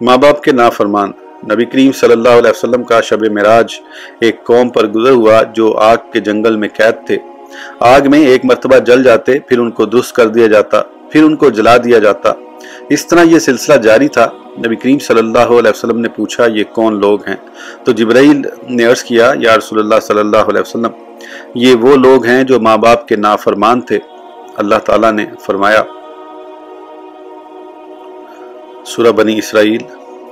ماں باپ کے نافرمان۔ نبی کریم صلی اللہ علیہ وسلم کا شب معراج ایک قوم پر گزر ہوا جو آگ کے جنگل میں قید تھے۔ آگ میں ایک مرتبہ جل جاتے، پھر ان کو درست کر دیا جاتا، پھر ان کو جلا دیا جاتا۔ اس طرح یہ سلسلہ جاری تھا۔ نبی کریم صلی اللہ علیہ وسلم نے پوچھا، یہ کون لوگ ہیں؟ تو جبرائیل نے عرض کیا، یا رسول اللہ صلی اللہ علیہ وسلم، یہ وہ لوگ ہیں جو ماں باپ کے نافرمان تھے۔ اللہ تعالیٰ نے فرمایا سورہ بنی اسرائیل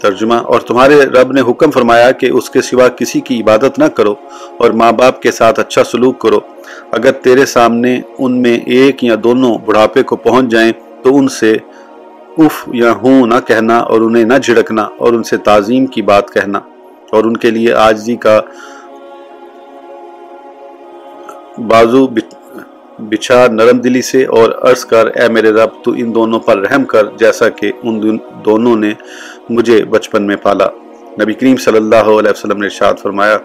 ترجمہ، اور تمہارے رب نے حکم فرمایا کہ اس کے سوا کسی کی عبادت نہ کرو اور ماں باپ کے ساتھ اچھا سلوک کرو۔ اگر تیرے سامنے ان میں ایک یا دونوں بڑھاپے کو پہنچ جائیں تو ان سے اف یا ہوں نہ کہنا اور انہیں نہ جھڑکنا اور ان سے تعظیم کی بات کہنا۔ اور ان کے لیے آجزی کا بازو بچھا نرم دلی سے اور عرض کر، اے میرے رب، تو ان دونوں پر رحم کر جیسا کہ ان دونوں نے مجھے بچپن میں پالا۔ نبی کریم صلی اللہ علیہ وسلم نے ارشاد فرمایا۔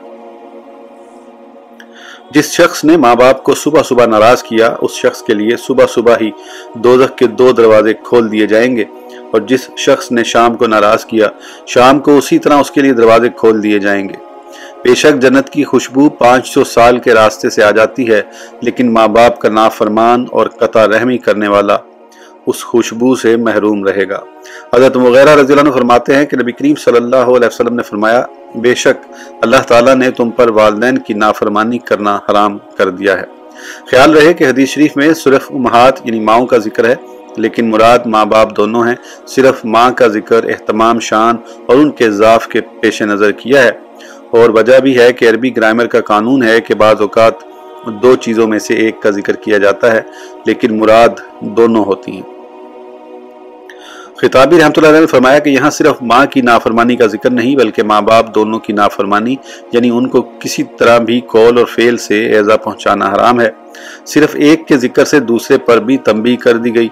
جس شخص نے ماں باپ کو صبح صبح ناراض کیا، اس شخص کے لیے صبح صبح ہی دوزخ کے دو دروازے کھول دیے جائیں گے۔ اور جس شخص نے شام کو ناراض کیا، شام کو اسی طرح اس کے لیے دروازے کھول دیے جائیں گے۔ بے شک جنت کی خوشبو پانچ سو سال کے راستے سے آ جاتی ہے، لیکن ماں باپ کا نافرمان اور قطع رحمی کرنے والا اس خوشبو سے محروم رہے گا۔ حضرت مغیرہ رضی اللہ عنہ فرماتے ہیں کہ نبی کریم صلی اللہ علیہ وسلم نے فرمایا، بے شک اللہ تعالیٰ نے تم پر والدین کی نافرمانی کرنا حرام کر دیا ہے۔ خیال رہے کہ حدیث شریف میں صرف امہات یعنی ماؤں کا ذکر ہے، لیکن مراد ماں باپ دونوں ہیں، صرف ماں کا ذکر، اہتمام، شان اور ان کے ضعف کے پیش نظر کیا ہے۔ اور وجہ بھی ہے کہ عربی گرامر کا قانون ہے کہ بعض اوقات دو چیزوں میں سے ایک کا ذکر کیا جاتا ہے، لیکن مراد دونوں ہوتی ہیں۔ خطابی رحمۃ اللہ علیہ نے فرمایا کہ یہاں صرف ماں کی نافرمانی کا ذکر نہیں، بلکہ ماں باپ دونوں کی نافرمانی یعنی ان کو کسی طرح بھی کول اور فیل سے ایزا پہنچانا حرام ہے۔ صرف ایک کے ذکر سے دوسرے پر بھی تنبیہ کر دی گئی،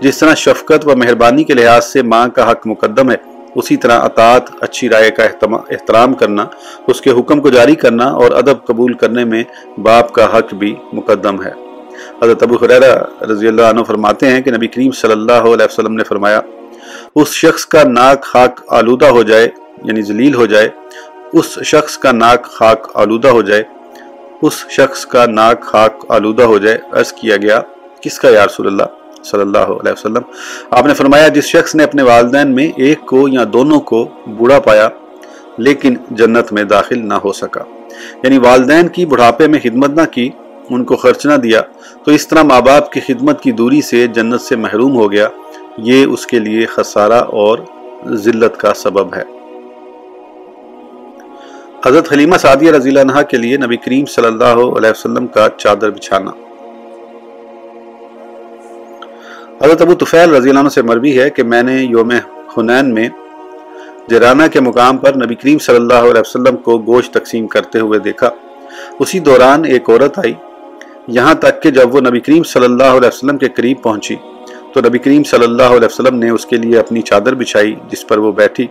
جس طرح شفقت و مہربانی کے لحاظ سے ماں کا حق مقدم ہے۔ اسی طرح اطاعت، اچھی رائے کا احترام کرنا، اس کے حکم کو جاری کرنا اور ادب قبول کرنے میں باپ کا حق بھی مقدم ہے۔ حضرت ابو خریرہ رضی اللہ عنہ فرماتے ہیں کہ نبی کریم صلی اللہ علیہ وسلم نے فرمایا، اس شخص کا ناک خاک آلودہ ہو جائے یعنی ذلیل ہو جائے، اس شخص کا ناک خاک آلودہ ہو جائے، اس شخص کا ناک خاک آلودہ ہو جائے، عرض کیا گیا، کس کا یا رسول اللہ؟ صلی اللہ علیہ وسلم۔ آپ نے فرمایا جس شخص نے اپنے والدین میں ایک کو یا دونوں کو بوڑھا پایا، لیکن جنت میں داخل نہ ہو سکا۔ یعنی والدین کی بڑھاپے میں خدمت نہ کی، ان کو خرچ نہ دیا، تو اس طرح ماں باپ کی خدمت کی دوری سے جنت سے محروم ہو گیا۔ یہ اس کے لیے خسارہ اور ذلت کا سبب ہے۔ حضرت حلیمہ سعدیہ رضی اللہ عنہ کے لیے نبی کریم صلی اللہ علیہ وسلم کا چادر بچھانا۔ حضرت ابو طفیل رضی اللہ عنہ سے مروی ہے کہ میں نے یوم حنین میں جرانہ کے مقام پر نبی کریم صلی اللہ علیہ وسلم کو گوشت تقسیم کرتے ہوئے دیکھا۔ اسی دوران ایک عورت آئی، یہاں تک کہ جب وہ نبی کریم صلی اللہ علیہ وسلم کے قریب پہنچی، تو نبی کریم صلی اللہ علیہ وسلم نے اس کے لیے اپنی چادر بچھائی جس پر وہ بیٹھی۔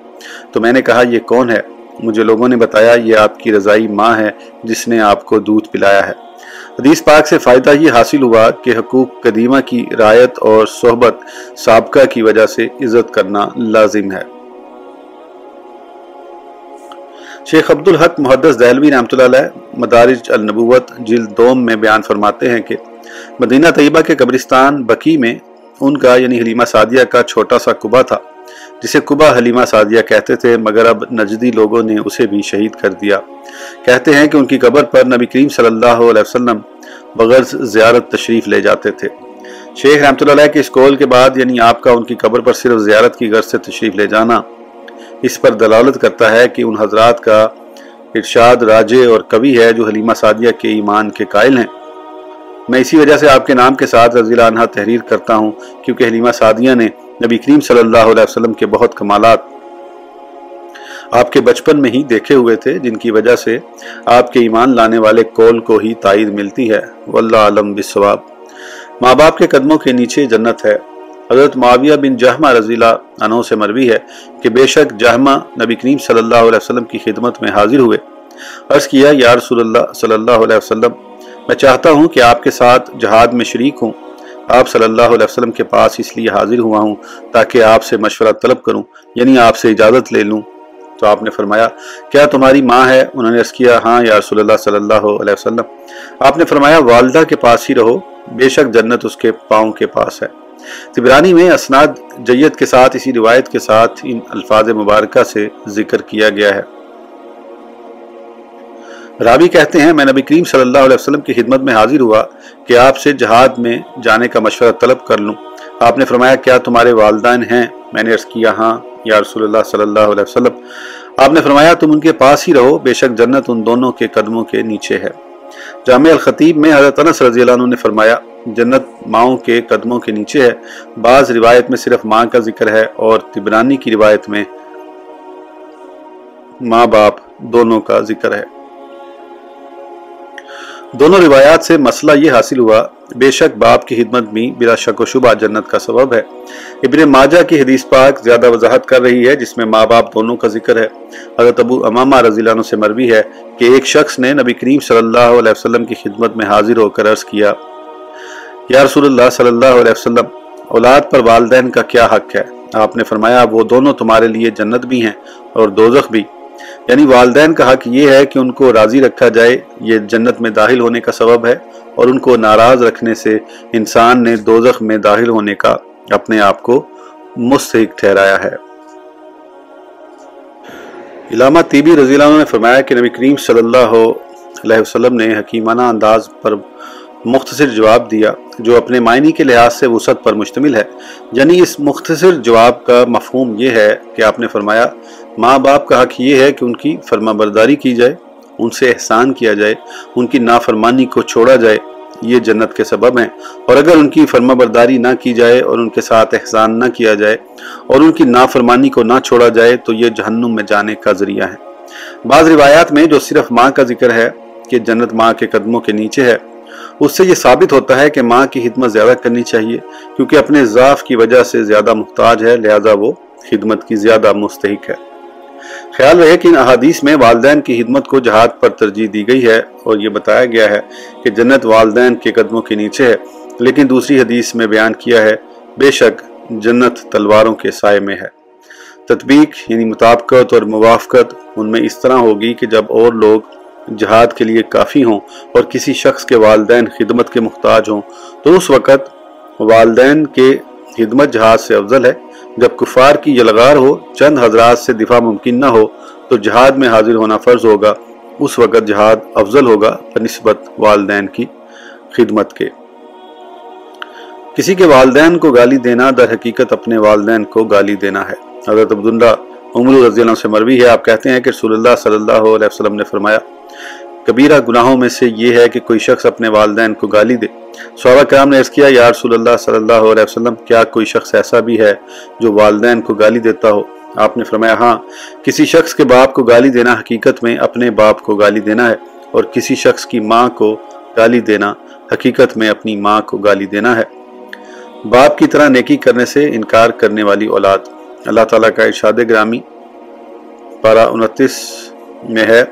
تو میں نے کہا، یہ کون ہے؟ مجھے لوگوں نے بتایا، یہ آپ کی رضائی ماں ہے جس نے آپ کو دودھ پلایا ہے۔ حدیث پاک سے فائدہ یہ حاصل ہوا کہ حقوق قدیمہ کی رعایت اور صحبت سابقہ کی وجہ سے عزت کرنا لازم ہے۔ شیخ عبد الحق محدث دہلوی رحمۃ اللہ علیہ مدارج النبوت جلد دوم میں بیان فرماتے ہیں کہ مدینہ طیبہ کے قبرستان بکی میں ان کا یعنی حلیمہ سعدیہ کا چھوٹا سا کبا تھا۔ جسے کبا حلیمہ سعدیہ کہتے تھے، مگر اب نجدی لوگوں نے اسے بھی شہید کر دیا۔ کہتے ہیں کہ ان کی قبر پر نبی کریم صلی اللہ علیہ وسلم بغرض زیارت تشریف لے جاتے تھے۔ شیخ رحمۃ اللہ علیہ کے اس کول کے بعد یعنی آپ کا ان کی قبر پر صرف زیارت کی غرض سے تشریف لے جانا، اس پر دلالت کرتا ہے کہ ان حضرات کا ارشاد راجے اور کبھی ہے جو حلیمہ سعدیہ کے ایمان کے قائل ہیں۔ میں اسی وجہ سے آپ کے نام کے ساتھ رضی اللہ عنہ تحریر کرتا ہوں، کیونکہ حلیمہ سعدیہ نے نبی کریم صلی اللہ علیہ وسلم کے بہت کمالات آپ کے بچپن میں ہی دیکھے ہوئے تھے، جن کی وجہ سے آپ کے ایمان لانے والے کول کو ہی تائید ملتی ہے۔ واللہ علم بسواب ماں باپ کے قدموں کے نیچے جنت ہے۔ حضرت معاویہ بن جہمہ رضی اللہ عنہ سے مروی ہے کہ بے شک جہمہ نبی کریم صلی اللہ علیہ وسلم کی خدمت میں حاضر ہوئے۔ عرض کیا، یا رسول اللہ صلی اللہ علیہ وسلم، میں چاہتا ہوں کہ آپ کے ساتھ جہاد میں شریک ہوں۔ آپ صلی اللہ علیہ وسلم کے پاس اس لیے حاضر ہوا ہوں تاکہ آپ سے مشورہ طلب کروں یعنی آپ سے اجازت لے لوں۔ تو آپ نے فرمایا، کیا تمہاری ماں ہے؟ انہوں نے عرض کیا ہاں یا رسول اللہ صلی اللہ علیہ وسلم۔ آپ نے فرمایا، والدہ کے پاس ہی رہو، بے شک جنت اس کے پاؤں کے پاس ہے۔ تبرانی میں اسناد جیت کے ساتھ، اسی روایت کے ساتھ ان الفاظ مبارکہ سے ذکر کیا گیا ہے۔ رابی کہتے ہیں، میں نبی کریم صلی اللہ علیہ وسلم کی خدمت میں حاضر ہوا کہ آپ سے جہاد میں جانے کا مشورہ طلب کر لوں۔ آپ نے فرمایا، کیا تمہارے والدین ہیں؟ میں نے عرض کیا ہاں یا رسول اللہ صلی اللہ علیہ وسلم۔ آپ نے فرمایا، تم ان کے پاس ہی رہو، بے شک جنت ان دونوں کے قدموں کے نیچے ہے۔ جامع الخطیب میں حضرت انس رضی اللہ عنہ نے فرمایا، جنت ماؤں کے قدموں کے نیچے ہے۔ بعض روایت میں صرف ماں کا ذکر ہے اور تبرانی کی روایت میں ماں باپ دونوں کا ذکر ہے۔ دونوں روایات سے مسئلہ یہ حاصل ہوا، بے شک باپ کی خدمت بھی بلا شک و شبہ جنت کا سبب ہے۔ ابن ماجہ کی حدیث پاک زیادہ وضاحت کر رہی ہے، جس میں ماں باپ دونوں کا ذکر ہے۔ حضرت ابو امامہ رضی اللہ عنہ سے مروی ہے کہ ایک شخص نے نبی کریم صلی اللہ علیہ وسلم کی خدمت میں حاضر ہو کر عرض کیا، یا رسول اللہ صلی اللہ علیہ وسلم، اولاد پر والدین کا کیا حق ہے؟ آپ نے فرمایا، وہ دونوں تمہارے لیے جنت بھی ہیں اور دوزخ بھی۔ یعنی والدین کا حق یہ ہے کہ ان کو راضی رکھا جائے، یہ جنت میں داخل ہونے کا سبب ہے اور ان کو ناراض رکھنے سے انسان نے دوزخ میں داخل ہونے کا اپنے آپ کو مستحق ٹھہرایا ہے۔ علامہ طیبی رضی اللہ عنہ نے فرمایا کہ نبی کریم صلی اللہ علیہ وسلم نے حکیمانہ انداز پر مختصر جواب دیا، جو اپنے معنی کے لحاظ سے وسعت پر مشتمل ہے۔ یعنی اس مختصر جواب کا مفہوم یہ ہے کہ آپ نے فرمایا ماں باپ کا حق یہ ہے کہ ان کی فرما برداری کی جائے، ان سے احسان کیا جائے، ان کی نافرمانی کو چھوڑا جائے، یہ جنت کے سبب ہیں۔ اور اگر ان کی فرما برداری نہ کی جائے اور ان کے ساتھ احسان نہ کیا جائے اور ان کی نافرمانی کو نہ چھوڑا جائے، تو یہ جہنم میں جانے کا ذریعہ ہے۔ بعض روایات میں جو صرف ماں کا ذکر ہے کہ جنت ماں کے قدموں کے نیچے ہے، اس سے یہ ثابت ہوتا ہے کہ ماں کی خدمت زیادہ کرنی چاہیے، کیونکہ اپنے ضعف کی وجہ سے زیادہ محتاج ہے، لہذا وہ خدمت کی زیادہ مستحق ہے۔ خیال رہے کہ ان احادیث میں والدین کی خدمت کو جہاد پر ترجیح دی گئی ہے اور یہ بتایا گیا ہے کہ جنت والدین کے قدموں کے نیچے ہے، لیکن دوسری حدیث میں بیان کیا ہے، بے شک جنت تلواروں کے سائے میں ہے۔ تطبیق یعنی مطابقت اور موافقت ان میں اس طرح ہوگی کہ جب اور لوگ جہاد کے لیے کافی ہوں اور کسی شخص کے والدین خدمت کے محتاج ہوں، تو اس وقت والدین کے خدمت جہاد سے افضل ہے۔ جب کفار کی یلغار ہو، چند حضرات سے دفاع ممکن نہ ہو، تو جہاد میں حاضر ہونا فرض ہوگا۔ اس وقت جہاد افضل ہوگا بنسبت والدین کی خدمت کے۔ کسی کے والدین کو گالی دینا در حقیقت اپنے والدین کو گالی دینا ہے۔ حضرت عبداللہ عمر رضی اللہ سے مروی ہے۔ آپ کہتے ہیں کہ رسول اللہ صلی اللہ علیہ وسلم نے فرمایا کبیرہ گناہوں میں سے یہ ہے کہ کوئی شخص اپنے والدین کو گالی دے۔ صحابہ کرام نے کیا، یا رسول اللہ صلی اللہ علیہ وسلم، کیا کوئی شخص ایسا بھی ہے جو والدین کو گالی دیتا ہو؟ آپ نے فرمایا ہاں کسی شخص کے باپ کو گالی دینا حقیقت میں اپنے باپ کو گالی دینا ہے، اور کسی شخص کی ماں کو گالی دینا حقیقت میں اپنی ماں کو گالی دینا ہے۔ باپ کی طرح نیکی کرنے سے انکار کرنے والی اولاد۔ اللہ تعالیٰ کا ارشاد گرامی، پارہ انتیس میں ہے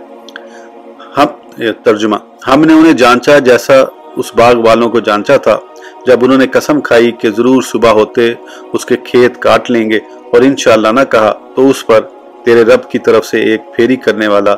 ترجمہ۔ ہم نے انہیں جانچا جیسا اس باغ والوں کو جانچا تھا۔ جب انہوں نے قسم کھائی کہ ضرور صبح ہوتے اس کے کھیت کاٹ لیں گے اور انشاءاللہ نہ کہا تو اس پر تیرے رب کی طرف سے ایک پھیری کرنے والا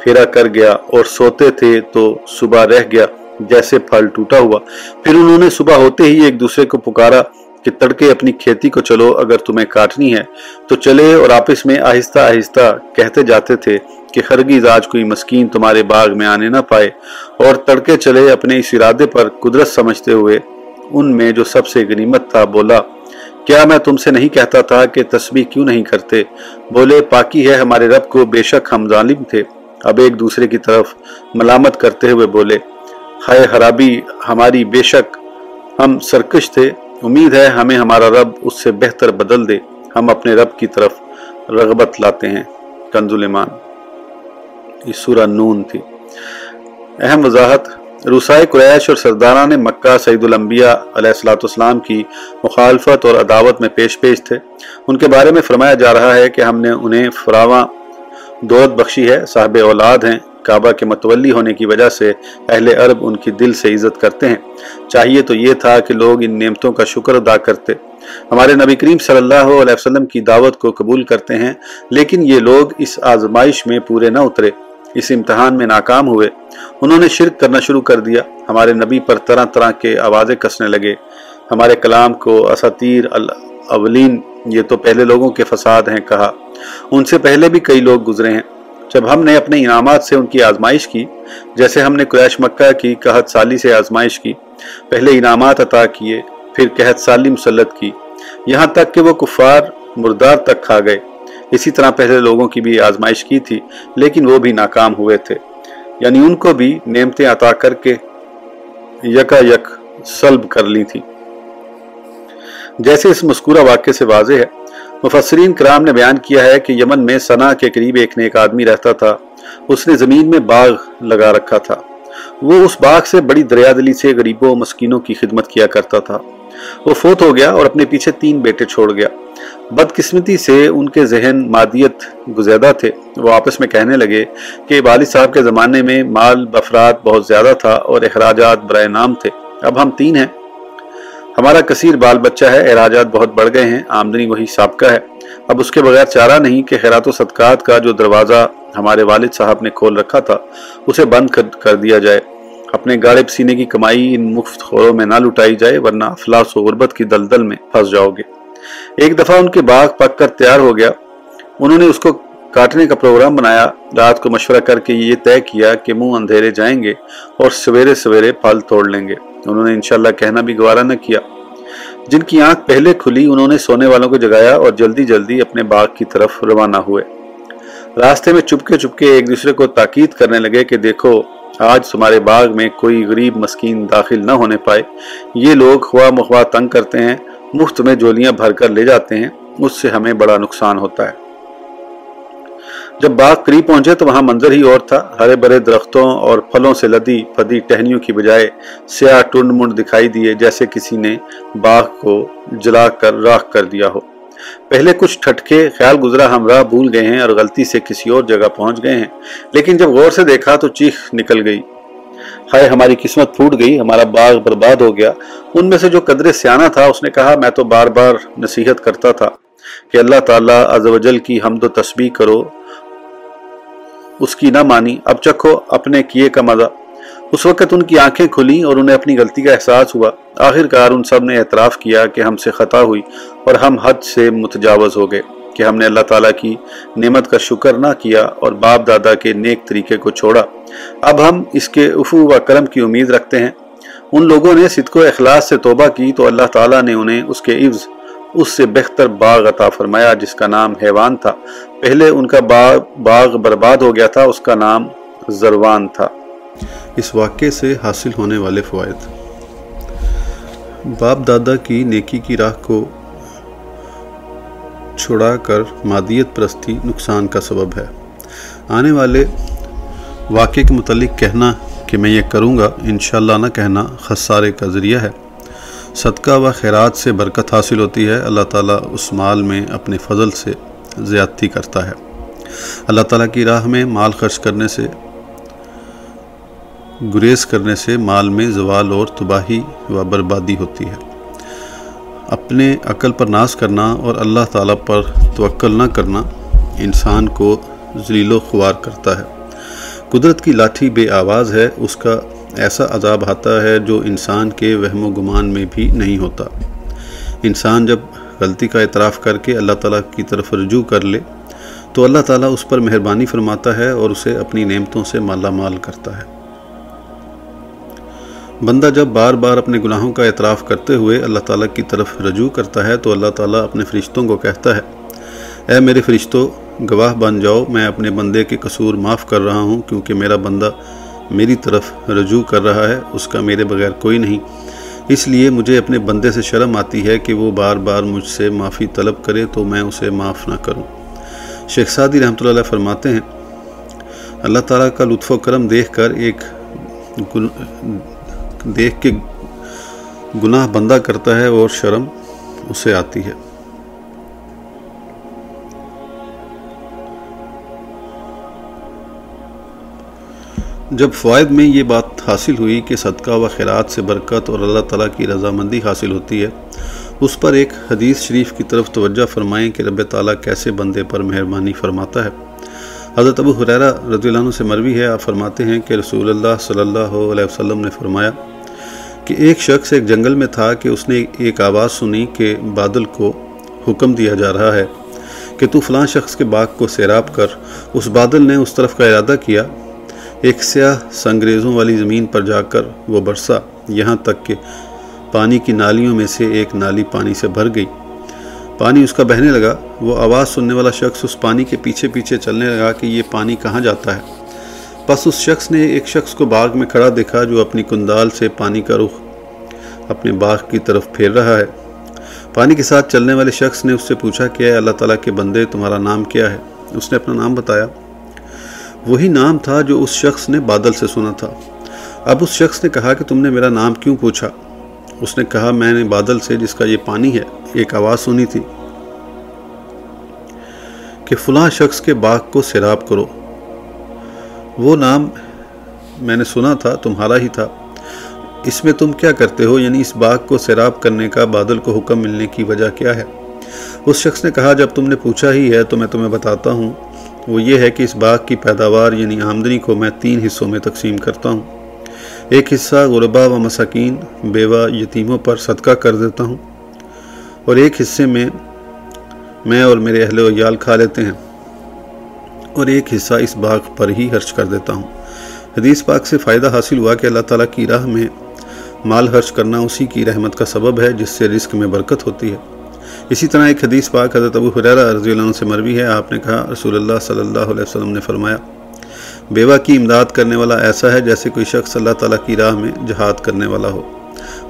پھیرا کر گیا اور سوتے تھے تو صبح رہ گیا جیسے پھل ٹوٹا ہوا۔ پھر انہوں نے صبح ہوتے ہی ایک دوسرے کو پکارا کہ تڑکے اپنی کھیتی کو چلو، اگر تمہیں کاٹنی ہے۔ تو چلے اور آپس میں آہستہ آہستہ کہتے جاتے تھے کہ خرگیز آج کوئی مسکین تمہارے باغ میں آنے نہ پائے اور تڑکے چلے اپنے اس ارادے پر قدرت سمجھتے ہوئے ان میں جو سب سے غنیمت تھا بولا، کیا میں تم سے نہیں کہتا تھا کہ تسبیح کیوں نہیں کرتے؟ بولے، پاکی ہے ہمارے رب کو، بے شک ہم ظالم تھے۔ اب ایک دوسرے کی طرف ملامت کرتے ہوئے بولے، ہائے خرابی ہماری بے شک ہم سرکش تھے۔ امید ہے ہمیں ہمارا رب اس سے بہتر بدل دے۔ ہم اپنے رب کی طرف رغبت لاتے ہیں کنزل ایمان یہ سورہ نون تھی۔ اہم وضاحت روسائے قریش اور سرداران مکہ سعید الانبیاء علیہ السلاۃ والسلام کی مخالفت اور عداوت میں پیش پیش تھے۔ ان کے بارے میں فرمایا جا رہا ہے کہ ہم نے انہیں فراواں دولت بخشی ہے، صاحب اولاد ہیں۔ کعبہ کے متولی ہونے کی وجہ سے اہل عرب ان کی دل سے عزت کرتے ہیں۔ چاہیے تو یہ تھا کہ لوگ ان نعمتوں کا شکر ادا کرتے۔ ہمارے نبی کریم صلی اللہ علیہ وسلم کی دعوت کو قبول کرتے ہیں، لیکن یہ لوگ اس آزمائش میں پورے نہ اترے۔ اس امتحان میں ناکام ہوئے۔ انہوں نے شرک کرنا شروع کر دیا۔ ہمارے نبی پر طرح طرح کے آوازیں کسنے لگے۔ ہمارے کلام کو اساتیر الاولین یہ تو پہلے لوگوں کے فساد ہیں کہا۔ ان سے پہلے بھی کئی لوگ گزرے ہیں۔ جب ہم نے اپنے انعامات سے ان کی آزمائش کی، جیسے ہم نے قریش مکہ کی قحط سالی سے آزمائش کی، پہلے انعامات عطا کیے، پھر قحط سالی مسلط کی، یہاں تک کہ وہ کفار مردار تک کھا گئے۔ اسی طرح پہلے لوگوں کی بھی آزمائش کی تھی، لیکن وہ بھی ناکام ہوئے تھے۔ یعنی ان کو بھی نعمتیں عطا کر کے یکا یک سلب کر لی تھی جیسے اس مذکورہ واقعے سے واضح ہے، مفسرین کرام نے بیان کیا ہے کہ یمن میں سنا کے قریب ایک نیک آدمی رہتا تھا۔ اس نے زمین میں باغ لگا رکھا تھا۔ وہ اس باغ سے بڑی دریا دلی سے غریبوں و مسکینوں کی خدمت کیا کرتا تھا۔ وہ فوت ہو گیا اور اپنے پیچھے تین بیٹے چھوڑ گیا۔ بدقسمتی سے ان کے ذہن مادیت گزیدہ تھے۔ وہ آپس میں کہنے لگے کہ والد صاحب کے زمانے میں مال بفرات بہت زیادہ تھا اور اخراجات برائے نام تھے۔ اب ہم تین ہیں۔ ہمارا کثیر بال بچہ ہے اراجات بہت بڑھ گئے ہیں، آمدنی وہی سابقہ ہے۔ اب اس کے بغیر چارہ نہیں کہ خیرات و صدقات کا جو دروازہ ہمارے والد صاحب نے کھول رکھا تھا، اسے بند کر دیا جائے۔ اپنے گاڑے پسینے کی کمائی ان مفت خوروں میں نہ لٹائی جائے، ورنہ افلاس و غربت کی دلدل میں پھنس جاؤ گے۔ ایک دفعہ ان کے باغ پک کر تیار ہو گیا۔ انہوں نے اس کو کاٹنے کا پروگرام بنایا۔ رات کو مشورہ کر کے یہ طے کیا کہ منہ اندھیرے جائیں گے اور سویرے سویرے پھل توڑ لیں گے۔ انہوں نے انشاءاللہ کہنا بھی گوارا نہ کیا۔ جن کی آنکھ پہلے کھلی انہوں نے سونے والوں کو جگایا اور جلدی جلدی اپنے باغ کی طرف روانہ ہوئے۔ راستے میں چپکے چپکے ایک دوسرے کو تاکید کرنے لگے کہ دیکھو، آج تمہارے باغ میں کوئی غریب مسکین داخل نہ ہونے پائے۔ یہ لوگ خواہ مخواہ تنگ کرتے ہیں، مفت میں جولیاں بھر کر لے جاتے ہیں، اس سے ہمیں بڑا نقصان ہوتا ہے۔ جب باغ قریب پہنچے تو وہاں منظر ہی اور تھا۔ ہرے برے درختوں اور پھلوں سے لدی پدی ٹہنیوں کی بجائے سیاہ ٹنڈ منڈ دکھائی دیے جیسے کسی نے باغ کو جلا کر راکھ کر دیا ہو۔ پہلے کچھ ٹھٹکے خیال گزرا ہم راہ بھول گئے ہیں اور غلطی سے کسی اور جگہ پہنچ گئے ہیں۔ لیکن جب غور سے دیکھا تو چیخ نکل گئی۔ ہائے، ہماری قسمت پھوٹ گئی، ہمارا باغ برباد ہو گیا۔ ان میں سے جو قدر سیانہ تھا، اس نے کہا، میں تو بار بار نصیحت کرتا تھا کہ اللہ تعالیٰ عز و جل کی حمد و تسبیح کرو۔ اس کی نہ مانی۔ اب چکھو اپنے کیے کا مزہ۔ اس وقت ان کی آنکھیں کھلی اور انہیں اپنی غلطی کا احساس ہوا۔ آخر کار ان سب نے اعتراف کیا کہ ہم سے خطا ہوئی اور ہم حد سے متجاوز ہو گئے کہ ہم نے اللہ تعالیٰ کی نعمت کا شکر نہ کیا اور باپ دادا کے نیک طریقے کو چھوڑا۔ اب ہم اس کے افو و کرم کی امید رکھتے ہیں۔ ان لوگوں نے صدق و اخلاص سے توبہ کی تو اللہ تعالیٰ نے انہیں اس کے عوض اس سے بہتر باغ عطا فرمایا جس کا نام حیوان تھا۔ پہلے ان کا باغ باغ برباد ہو گیا تھا، اس کا نام زروان تھا۔ اس واقعے سے حاصل ہونے والے فوائد۔ باپ دادا کی نیکی کی راہ کو چھڑا کر مادیت پرستی نقصان کا سبب ہے۔ آنے والے واقعے کے متعلق کہنا کہ میں یہ کروں گا، انشاءاللہ نہ کہنا خسارے کا ذریعہ ہے۔ صدقہ و خیرات سے برکت حاصل ہوتی ہے، اللہ تعالیٰ اس مال میں اپنے فضل سے زیادتی کرتا ہے۔ اللہ تعالیٰ کی راہ میں مال خرچ کرنے سے، گریز کرنے سے مال میں زوال اور تباہی و بربادی ہوتی ہے۔ اپنے عقل پر ناز کرنا اور اللہ تعالیٰ پر توکل نہ کرنا انسان کو ذلیل و خوار کرتا ہے۔ قدرت کی لاٹھی بے آواز ہے، اس کا ایسا عذاب آتا ہے جو انسان کے وہم و گمان میں بھی نہیں ہوتا۔ انسان جب غلطی کا اعتراف کر کے اللہ تعالیٰ کی طرف رجوع کر لے، تو اللہ تعالیٰ اس پر مہربانی فرماتا ہے اور اسے اپنی نعمتوں سے مالا مال کرتا ہے۔ بندہ جب بار بار اپنے گناہوں کا اعتراف کرتے ہوئے اللہ تعالیٰ کی طرف رجوع کرتا ہے، تو اللہ تعالیٰ اپنے فرشتوں کو کہتا ہے، اے میرے فرشتوں گواہ بن جاؤ، میں اپنے بندے کے قصور معاف کر رہا ہوں، کیونکہ میرا بندہ میری طرف رجوع کر رہا ہے، اس کا میرے بغیر کوئی نہیں۔ اس لیے مجھے اپنے بندے سے شرم آتی ہے کہ وہ بار بار مجھ سے معافی طلب کرے تو میں اسے معاف نہ کروں۔ شیخ سعدی رحمۃ اللہ علیہ فرماتے ہیں، اللہ تعالیٰ کا لطف و کرم دیکھ کر ایک دیکھ کے گناہ بندہ کرتا ہے اور شرم اسے آتی ہے۔ جب فوائد میں یہ بات حاصل ہوئی کہ صدقہ و خیرات سے برکت اور اللہ تعالیٰ کی رضامندی حاصل ہوتی ہے، اس پر ایک حدیث شریف کی طرف توجہ فرمائیں کہ رب تعالیٰ کیسے بندے پر مہربانی فرماتا ہے۔ حضرت ابو حریرہ رضی اللہ عنہ سے مروی ہے، آپ فرماتے ہیں کہ رسول اللہ صلی اللہ علیہ وسلم نے فرمایا کہ ایک شخص ایک جنگل میں تھا کہ اس نے ایک آواز سنی کہ بادل کو حکم دیا جا رہا ہے کہ تو فلاں شخص کے باغ کو سیراب کر۔ اس بادل نے اس طرف کا ارادہ کیا ایک سیاہ سنگریزوں والی زمین پر جا کر وہ برسا۔ یہاں تک کہ پانی کی نالیوں میں سے ایک نالی پانی سے بھر گئی۔ پانی اس کا بہنے لگا۔ وہ آواز سننے والا شخص اس پانی کے پیچھے پیچھے چلنے لگا کہ یہ پانی کہاں جاتا ہے۔ بس اس شخص نے ایک شخص کو باغ میں کھڑا دیکھا جو اپنی کندال سے پانی کا رخ اپنے باغ کی طرف پھیر رہا ہے۔ پانی کے ساتھ چلنے والے شخص نے اس سے پوچھا کہ اے اللہ تعالیٰ کے بندے، تمہارا نام کیا ہے؟ اس نے اپنا نام بتایا۔ وہی نام تھا جو اس شخص نے بادل سے سنا تھا۔ اب اس شخص نے کہا کہ تم نے میرا نام کیوں پوچھا؟ اس نے کہا، میں نے بادل سے جس کا یہ پانی ہے، ایک آواز سنی تھی کہ فلاں شخص کے باغ کو سیراب کرو۔ وہ نام میں نے سنا تھا، تمہارا ہی تھا۔ اس میں تم کیا کرتے ہو؟ یعنی اس باغ کو سیراب کرنے کا، بادل کو حکم ملنے کی وجہ کیا ہے؟ اس شخص نے کہا، جب تم نے پوچھا ہی ہے تو میں تمہیں بتاتا ہوں وہ یہ ہے کہ اس باغ کی پیداوار یعنی آمدنی کو میں تین حصوں میں تقسیم کرتا ہوں۔ ایک حصہ غربا و مساکین، بیوہ یتیموں پر صدقہ کر دیتا ہوں اور ایک حصے میں میں اور میرے اہل و یال کھا لیتے ہیں اور ایک حصہ اس باغ پر ہی خرچ کر دیتا ہوں۔ حدیث پاک سے فائدہ حاصل ہوا کہ اللہ تعالیٰ کی راہ میں مال خرچ کرنا اسی کی رحمت کا سبب ہے جس سے رزق میں برکت ہوتی ہے۔ اسی طرح ایک حدیث پاک حضرت ابو حریرہ رضی اللہ عنہ سے مروی ہے۔ آپ نے کہا، رسول اللہ صلی اللہ علیہ وسلم نے فرمایا، بیوہ کی امداد کرنے والا ایسا ہے جیسے کوئی شخص اللہ تعالیٰ کی راہ میں جہاد کرنے والا ہو۔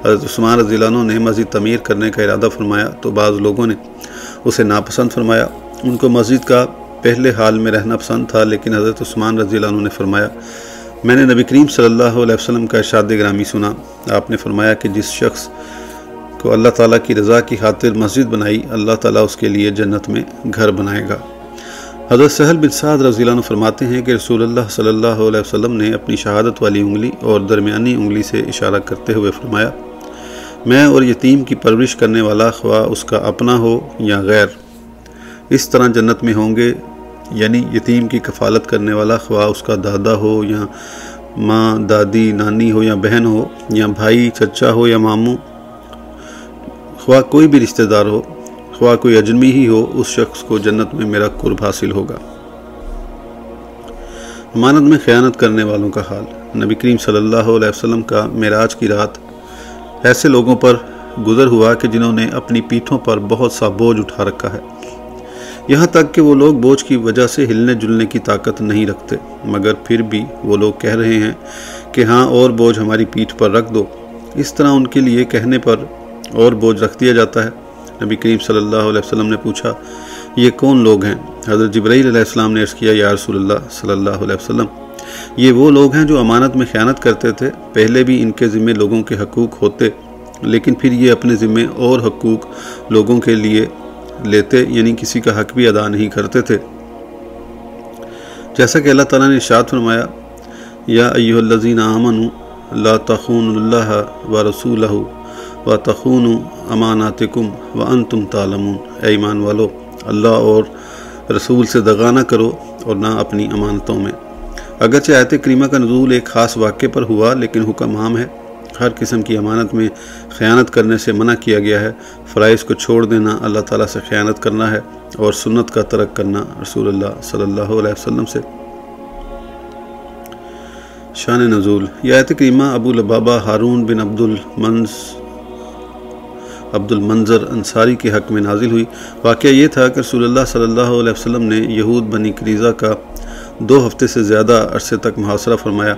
حضرت عثمان رضی اللہ عنہ نے مسجد تعمیر کرنے کا ارادہ فرمایا تو بعض لوگوں نے اسے ناپسند فرمایا۔ ان کو مسجد کا پہلے حال میں رہنا پسند تھا، لیکن حضرت عثمان رضی اللہ عنہ نے فرمایا، میں نے نبی کریم صلی اللہ علیہ وسلم کا ارشاد گرامی سنا۔ آپ نے فرمایا کہ جس شخص کو اللہ تعالیٰ کی رضا کی خاطر مسجد بنائی، اللہ تعالیٰ اس کے لیے جنت میں گھر بنائے گا۔ حضرت سہل بن سعد رضی اللہ عنہ فرماتے ہیں کہ رسول اللہ صلی اللہ علیہ وسلم نے اپنی شہادت والی انگلی اور درمیانی انگلی سے اشارہ کرتے ہوئے فرمایا، میں اور یتیم کی پرورش کرنے والا خواہ اس کا اپنا ہو یا غیر، اس طرح جنت میں ہوں گے یعنی یتیم کی کفالت کرنے والا خواہ اس کا دادا ہو یا ماں، دادی، نانی ہو یا بہن ہو یا بھائی، چچا ہو یا ماموں خواہ کوئی بھی رشتہ دار ہو، خواہ کوئی اجنبی ہی ہو، اس شخص کو جنت میں میرا قرب حاصل ہوگا۔ امانت میں خیانت کرنے والوں کا حال۔ نبی کریم صلی اللہ علیہ وسلم کا معراج کی رات ایسے لوگوں پر گزر ہوا کہ جنہوں نے اپنی پیٹھوں پر بہت سا بوجھ اٹھا رکھا ہے۔ یہاں تک کہ وہ لوگ بوجھ کی وجہ سے ہلنے جلنے کی طاقت نہیں رکھتے، مگر پھر بھی وہ لوگ کہہ رہے ہیں کہ ہاں اور بوجھ ہماری پیٹھ پر رکھ دو۔ اس طرح ان کے لیے کہنے پر اور بوجھ رکھ دیا جاتا ہے۔ نبی کریم صلی اللہ علیہ وسلم نے پوچھا، یہ کون لوگ ہیں؟ حضرت جبرائیل علیہ السلام نے عرض کیا، یا رسول اللہ صلی اللہ علیہ وسلم، یہ وہ لوگ ہیں جو امانت میں خیانت کرتے تھے۔ پہلے بھی ان کے ذمے لوگوں کے حقوق ہوتے، لیکن پھر یہ اپنے ذمے اور حقوق لوگوں کے لیے لیتے یعنی کسی کا حق بھی ادا نہیں کرتے تھے۔ جیسا کہ اللہ تعالیٰ نے ارشاد فرمایا، یا ایو الذین آمنوا، لا تخون اللہ و رسول و تخون اماناتکم و انتم تعلمون۔ اے ایمان والو، اللہ اور رسول سے دغا نہ کرو اور نہ اپنی امانتوں میں۔ اگرچہ آیت کریمہ کا نزول ایک خاص واقعے پر ہوا، لیکن حکم عام ہے۔ ہر قسم کی امانت میں خیانت کرنے سے منع کیا گیا ہے۔ فرائض کو چھوڑ دینا اللہ تعالیٰ سے خیانت کرنا ہے اور سنت کا ترک کرنا رسول اللہ صلی اللہ علیہ وسلم سے۔ شان نزول۔ یہ آیت کریمہ ابو البابا ہارون بن عبد المنز عبد المنظر انصاری کے حق میں نازل ہوئی۔ واقعہ یہ تھا کہ رسول اللہ صلی اللہ علیہ وسلم نے یہود بنی کریزہ کا دو ہفتے سے زیادہ عرصے تک محاصرہ فرمایا۔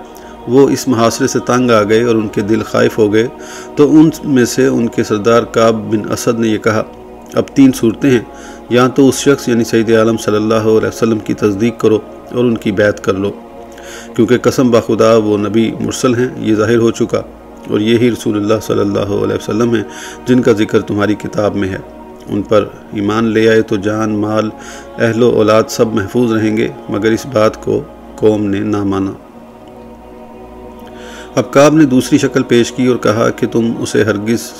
وہ اس محاصرے سے تنگ آ گئے اور ان کے دل خائف ہو گئے۔ تو ان میں سے ان کے سردار کعب بن اسد نے یہ کہا، اب تین صورتیں ہیں۔ یا تو اس شخص یعنی سید عالم صلی اللہ علیہ وسلم کی تصدیق کرو اور ان کی بیعت کر لو۔ کیونکہ قسم باخدا وہ نبی مرسل ہیں، یہ ظاہر ہو چکا۔ اور یہی رسول اللہ صلی اللہ علیہ وسلم ہیں جن کا ذکر تمہاری کتاب میں ہے۔ ان پر ایمان لے آئے تو جان، مال، اہل و اولاد سب محفوظ رہیں گے، مگر اس بات کو قوم نے نہ مانا۔ ابکاب نے دوسری شکل پیش کی اور کہا کہ تم اسے ہرگز،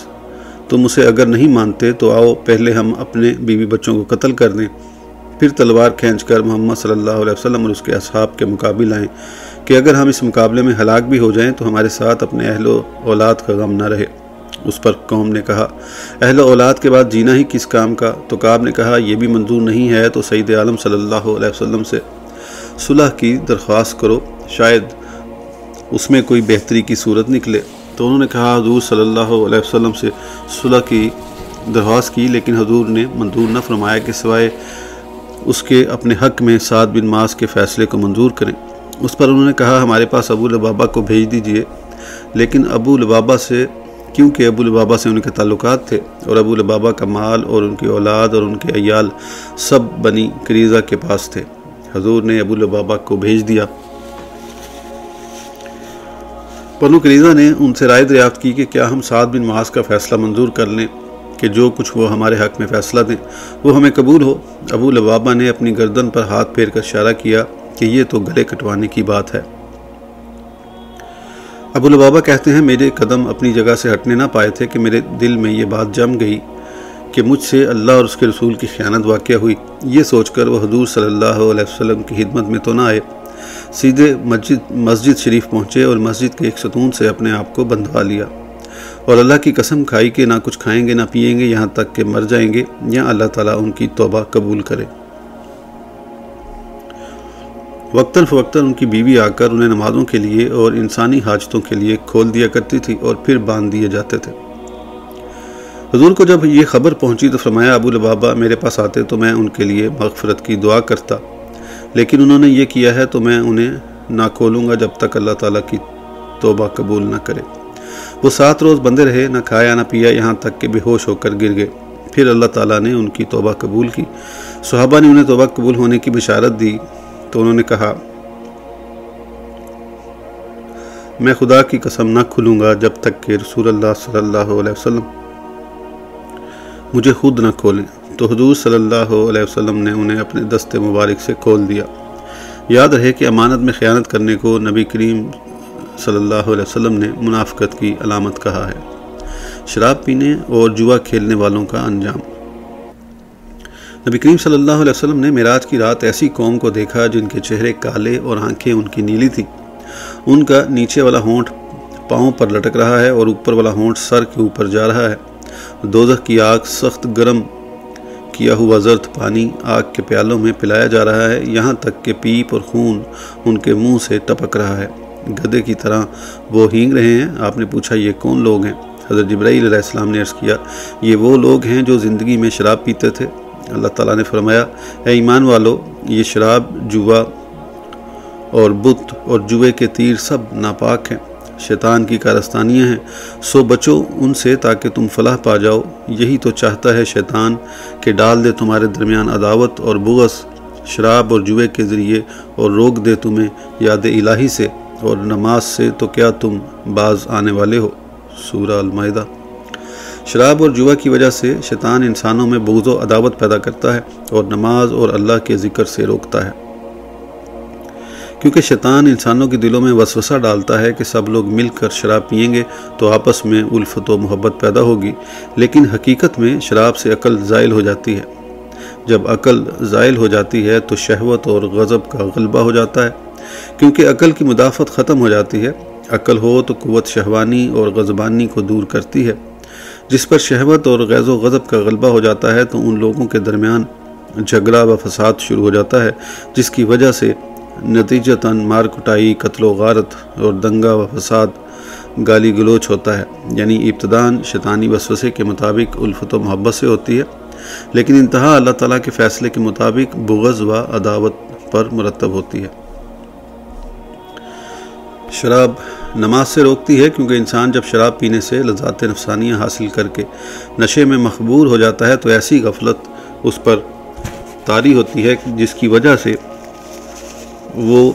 تم اسے اگر نہیں مانتے تو آؤ، پہلے ہم اپنے بیوی بچوں کو قتل کر دیں۔ پھر تلوار کھینچ کر محمد صلی اللہ علیہ وسلم اور اس کے اصحاب کے مقابل آئیں۔ کہ اگر ہم اس مقابلے میں ہلاک بھی ہو جائیں تو ہمارے ساتھ اپنے اہل و اولاد کا غم نہ رہے۔ اس پر قوم نے کہا، اہل و اولاد کے بعد جینا ہی کس کام کا؟ تو کعب نے کہا، یہ بھی منظور نہیں ہے تو سعید عالم صلی اللہ علیہ وسلم سے صلح کی درخواست کرو، شاید اس میں کوئی بہتری کی صورت نکلے۔ تو انہوں نے کہا، حضور صلی اللہ علیہ وسلم سے صلح کی درخواست کی، لیکن حضور نے منظور نہ فرمایا کہ سوائے اس کے اپنے حق میں سعد بن ماس کے فیصلے کو منظور کریں۔ اس پر انہوں نے کہا، ہمارے پاس ابو البابا کو بھیج دیجیے۔ لیکن ابو البابا سے، کیونکہ ابو البابا سے ان کے تعلقات تھے اور ابو البابا کا مال اور ان کی اولاد اور ان کے عیال سب بنی کریزہ کے پاس تھے۔ حضور نے ابو البابا کو بھیج دیا۔ بنو کریزہ نے ان سے رائے دریافت کی کہ کیا ہم سعد بن معاذ کا فیصلہ منظور کر لیں کہ جو کچھ وہ ہمارے حق میں فیصلہ دیں، وہ ہمیں قبول ہو۔ ابو لبابا نے اپنی گردن پر ہاتھ پھیر کر اشارہ کیا کہ یہ تو گلے کٹوانے کی بات ہے۔ ابو لبابا کہتے ہیں، میرے قدم اپنی جگہ سے ہٹنے نہ پائے تھے کہ میرے دل میں یہ بات جم گئی کہ مجھ سے اللہ اور اس کے رسول کی خیانت واقع ہوئی۔ یہ سوچ کر وہ حضور صلی اللہ علیہ وسلم کی خدمت میں تو نہ آئے، سیدھے مسجد مسجد شریف پہنچے اور مسجد کے ایک ستون سے اپنے آپ کو بندھوا لیا۔ اور اللہ کی قسم کھائی کہ نہ کچھ کھائیں گے نہ پئیں گے، یہاں تک کہ مر جائیں گے، یا اللہ تعالیٰ ان کی توبہ قبول کرے۔ وقتاً فوقتاً ان کی بیوی آ کر انہیں نمازوں کے لیے اور انسانی حاجتوں کے لیے کھول دیا کرتی تھی اور پھر باندھ دیے جاتے تھے۔ حضور کو جب یہ خبر پہنچی تو فرمایا، ابو البابا میرے پاس آتے تو میں ان کے لیے مغفرت کی دعا کرتا، لیکن انہوں نے یہ کیا ہے تو میں انہیں نہ کھولوں گا جب تک اللہ تعالیٰ کی توبہ قبول نہ کرے۔ وہ سات روز بندے رہے، نہ کھایا نہ پیا، یہاں تک کہ بے ہوش ہو کر گر گئے۔ پھر اللہ تعالیٰ نے ان کی توبہ قبول کی۔ صحابہ نے انہیں توبہ قبول ہونے کی بشارت دی۔ تو انہوں نے کہا، میں خدا کی قسم نہ کھلوں گا جب تک کہ رسول اللہ صلی اللہ علیہ وسلم مجھے خود نہ کھولیں. تو حضور صلی اللہ علیہ وسلم نے انہیں اپنے دست مبارک سے کھول دیا۔ یاد رہے کہ امانت میں خیانت کرنے کو نبی کریم صلی اللہ علیہ وسلم نے منافقت کی علامت کہا ہے۔ شراب پینے اور جوا کھیلنے والوں کا انجام۔ نبی کریم صلی اللہ علیہ وسلم نے معراج کی رات ایسی قوم کو دیکھا جن کے چہرے کالے اور آنکھیں ان کی نیلی تھی ان کا نیچے والا ہونٹ پاؤں پر لٹک رہا ہے اور اوپر والا ہونٹ سر کے اوپر جا رہا ہے۔ دوزخ کی آگ سخت گرم کیا ہوا زرد پانی آگ کے پیالوں میں پلایا جا رہا ہے۔ یہاں تک کہ پیپ اور خون ان کے منہ سے ٹپک رہا ہے۔ گدے کی طرح وہ ہینگ رہے ہیں۔ آپ نے پوچھا یہ کون لوگ ہیں؟ حضرت جبرائیل علیہ السلام نے عرض کیا، یہ وہ لوگ ہیں جو زندگی میں شراب پیتے تھے۔ اللہ تعالیٰ نے فرمایا، اے ایمان والو، یہ شراب، جوا اور بت اور جوے کے تیر سب ناپاک ہیں، شیطان کی کارستانیاں ہیں، سو بچو ان سے تاکہ تم فلاح پا جاؤ۔ یہی تو چاہتا ہے شیطان کہ ڈال دے تمہارے درمیان عداوت اور بغض، شراب اور جوے کے ذریعے اور روک دے تمہیں یاد الہی سے، اور نماز سے تو کیا تم باز آنے والے ہو؟ سورہ المائدہ۔ شراب اور جوا کی وجہ سے شیطان انسانوں میں بغض و عداوت پیدا کرتا ہے اور نماز اور اللہ کے ذکر سے روکتا ہے۔ کیونکہ شیطان انسانوں کے دلوں میں وسوسہ ڈالتا ہے کہ سب لوگ مل کر شراب پئیں گے تو آپس میں الفت و محبت پیدا ہوگی، لیکن حقیقت میں شراب سے عقل زائل ہو جاتی ہے۔ جب عقل زائل ہو جاتی ہے تو شہوت اور غضب کا غلبہ ہو جاتا ہے۔ کیونکہ عقل کی مدافعت ختم ہو جاتی ہے، عقل ہو تو قوت شہوانی اور غضبانی کو دور کرتی ہے۔ جس پر شہوت اور غیظ و غضب کا غلبہ ہو جاتا ہے، تو ان لوگوں کے درمیان جھگڑا و فساد شروع ہو جاتا ہے، جس کی وجہ سے نتیجتاً مار کٹائی، قتل و غارت اور دنگا و فساد گالی گلوچ ہوتا ہے۔ یعنی ابتدان شیطانی وسوسے کے مطابق الفت و محبت سے ہوتی ہے، لیکن انتہا اللہ تعالیٰ کے فیصلے کے مطابق بغض و عداوت پر مرتب ہوتی ہے۔ شراب نماز سے روکتی ہے کیونکہ انسان جب شراب پینے سے لذات نفسانیاں حاصل کر کے نشے میں مخبور ہو جاتا ہے تو ایسی غفلت اس پر طاری ہوتی ہے جس کی وجہ سے وہ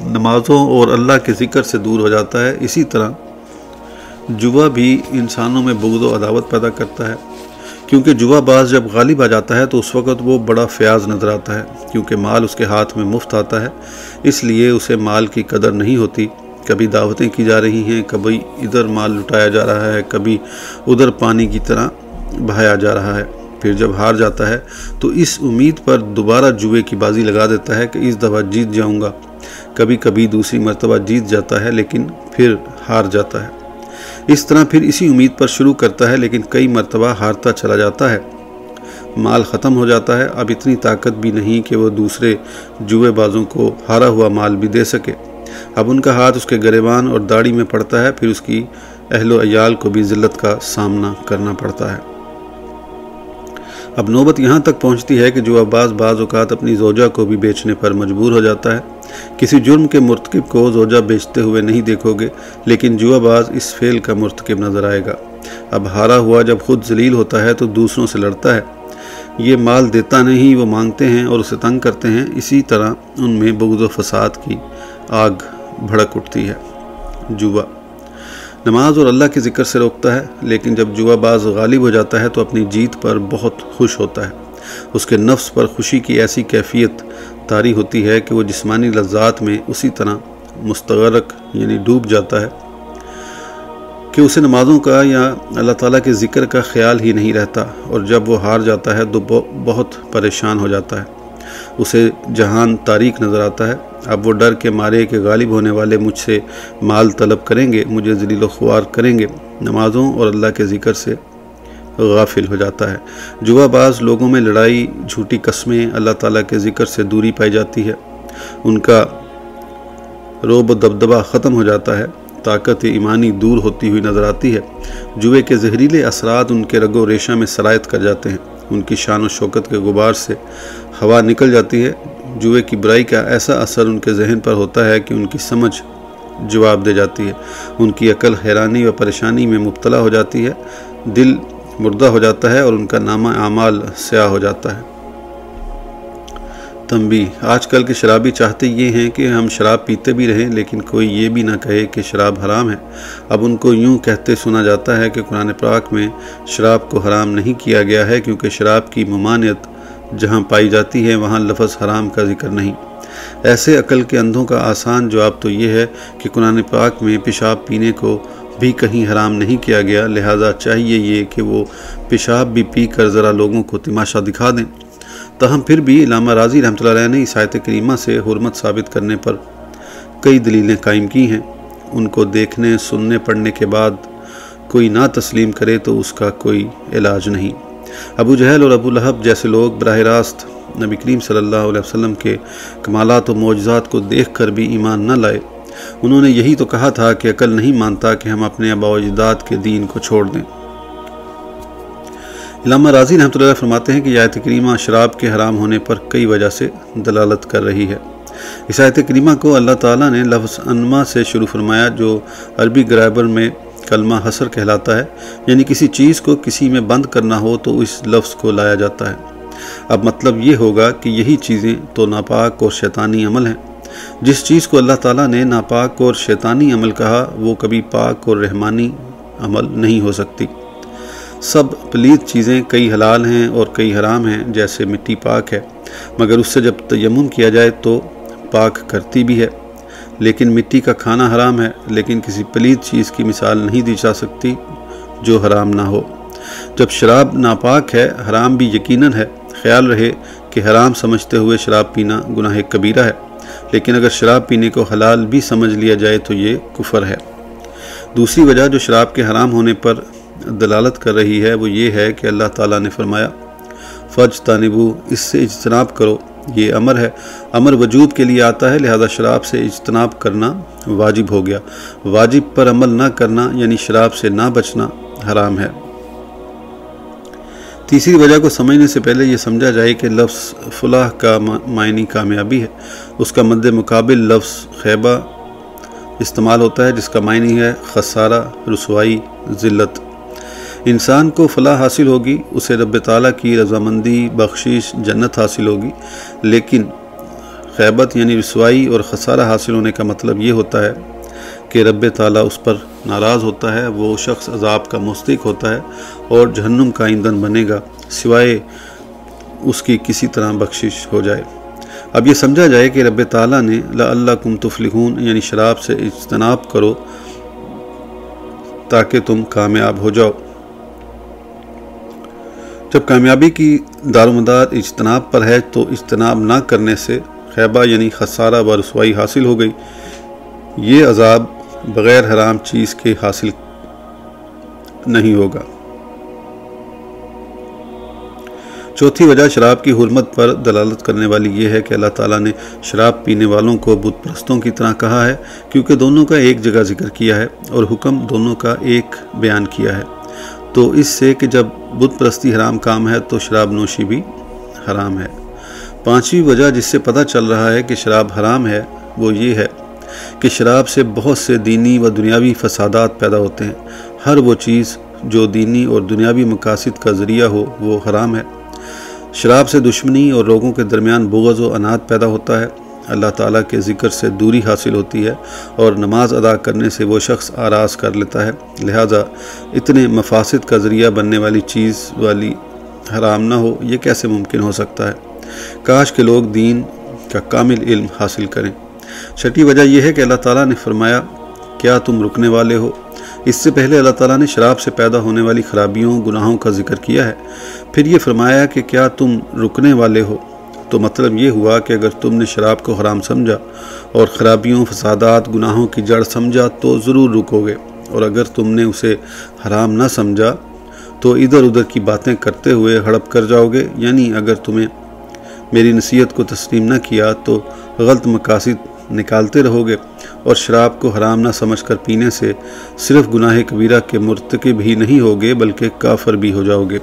نمازوں اور اللہ کے ذکر سے دور ہو جاتا ہے۔ اسی طرح جوا بھی انسانوں میں بغض و عداوت پیدا کرتا ہے۔ کیونکہ جوا باز جب غالب آ جاتا ہے تو اس وقت وہ بڑا فیاض نظر آتا ہے، کیونکہ مال اس کے ہاتھ میں مفت آتا ہے، اس لیے اسے مال کی قدر نہیں ہوتی۔ کبھی دعوتیں کی جا رہی ہیں، کبھی ادھر مال لٹایا جا رہا ہے، کبھی ادھر پانی کی طرح بہایا جا رہا ہے۔ پھر جب ہار جاتا ہے تو اس امید پر دوبارہ جوئے کی بازی لگا دیتا ہے کہ اس دفعہ جیت جاؤں گا۔ کبھی کبھی دوسری مرتبہ جیت جاتا ہے، لیکن پھر ہار جاتا ہے۔ اس طرح پھر اسی امید پر شروع کرتا ہے، لیکن کئی مرتبہ ہارتا چلا جاتا ہے۔ مال ختم ہو جاتا ہے، اب اتنی طاقت بھی نہیں کہ وہ دوسرے جوئے بازوں کو ہارا ہوا مال بھی دے سکے۔ اب ان کا ہاتھ اس کے گریبان اور داڑھی میں پڑتا ہے، پھر اس کی اہل و عیال کو بھی ذلت کا سامنا کرنا پڑتا ہے۔ اب نوبت یہاں تک پہنچتی ہے کہ جو عباس بعض اوقات اپنی زوجہ کو بھی بیچنے پر مجبور ہو جاتا ہے۔ کسی جرم کے مرتکب کو زوجہ بیچتے ہوئے نہیں دیکھو گے، لیکن جو باز اس فعل کا مرتکب نظر آئے گا۔ اب ہارا ہوا جب خود ذلیل ہوتا ہے تو دوسروں سے لڑتا ہے۔ یہ مال دیتا نہیں، وہ مانگتے ہیں اور اسے تنگ کرتے ہیں۔ اسی طرح ان میں بغض و فساد کی آگ بھڑک اٹھتی ہے، جوا۔ نماز اور اللہ کے ذکر سے روکتا ہے، لیکن جب جوا باز غالب ہو جاتا ہے تو اپنی جیت پر بہت خوش ہوتا ہے۔ اس کے نفس پر خوشی کی ایسی کیفیت طاری ہوتی ہے کہ وہ جسمانی لذات میں اسی طرح مستغرق یعنی ڈوب جاتا ہے کہ اسے نمازوں کا یا اللہ تعالیٰ کے ذکر کا خیال ہی نہیں رہتا، اور جب وہ ہار جاتا ہے تو بہت پریشان ہو جاتا ہے۔ اسے جہان تاریخ نظر آتا ہے۔ اب وہ ڈر کے مارے کہ غالب ہونے والے مجھ سے مال طلب کریں گے، مجھے ذلیل و خوار کریں گے۔ نمازوں اور اللہ کے ذکر سے غافل ہو جاتا ہے۔ جوا باز لوگوں میں لڑائی، جھوٹی قسمیں اللہ تعالیٰ کے ذکر سے دوری پائی جاتی ہے۔ ان کا روب و دبدبہ ختم ہو جاتا ہے، طاقت ایمانی دور ہوتی ہوئی نظر آتی ہے۔ جوے کے زہریلے اثرات ان کے رگ و ریشہ میں سرایت کر جاتے ہیں۔ ان کی شان و شوکت کے غبار سے ہوا نکل جاتی ہے۔ جوے کی برائی کا ایسا اثر ان کے ذہن پر ہوتا ہے کہ ان کی سمجھ جواب دے جاتی ہے۔ ان کی عقل حیرانی و پریشانی میں مبتلا ہو جاتی ہے۔ دل مردہ ہو جاتا ہے اور ان کا نامہ اعمال سیاہ ہو جاتا ہے۔ تنبی، آج کل کے شرابی چاہتے یہ ہیں کہ ہم شراب پیتے بھی رہیں، لیکن کوئی یہ بھی نہ کہے کہ شراب حرام ہے۔ اب ان کو یوں کہتے سنا جاتا ہے کہ قرآن پاک میں شراب کو حرام نہیں کیا گیا ہے، کیونکہ شراب کی ممانعت جہاں پائی جاتی ہے، وہاں لفظ حرام کا ذکر نہیں۔ ایسے عقل کے اندھوں کا آسان جواب تو یہ ہے کہ قرآن پاک میں پیشاب پینے کو بھی کہیں حرام نہیں کیا گیا، لہٰذا چاہیے یہ کہ وہ پیشاب بھی پی کر ذرا لوگوں کو تماشا دکھا دیں۔ تاہم پھر بھی علامہ راضی رحمۃ اللہ علیہ نے عیسائیت کریمہ سے حرمت ثابت کرنے پر کئی دلیلیں قائم کی ہیں۔ ان کو دیکھنے، سننے، پڑھنے کے بعد کوئی نہ تسلیم کرے تو اس کا کوئی علاج نہیں۔ ابو جہل اور ابو لہب جیسے لوگ براہ راست نبی کریم صلی اللہ علیہ وسلم کے کمالات و معجزات کو دیکھ کر بھی ایمان نہ لائے۔ انہوں نے یہی تو کہا تھا کہ عقل نہیں مانتا کہ ہم اپنے ابا و اجداد کے دین کو چھوڑ دیں۔ علامہ راضی رحمۃ اللہ فرماتے ہیں کہ آیت کریمہ شراب کے حرام ہونے پر کئی وجہ سے دلالت کر رہی ہے۔ اس آیت کریمہ کو اللہ تعالیٰ نے لفظ انما سے شروع فرمایا جو عربی گرائبر میں کلمہ حسر کہلاتا ہے یعنی کسی چیز کو کسی میں بند کرنا ہو تو اس لفظ کو لایا جاتا ہے۔ اب مطلب یہ ہوگا کہ یہی چیزیں تو ناپاک اور شیطانی عمل ہیں۔ جس چیز کو اللہ تعالیٰ نے ناپاک اور شیطانی عمل کہا، وہ کبھی پاک اور رحمانی عمل نہیں ہو سکتی۔ سب پلیت چیزیں کئی حلال ہیں اور کئی حرام ہیں، جیسے مٹی پاک ہے۔ مگر اس سے جب تیمم کیا جائے تو پاک کرتی بھی ہے۔ لیکن مٹی کا کھانا حرام ہے، لیکن کسی پلیت چیز کی مثال نہیں دی جا سکتی جو حرام نہ ہو۔ جب شراب ناپاک ہے، حرام بھی یقیناً ہے۔ خیال رہے کہ حرام سمجھتے ہوئے شراب پینا گناہ کبیرہ ہے۔ لیکن اگر شراب پینے کو حلال بھی سمجھ لیا جائے تو یہ کفر ہے۔ دوسری وجہ جو شراب کے حرام ہونے پر دلالت کر رہی ہے، وہ یہ ہے کہ اللہ تعالیٰ نے فرمایا فج تانبو اس سے اجتناب کرو۔ یہ امر ہے۔ امر وجود کے لیے آتا ہے، لہذا شراب سے اجتناب کرنا واجب ہو گیا۔ واجب پر عمل نہ کرنا یعنی شراب سے نہ بچنا، حرام ہے۔ تیسری وجہ کو سمجھنے سے پہلے یہ سمجھا جائے کہ لفظ فلاح کا معنی کامیابی ہے۔ اس کا مد مقابل لفظ خیبہ استعمال ہوتا ہے، جس کا معنی ہے خسارہ، رسوائی، ذلت۔ انسان کو فلاح حاصل ہوگی، اسے رب تعالیٰ کی رضامندی، بخشش، جنت حاصل ہوگی۔ لیکن خیبت یعنی رسوائی اور خسارہ حاصل ہونے کا مطلب یہ ہوتا ہے کہ رب تعالیٰ اس پر ناراض ہوتا ہے، وہ شخص عذاب کا مستق ہوتا ہے اور جہنم کا ایندھن بنے گا، سوائے اس کی کسی طرح بخشش ہو جائے۔ اب یہ سمجھا جائے کہ رب تعالیٰ نے لا اللہ کم تفلحون یعنی شراب سے اجتناب کرو تاکہ تم کامیاب ہو جاؤ۔ جب کامیابی کی دار و مدار اجتناب پر ہے تو اجتناب نہ کرنے سے خیبہ یعنی خسارہ و رسوائی حاصل ہو گئی۔ یہ عذاب بغیر حرام چیز کے حاصل نہیں ہوگا۔ چوتھی وجہ شراب کی حرمت پر دلالت کرنے والی یہ ہے کہ اللہ تعالیٰ نے شراب پینے والوں کو بت پرستوں کی طرح کہا ہے، کیونکہ دونوں کا ایک جگہ ذکر کیا ہے اور حکم دونوں کا ایک بیان کیا ہے۔ تو اس سے کہ جب بت پرستی حرام کام ہے تو شراب نوشی بھی حرام ہے۔ پانچویں وجہ جس سے پتہ چل رہا ہے کہ شراب حرام ہے وہ یہ ہے کہ شراب سے بہت سے دینی و دنیاوی فسادات پیدا ہوتے ہیں۔ ہر وہ چیز جو دینی اور دنیاوی مقاصد کا ذریعہ ہو وہ حرام ہے۔ شراب سے دشمنی اور لوگوں کے درمیان بغض و انات پیدا ہوتا ہے۔ اللہ تعالیٰ کے ذکر سے دوری حاصل ہوتی ہے اور نماز ادا کرنے سے وہ شخص آراز کر لیتا ہے۔ لہٰذا اتنے مفاسد کا ذریعہ بننے والی چیز والی حرام نہ ہو، یہ کیسے ممکن ہو سکتا ہے؟ کاش کے لوگ دین کا کامل علم حاصل کریں۔ چھٹی وجہ یہ ہے کہ اللہ تعالیٰ نے فرمایا، کیا تم رکنے والے ہو؟ اس سے پہلے اللہ تعالیٰ نے شراب سے پیدا ہونے والی خرابیوں، گناہوں کا ذکر کیا ہے۔ پھر یہ فرمایا کہ کیا تم رکنے والے ہو؟ تو مطلب یہ ہوا کہ اگر تم نے شراب کو حرام سمجھا اور خرابیوں، فسادات، گناہوں کی جڑ سمجھا تو ضرور رکو گے۔ اور اگر تم نے اسے حرام نہ سمجھا تو ادھر ادھر کی باتیں کرتے ہوئے ہڑپ کر جاؤ گے۔ یعنی اگر تمہیں میری نصیحت کو تسلیم نہ کیا تو غلط مقاصد نکالتے رہو گے۔ اور شراب کو حرام نہ سمجھ کر پینے سے صرف گناہ کبیرہ کے مرتکب ہی نہیں ہوگے، بلکہ کافر بھی ہو جاؤ گے۔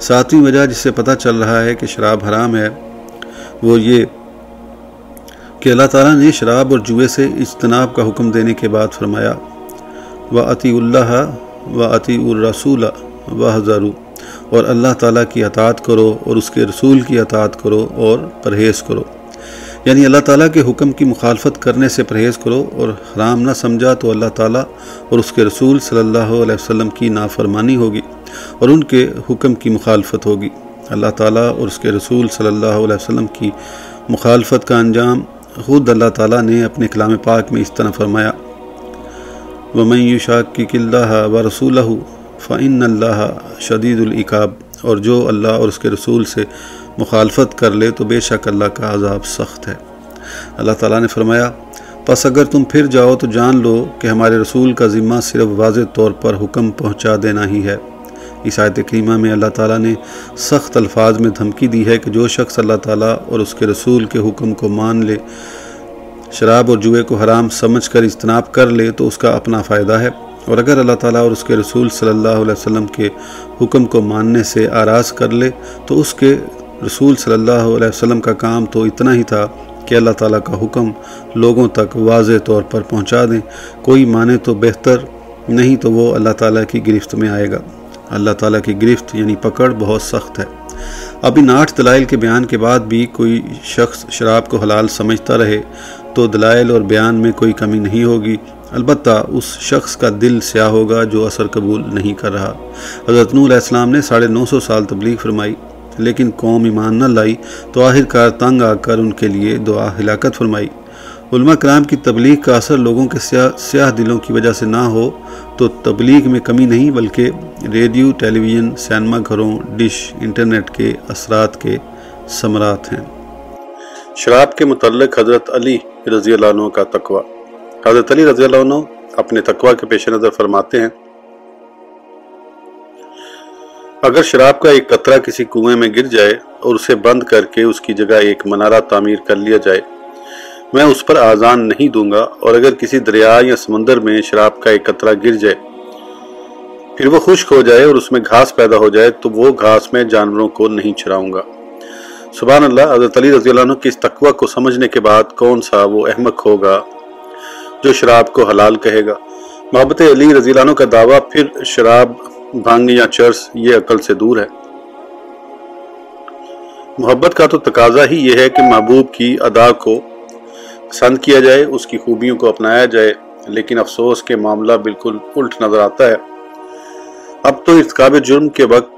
ساتویں وجہ جس سے پتہ چل رہا ہے کہ شراب حرام ہے وہ یہ کہ اللہ تعالیٰ نے شراب اور جوئے سے اجتناب کا حکم دینے کے بعد فرمایا و عطی اللہ و عطی الرسول و حضرو اور اللہ تعالیٰ کی اطاعت کرو اور اس کے رسول کی اطاعت کرو اور پرہیز کرو۔ یعنی اللہ تعالیٰ کے حکم کی مخالفت کرنے سے پرہیز کرو اور حرام نہ سمجھا تو اللہ تعالیٰ اور اس کے رسول صلی اللہ علیہ وسلم کی نافرمانی ہوگی اور ان کے حکم کی مخالفت ہوگی۔ اللہ تعالیٰ اور اس کے رسول صلی اللہ علیہ وسلم کی مخالفت کا انجام خود اللہ تعالیٰ نے اپنے کلام پاک میں اس طرح فرمایا، ومن شاک کی قلعہ و رسول فعن اللہ شدید العقاب۔ اور جو اللہ اور اس کے رسول سے مخالفت کر لے تو بے شک اللہ کا عذاب سخت ہے۔ اللہ تعالیٰ نے فرمایا، پس اگر تم پھر جاؤ تو جان لو کہ ہمارے رسول کا ذمہ صرف واضح طور پر حکم پہنچا دینا ہی ہے۔ اس آیت کریمہ میں اللہ تعالیٰ نے سخت الفاظ میں دھمکی دی ہے کہ جو شخص اللہ تعالیٰ اور اس کے رسول کے حکم کو مان لے، شراب اور جوئے کو حرام سمجھ کر اجتناب کر لے تو اس کا اپنا فائدہ ہے۔ اور اگر اللہ تعالیٰ اور اس کے رسول صلی اللہ علیہ وسلم کے حکم کو ماننے سے آراز کر لے تو اس کے رسول صلی اللہ علیہ وسلم کا کام تو اتنا ہی تھا کہ اللہ تعالیٰ کا حکم لوگوں تک واضح طور پر پہنچا دیں۔ کوئی مانے تو بہتر، نہیں تو وہ اللہ تعالیٰ کی گرفت میں آئے گا۔ اللہ تعالیٰ کی گرفت یعنی پکڑ بہت سخت ہے۔ اب ان آٹھ دلائل کے بیان کے بعد بھی کوئی شخص شراب کو حلال سمجھتا رہے تو دلائل اور بیان میں کوئی کمی نہیں ہوگی۔ البتہ اس شخص کا دل سیاہ ہوگا جو اثر قبول نہیں کر رہا۔ حضرت نور علیہ السلام نے ساڑھے نو سو سال تبلیغ فرمائی، لیکن قوم ایمان نہ لائی تو آخر کار تنگ آ کر ان کے لیے دعا ہلاکت فرمائی۔ علماء کرام کی تبلیغ کا اثر لوگوں کے سیاہ سیاہ دلوں کی وجہ سے نہ ہو تو تبلیغ میں کمی نہیں بلکہ ریڈیو ٹیلی ویژن سینما گھروں، ڈش، انٹرنیٹ کے اثرات کے ثمرات ہیں۔ شراب کے متعلق حضرت علی رضی اللہ عنہ کا تقوی۔ حضرت علی رضی اللہ عنہ اپنے تقوی کے پیش نظر فرماتے ہیں۔ اگر شراب کا ایک قطرہ کسی کنویں میں گر جائے اور اسے بند کر کے اس کی جگہ ایک منارہ تعمیر کر لیا جائے، میں اس پر آزان نہیں دوں گا اور اگر کسی دریا یا سمندر میں شراب کا ایک قطرہ گر جائے پھر وہ خشک ہو جائے اور اس میں گھاس پیدا ہو جائے، تو وہ گھاس میں جانوروں کو نہیں چراؤں گا۔ سبحان اللہ، حضرت علی رضی اللہ عنہ کی اس تقوی کو سمجھنے کے بعد کون سا وہ احمق ہوگا جو شراب کو حلال کہے گا؟ محبت علی رضی اللہ عنہ کا دعویٰ پھر شراب بھانگ یا چرس، یہ عقل سے دور ہے۔ محبت کا تو تقاضا ہی یہ ہے کہ محبوب کی ادا کو پسند کیا جائے، اس کی خوبیوں کو اپنایا جائے، لیکن افسوس کے معاملہ بالکل الٹ نظر آتا ہے۔ اب تو ارتکاب جرم کے وقت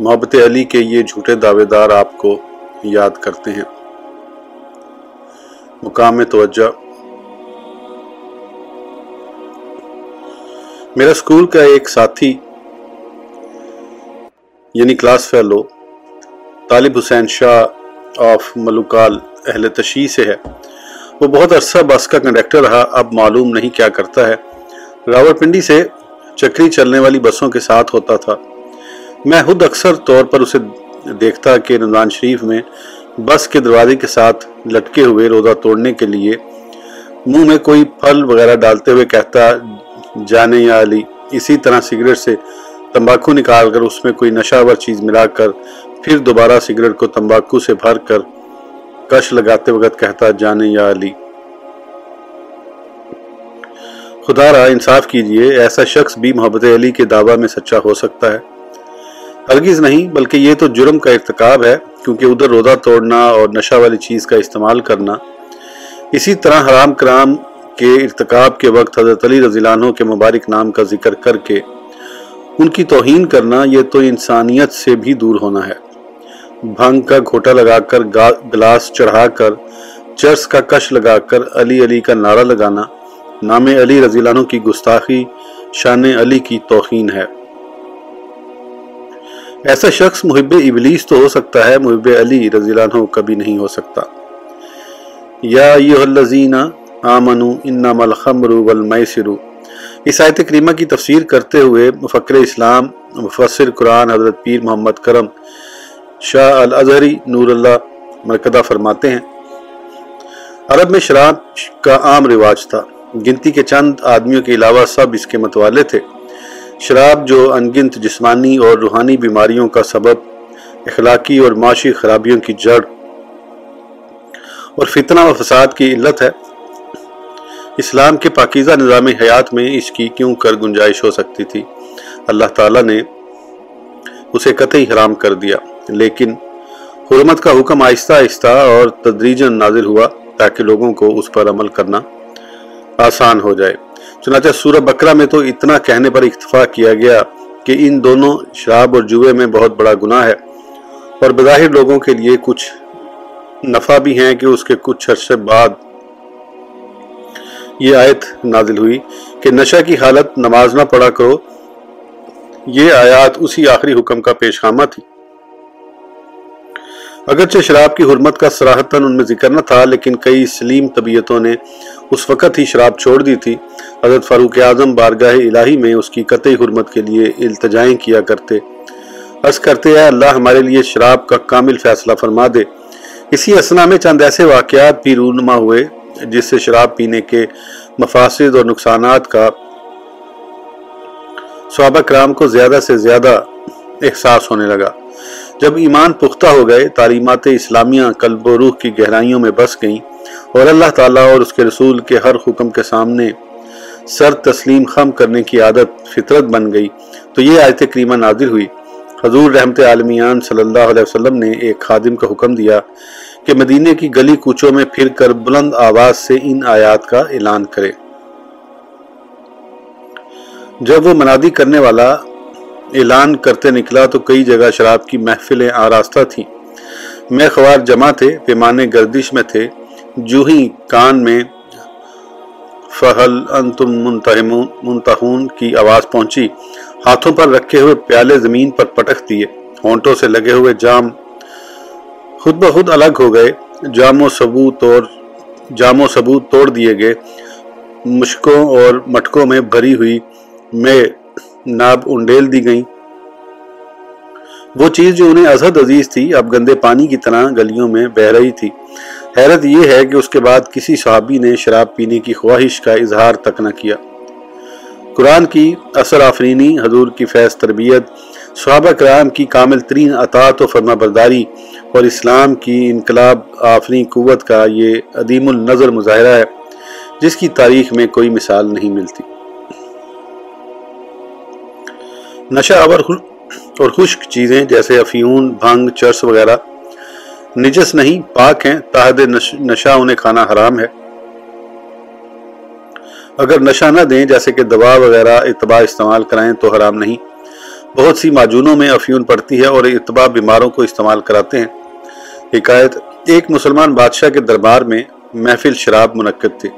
محبت علی کے یہ جھوٹے دعوے دار آپ کو یاد کرتے ہیں۔ مقام توجہ۔ میرا اسکول کا ایک ساتھی یعنی کلاس فیلو، طالب حسین شاہ آف ملوکال اہل تشیح سے ہے۔ وہ بہت عرصہ بس کا کنڈکٹر رہا، اب معلوم نہیں کیا کرتا ہے۔ راول پنڈی سے چکری چلنے والی بسوں کے ساتھ ہوتا تھا۔ میں خود اکثر طور پر اسے دیکھتا کہ رمضان شریف میں بس کے دروازے کے ساتھ لٹکے ہوئے روزہ توڑنے کے لیے منہ میں کوئی پھل وغیرہ ڈالتے ہوئے کہتا، جانے یا علی، اسی طرح سگریٹ سے تمباکو نکال کر اس میں کوئی نشہ چیز ملا کر پھر دوبارہ سگریٹ کو تمباکو سے بھر کر کش لگاتے وقت کہتا، جانے یا علی خدا را انصاف کیجیے، ایسا شخص بھی محبت علی کے دعویٰ میں سچا ہو سکتا ہے۔ ہرگز نہیں، بلکہ یہ تو جرم کا ارتکاب ہے، کیونکہ ادھر روزہ توڑنا اور نشہ والی چیز کا استعمال کرنا۔ اسی طرح حرام کرام کے ارتکاب کے وقت حضرت علی رضی اللہ عنہ کے مبارک نام کا ذکر کر کے ان کی توہین کرنا، یہ تو انسانیت سے بھی دور ہونا ہے۔ بھنگ کا گھوٹا لگا کر گلاس چڑھا کر، چرس کا کش لگا کر، علی علی کا نعرہ لگانا۔ نام علی رضی اللہ عنہ کی گستاخی شان علی کی توہین ہے۔ ایسا شخص محب ابلیس تو ہو سکتا ہے، محب علی رضی اللہ عنہ کبھی نہیں ہو سکتا۔ یا ایوہ اللذین آمنو انما الخمر والمیسر۔ اس آیت کریمہ کی تفسیر کرتے ہوئے مفکر اسلام، مفسر قرآن حضرت پیر محمد کرم شاہ الازہری نور اللہ مرکدہ فرماتے ہیں۔ عرب میں شراب کا عام رواج تھا۔ گنتی کے چند آدمیوں کے علاوہ سب اس کے متوالے تھے۔ شراب جو انگنت جسمانی اور روحانی بیماریوں کا سبب، اخلاقی اور معاشی خرابیوں کی جڑ اور فتنہ و فساد کی علت ہے۔ اسلام کے پاکیزہ نظام حیات میں اس کی کیوں کر گنجائش ہو سکتی تھی؟ اللہ تعالیٰ نے اسے قطعی حرام کر دیا، لیکن حرمت کا حکم آہستہ آہستہ اور تدریجن نازل ہوا تاکہ لوگوں کو اس پر عمل کرنا آسان ہو جائے۔ چنانچہ سورہ بکرہ میں تو اتنا کہنے پر اکتفا کیا گیا کہ ان دونوں شراب اور جوے میں بہت بڑا گناہ ہے۔ اور بظاہر لوگوں کے لیے کچھ نفع بھی ہیں کہ اس کے کچھ عرصے بعد یہ آیت نازل ہوئی کہ نشہ کی حالت نماز نہ پڑا کرو۔ یہ آیات اسی آخری حکم کا پیش خامہ تھی۔ اگرچہ شراب کی حرمت کا سراہتاً ان میں ذکر نہ تھا، لیکن کئی سلیم طبیعتوں نے اس وقت ہی شراب چھوڑ دی تھی۔ حضرت فاروق اعظم بارگاہ الہی میں اس کی قطعی حرمت کے لیے التجائیں کیا کرتے۔ عرض کرتے ہیں، اللہ ہمارے لیے شراب کا کامل فیصلہ فرما دے۔ اسی اسنا میں چند ایسے واقعات بھی رونما ہوئے، جس سے شراب پینے کے مفاسد اور نقصانات کا صحابہ کرام کو زیادہ سے زیادہ احساس ہونے لگا۔ جب ایمان پختہ ہو گئے، تعلیمات اسلامیہ، قلب و روح کی گہرائیوں میں بس گئیں۔ اور اللہ تعالیٰ اور اس کے رسول کے ہر حکم کے سامنے سر تسلیم خم کرنے کی عادت فطرت بن گئی۔ تو یہ آیت کریمہ نازل ہوئی۔ حضور رحمت عالمیان صلی اللہ علیہ وسلم نے ایک خادم کا حکم دیا کہ مدینے کی گلی کوچوں میں پھر کر بلند آواز سے ان آیات کا اعلان کرے۔ جب وہ منادی کرنے والا اعلان کرتے نکلا تو کئی جگہ شراب کی محفلیں آراستہ تھیں۔ میں خوار جمع تھے، پیمانے گردش میں تھے۔ جو ہی کان میں فہل انتم منتہون کی آواز پہنچی، ہاتھوں پر رکھے ہوئے پیالے زمین پر پٹک دیے، ہونٹوں سے لگے ہوئے جام خود بخود الگ ہو گئے، جام و ثبوت اور جام و ثبوت توڑ دیے گئے۔ مشکوں اور مٹکوں میں بھری ہوئی میں ناب انڈیل دی گئیں۔ وہ چیز جو انہیں ازہد عزیز تھی، اب گندے پانی کی طرح گلیوں میں بہ رہی تھی۔ حیرت یہ ہے کہ اس کے بعد کسی صحابی نے شراب پینے کی خواہش کا اظہار تک نہ کیا۔ قرآن کی اثر آفرینی، حضور کی فیض تربیت، صحابہ کرام کی کامل ترین اطاعت و فرما برداری اور اسلام کی انقلاب آفری قوت کا یہ عدیم النظر مظاہرہ ہے، جس کی تاریخ میں کوئی مثال نہیں ملتی۔ نشہ آور اور خشک چیزیں جیسے افیون، بھنگ، چرس وغیرہ نجس نہیں، پاک ہیں، تاہد نشہ انہیں کھانا حرام ہے۔ اگر نشہ نہ دیں، جیسے کہ دوا وغیرہ اتباع استعمال کرائیں تو حرام نہیں۔ بہت سی معجونوں میں افیون پڑتی ہے اور اتباع بیماروں کو استعمال کراتے ہیں۔ حکایت، ایک مسلمان بادشاہ کے دربار میں محفل شراب منعقد تھی۔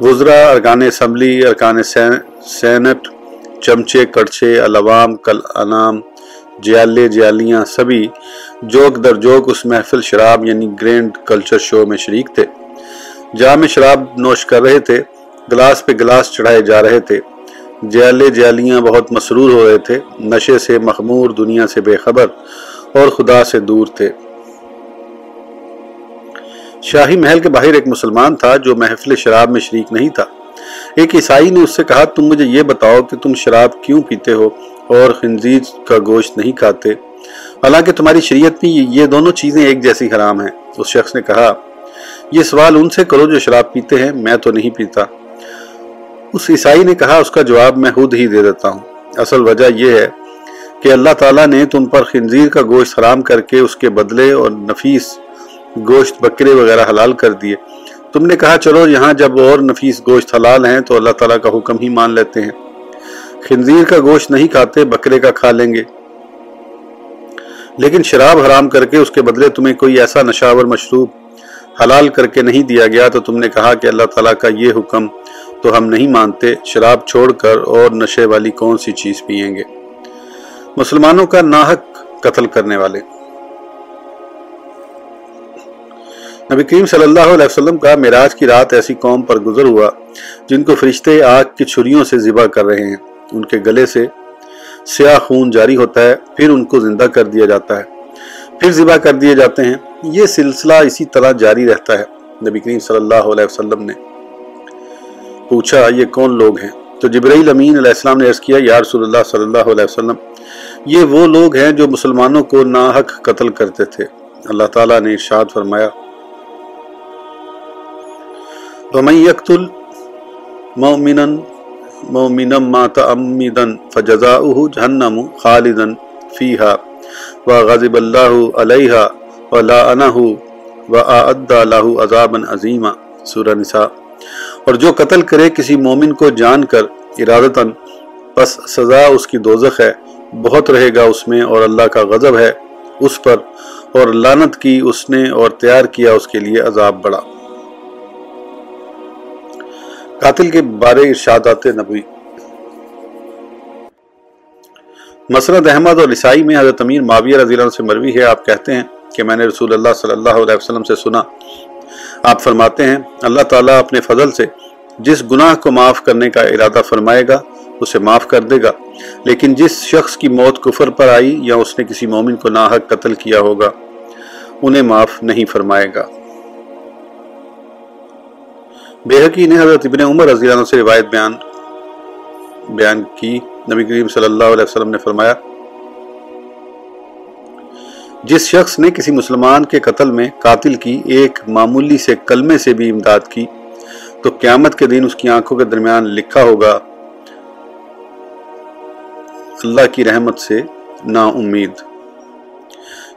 وزراء ارکان اسمبلی، ارکان سینٹ، چمچے، کڑچے الوام کل انام جیالے جیالیاں سبھی جوک در جوک اس محفل شراب یعنی گرینڈ کلچر شو میں شریک تھے۔ جہاں میں شراب نوش کر رہے تھے، گلاس پہ گلاس چڑھائے جا رہے تھے۔ جیالے جیالیاں بہت مسرور ہو رہے تھے۔ نشے سے مخمور، دنیا سے بے خبر اور خدا سے دور تھے۔ شاہی محل کے باہر ایک مسلمان تھا جو محفل شراب میں شریک نہیں تھا۔ ایک عیسائی نے اس سے کہا، تم مجھے یہ بتاؤ کہ تم شراب کیوں پیتے ہو؟ اور خنزیر کا گوشت نہیں کھاتے۔ حالانکہ تمہاری شریعت میں یہ دونوں چیزیں ایک جیسی حرام ہیں۔ اس شخص نے کہا، یہ سوال ان سے کرو جو شراب پیتے ہیں، میں تو نہیں پیتا۔ اس عیسائی نے کہا، اس کا جواب میں خود ہی دے دیتا ہوں۔ اصل وجہ یہ ہے کہ اللہ تعالیٰ نے تم پر خنزیر کا گوشت حرام کر کے اس کے بدلے اور نفیس گوشت بکرے وغیرہ حلال کر دیے۔ تم نے کہا، چلو یہاں جب اور نفیس گوشت حلال ہیں تو اللہ تعالیٰ کا حکم ہی مان لیتے ہیں۔ خنزیر کا گوشت نہیں کھاتے، بکرے کا کھا لیں گے۔ لیکن شراب حرام کر کے اس کے بدلے تمہیں کوئی ایسا نشاور مشروب حلال کر کے نہیں دیا گیا تو تم نے کہا کہ اللہ تعالیٰ کا یہ حکم تو ہم نہیں مانتے۔ شراب چھوڑ کر اور نشے والی کون سی چیز پئیں گے؟ مسلمانوں کا ناحق قتل کرنے والے۔ نبی کریم صلی اللہ علیہ وسلم کا میراج کی رات ایسی قوم پر گزر ہوا جن کو فرشتے آگ کی چھریوں سے ذبح کر رہے ہیں۔ ان کے گلے سے سیاہ خون جاری ہوتا ہے، پھر ان کو زندہ کر دیا جاتا ہے۔ پھر ذبح کر دیے جاتے ہیں۔ یہ سلسلہ اسی طرح جاری رہتا ہے۔ نبی کریم صلی اللہ علیہ وسلم نے پوچھا، یہ کون لوگ ہیں؟ تو جبرائیل امین علیہ السلام نے عرض کیا، یا رسول اللہ صلی اللہ علیہ وسلم، یہ وہ لوگ ہیں جو مسلمانوں کو ناحق قتل کرتے تھے۔ اللہ تعالیٰ نے ارشاد فرمایا، وَمَن يَقْتُلْ مُؤْمِنًا مُؤْمِنًا مَا تَأَمِّدًا فَجَزَاؤُهُ جَهَنَّمُ خَالِدًا فِيهَا وَغَضِبَ اللَّهُ عَلَيْهَا وَلَعَنَهُ وَأَعَدَّ لَهُ عَذَابًا عَظِيمًا۔ سورہ نساء۔ اور جو قتل کرے کسی مومن کو جان کر ارادتاً پس سزا اس کی دوزخ ہے، بہت رہے گا اس میں اور اللہ کا غضب ہے اس پر اور لانت کی اس نے اور تیار کیا اس کے لیے عذاب بڑا۔ قاتل کے بارے ارشادات نبوی۔ مسرد احمد اور عیسائی میں حضرت امیر معاویہ رضی اللہ عنہ سے مروی ہے۔ آپ کہتے ہیں کہ میں نے رسول اللہ صلی اللہ علیہ وسلم سے سنا۔ آپ فرماتے ہیں، اللہ تعالیٰ اپنے فضل سے جس گناہ کو معاف کرنے کا ارادہ فرمائے گا، اسے معاف کر دے گا۔ لیکن جس شخص کی موت کفر پر آئی یا اس نے کسی مومن کو ناحق قتل کیا ہوگا، انہیں معاف نہیں فرمائے گا۔ بےحقی نے حضرت ابن عمر رضی اللہ عنہ سے روایت بیان بیان کی۔ نبی کریم صلی اللہ علیہ وسلم نے فرمایا جس شخص نے کسی مسلمان کے قتل میں قاتل کی ایک معمولی سے کلمے سے بھی امداد کی، تو قیامت کے دن اس کی آنکھوں کے درمیان لکھا ہوگا، اللہ کی رحمت سے نا امید۔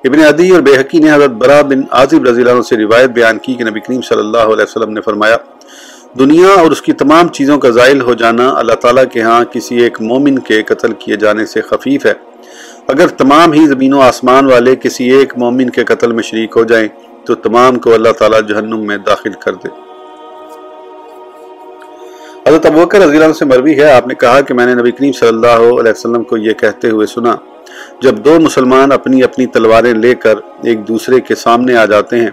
ابن عدی اور بے نے حضرت برا بن عاظب رضی اللہ عنہ سے روایت بیان کی کہ نبی کریم صلی اللہ علیہ وسلم نے فرمایا دنیا اور اس کی تمام چیزوں کا زائل ہو جانا اللہ تعالیٰ کے ہاں کسی ایک مومن کے قتل کیے جانے سے خفیف ہے۔ اگر تمام ہی زمین و آسمان والے کسی ایک مومن کے قتل میں شریک ہو جائیں، تو تمام کو اللہ تعالیٰ جہنم میں داخل کر دے۔ حضرت ابوکر رضی اللہ عنہ سے مروی ہے۔ آپ نے کہا کہ میں نے نبی کریم صلی اللہ علیہ وسلم کو یہ کہتے ہوئے سنا، جب دو مسلمان اپنی اپنی تلواریں لے کر ایک دوسرے کے سامنے آ جاتے ہیں،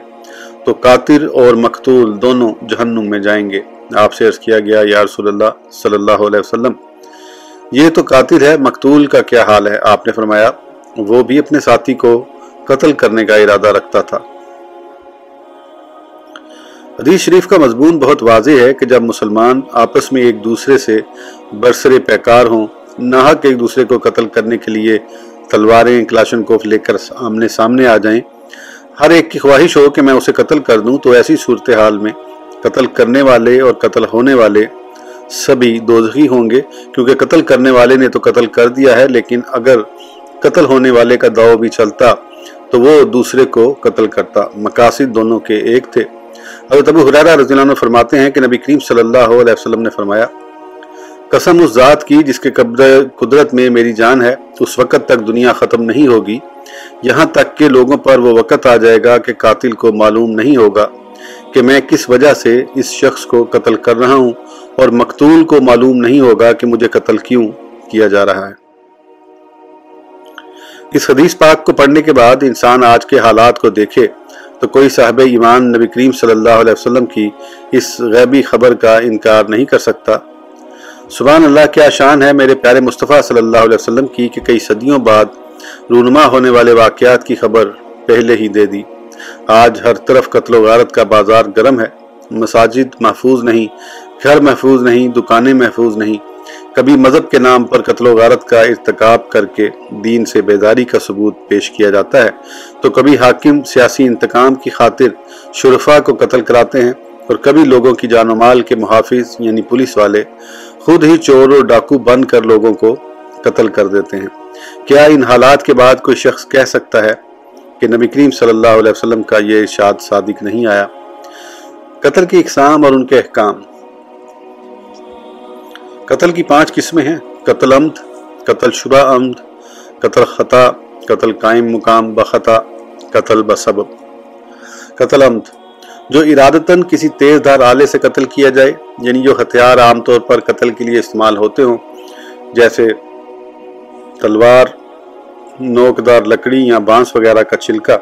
تو قاتل اور مقتول دونوں جہنم میں جائیں گے۔ آپ سے عرض کیا گیا، یا رسول اللہ صلی اللہ علیہ وسلم، یہ تو قاتل ہے، مقتول کا کیا حال ہے؟ آپ نے فرمایا، وہ بھی اپنے ساتھی کو قتل کرنے کا ارادہ رکھتا تھا۔ حدیث شریف کا مضمون بہت واضح ہے کہ جب مسلمان آپس میں ایک دوسرے سے برسر پیکار ہوں ناحق ایک دوسرے کو قتل کرنے کے لیے تلواریں، کلاشن کوف لے کر آمنے سامنے آ جائیں، ہر ایک کی خواہش ہو کہ میں اسے قتل کر دوں، تو ایسی صورتحال میں قتل کرنے والے اور قتل ہونے والے سبھی دوزخی ہوں گے، کیونکہ قتل کرنے والے نے تو قتل کر دیا ہے، لیکن اگر قتل ہونے والے کا دعو بھی چلتا تو وہ دوسرے کو قتل کرتا۔ مقاصد دونوں کے ایک تھے۔ حضرت ابو حریرہ رضی اللہ عنہ فرماتے ہیں کہ نبی کریم صلی اللہ علیہ وسلم نے فرمایا، قسم اس ذات کی جس کے قدرت میں میری جان ہے، اس وقت تک دنیا ختم نہیں ہوگی۔ یہاں تک کہ لوگوں پر وہ وقت آ جائے گا کہ قاتل کو معلوم نہیں ہوگا۔ کہ میں کس وجہ سے اس شخص کو قتل کر رہا ہوں اور مقتول کو معلوم نہیں ہوگا کہ مجھے قتل کیوں کیا جا رہا ہے۔ اس حدیث پاک کو پڑھنے کے بعد انسان آج کے حالات کو دیکھے تو کوئی صاحب ایمان نبی کریم صلی اللہ علیہ وسلم کی اس غیبی خبر کا انکار نہیں کر سکتا۔ سبحان اللہ، کیا شان ہے میرے پیارے مصطفیٰ صلی اللہ علیہ وسلم کی کہ کئی صدیوں بعد رونما ہونے والے واقعات کی خبر پہلے ہی دے دی۔ آج ہر طرف قتل و غارت کا بازار گرم ہے۔ مساجد محفوظ نہیں، گھر محفوظ نہیں، دکانیں محفوظ نہیں۔ کبھی مذہب کے نام پر قتل و غارت کا ارتکاب کر کے دین سے بیداری کا ثبوت پیش کیا جاتا ہے، تو کبھی حاکم سیاسی انتقام کی خاطر شرفا کو قتل کراتے ہیں اور کبھی لوگوں کی جان و مال کے محافظ یعنی پولیس والے خود ہی چور اور ڈاکو بند کر لوگوں کو قتل کر دیتے ہیں۔ کیا ان حالات کے بعد کوئی شخص کہہ سکتا ہے کہ نبی کریم صلی اللہ علیہ وسلم کا یہ ارشاد صادق نہیں آیا۔ قتل کی اقسام اور ان کے احکام۔ قتل کی پانچ قسمیں ہیں۔ قتل عمد، قتل شبہ عمد، قتل خطا، قتل قائم مقام بخطا، قتل بسبب قتل عمد، جو ارادتاً کسی تیز دھار آلے سے قتل کیا جائے یعنی جو ہتھیار عام طور پر قتل کے لیے استعمال ہوتے ہوں، جیسے تلوار نوکدار لکڑی یا بانس وغیرہ کا چھلکا،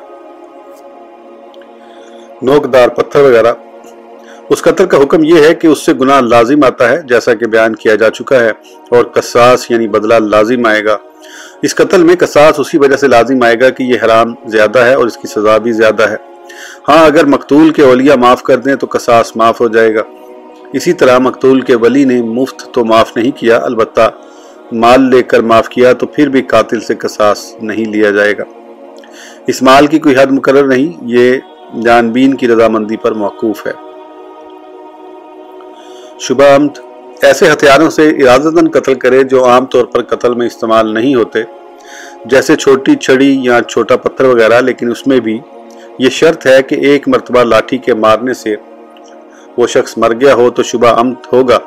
نوکدار پتھر وغیرہ۔ اس قتل کا حکم یہ ہے کہ اس سے گناہ لازم آتا ہے، جیسا کہ بیان کیا جا چکا ہے، اور قصاص یعنی بدلہ لازم آئے گا۔ اس قتل میں قصاص اسی وجہ سے لازم آئے گا کہ یہ حرام زیادہ ہے اور اس کی سزا بھی زیادہ ہے۔ ہاں اگر مقتول کے اولیاء معاف کر دیں تو قصاص معاف ہو جائے گا۔ اسی طرح مقتول کے ولی نے مفت تو معاف نہیں کیا، البتہ مال لے کر معاف کیا تو پھر بھی قاتل سے قصاص نہیں لیا جائے گا۔ اس مال کی کوئی حد مقرر نہیں، یہ جانبین کی رضامندی پر موقوف ہے۔ شبہ عمد ایسے ہتھیاروں سے ارادتاً قتل کرے جو عام طور پر قتل میں استعمال نہیں ہوتے، جیسے چھوٹی چھڑی یا چھوٹا پتھر وغیرہ، لیکن اس میں بھی یہ شرط ہے کہ ایک مرتبہ لاٹھی کے مارنے سے وہ شخص مر گیا ہو تو شبہ عمد ہوگا۔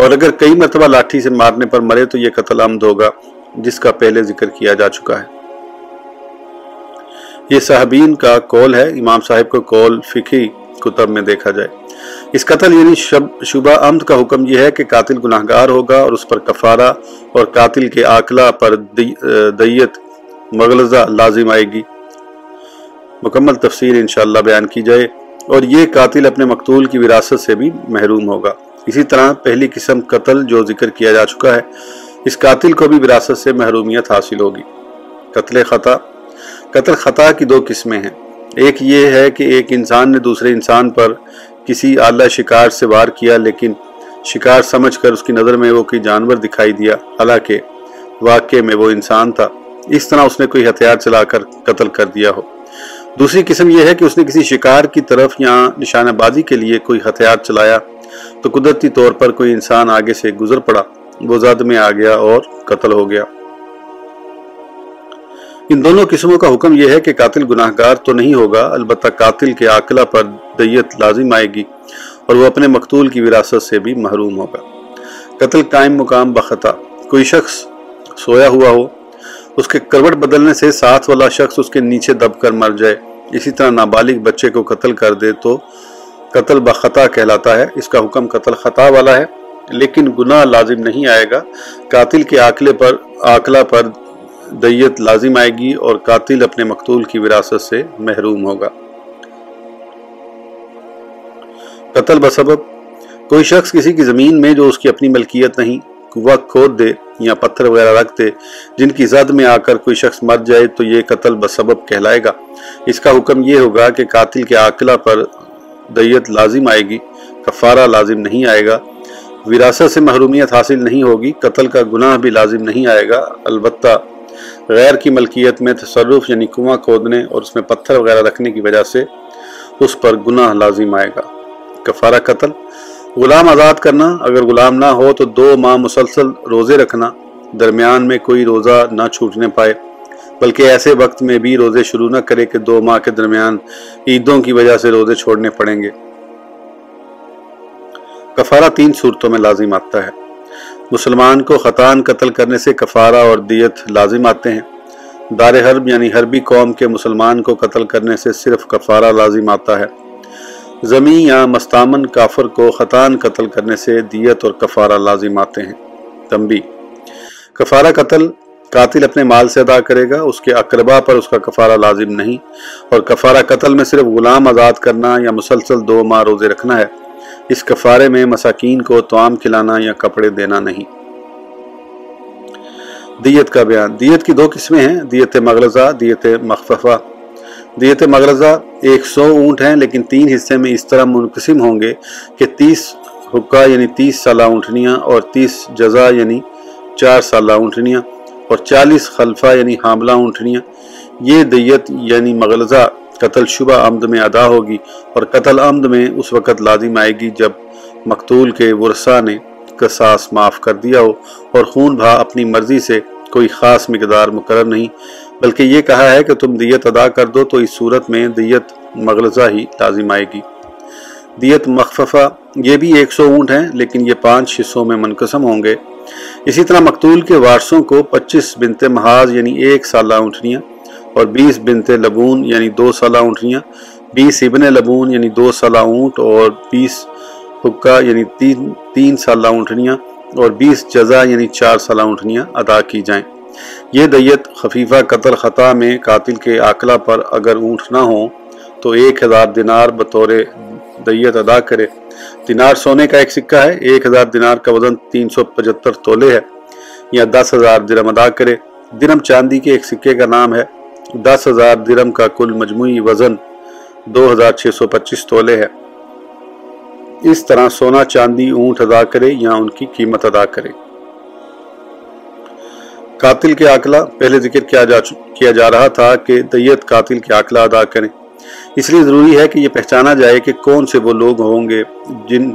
اور اگر کئی مرتبہ لاٹھی سے مارنے پر مرے تو یہ قتل عمد ہوگا، جس کا پہلے ذکر کیا جا چکا ہے۔ یہ صاحبین کا کول ہے، امام صاحب کو کول فقی کتب میں دیکھا جائے۔ اس قتل یعنی شبہ عمد کا حکم یہ ہے کہ قاتل گناہ گار ہوگا اور اس پر کفارہ اور قاتل کے آکلہ پر دیت مغلظہ لازم آئے گی۔ مکمل تفصیل انشاءاللہ بیان کی جائے اور یہ قاتل اپنے مقتول کی وراثت سے بھی محروم ہوگا۔ اسی طرح پہلی قسم قتل جو ذکر کیا جا چکا ہے، اس قاتل کو بھی وراثت سے محرومیت حاصل ہوگی۔ قتل خطا۔ قتل خطا کی دو قسمیں ہیں۔ ایک یہ ہے کہ ایک انسان نے دوسرے انسان پر کسی اعلیٰ شکار سے وار کیا، لیکن شکار سمجھ کر اس کی نظر میں وہ کوئی جانور دکھائی دیا۔ حالانکہ واقع میں وہ انسان تھا۔ اس طرح اس نے کوئی ہتھیار چلا کر قتل کر دیا ہو۔ دوسری قسم یہ ہے کہ اس نے کسی شکار کی طرف یا نشانہ بازی کے لیے کوئی ہتھیار چلایا۔ تو قدرتی طور پر کوئی انسان آگے سے گزر پڑا، وہ زد میں آ گیا اور قتل ہو گیا۔ ان دونوں قسموں کا حکم یہ ہے کہ قاتل گناہ گار تو نہیں ہوگا، البتہ قاتل کے عقلہ پر دیت لازم آئے گی اور وہ اپنے مقتول کی وراثت سے بھی محروم ہوگا۔ قتل قائم مقام بخطا کوئی شخص سویا ہوا ہو، اس کے کروٹ بدلنے سے ساتھ والا شخص اس کے نیچے دب کر مر جائے۔ اسی طرح نابالغ بچے کو قتل کر دے تو قتل بخطا کہلاتا ہے، اس کا حکم قتل خطا والا ہے، لیکن گناہ لازم نہیں آئے گا۔ قاتل کے آکلے پر، آکلہ پر دیت لازم آئے گی اور قاتل اپنے مقتول کی وراثت سے محروم ہوگا۔ قتل بسبب، کوئی شخص کسی کی زمین میں جو اس کی اپنی ملکیت نہیں وقت کھود دے یا پتھر وغیرہ رکھ دے، جن کی زد میں آ کر کوئی شخص مر جائے تو یہ قتل بسبب کہلائے گا۔ اس کا حکم یہ ہوگا کہ قاتل کے عاقلہ پر دیت لازم آئے گی، کفارہ لازم نہیں آئے گا، وراثت سے محرومیت حاصل نہیں ہوگی، قتل کا گناہ بھی لازم نہیں آئے گا، البتہ غیر کی ملکیت میں تصرف یعنی کنواں کھودنے اور اس میں پتھر وغیرہ رکھنے کی وجہ سے اس پر گناہ لازم آئے گا۔ کفارہ قتل، غلام آزاد کرنا، اگر غلام نہ ہو تو دو ماہ مسلسل روزے رکھنا، درمیان میں کوئی روزہ نہ چھوٹنے پائے۔ بلکہ ایسے وقت میں بھی روزے شروع نہ کرے کہ دو ماہ کے درمیان عیدوں کی وجہ سے روزے چھوڑنے پڑیں گے۔ کفارہ تین صورتوں میں لازم آتا ہے۔ مسلمان کو خطان قتل کرنے سے کفارہ اور دیت لازم آتے ہیں۔ دار حرب یعنی حربی قوم کے مسلمان کو قتل کرنے سے صرف کفارہ لازم آتا ہے۔ زمین یا مستامن کافر کو خطان قتل کرنے سے دیت اور کفارہ لازم آتے ہیں۔ تنبی کفارہ قتل قاتل اپنے مال سے ادا کرے گا، اس کے اقربا پر اس کا کفارہ لازم نہیں۔ اور کفارہ قتل میں صرف غلام آزاد کرنا یا مسلسل دو ماہ روزے رکھنا ہے، اس کفارے میں مساکین کو توام کھلانا یا کپڑے دینا نہیں۔ دیت کا بیان۔ دیت کی دو قسمیں ہیں، دیت مغلزہ دیت مخففہ۔ دیت مغلزہ ایک سو اونٹ ہیں، لیکن تین حصے میں اس طرح منقسم ہوں گے کہ تیس حکا یعنی تیس سالہ اونٹنیاں اور تیس جزا یعنی چار سالہ اونٹنیاں۔ اور چالیس خلفہ یعنی حاملہ اونٹنیاں، یہ دیت یعنی مغلزہ قتل شبہ عمد میں ادا ہوگی اور قتل عمد میں اس وقت لازم آئے گی جب مقتول کے ورثہ نے قصاص معاف کر دیا ہو اور خون بھا اپنی مرضی سے کوئی خاص مقدار مقرر نہیں۔ بلکہ یہ کہا ہے کہ تم دیت ادا کر دو تو اس صورت میں دیت مغلزہ ہی لازم آئے گی۔ دیت مخففہ، یہ بھی ایک سو اونٹ ہیں، لیکن یہ پانچ حصوں میں منقسم ہوں گے۔ اسی طرح مقتول کے وارثوں کو پچیس بنت محاذ یعنی ایک سالہ اونٹنیاں اور بیس بنت لبون یعنی دو سالہ اونٹنیاں، بیس ابن لبون یعنی دو سالہ اونٹ اور بیس حکا یعنی تین تین سالہ اونٹنیاں اور بیس جزا یعنی چار سالہ اونٹنیاں ادا کی جائیں۔ یہ دیت خفیفہ قتل خطا میں قاتل کے آکلہ پر اگر اونٹ نہ ہوں تو ایک ہزار دینار بطور دیت ادا کرے۔ دینار سونے کا ایک سکہ ہے، ایک ہزار دینار کا وزن تین سو پچہتر تولے ہے۔ یا دس ہزار درم ادا کرے۔ درم چاندی کے ایک سکے کا نام ہے۔ دس ہزار درم کا کل مجموعی وزن دو ہزار چھ سو پچیس تولے ہے۔ اس طرح سونا چاندی اونٹ ادا کرے یا ان کی قیمت ادا کرے۔ قاتل کے عقلہ پہلے ذکر کیا جا کیا جا رہا تھا کہ دیت قاتل کے عقلہ ادا کریں اس لیے ضروری ہے کہ یہ پہچانا جائے کہ کون سے وہ لوگ ہوں گے جن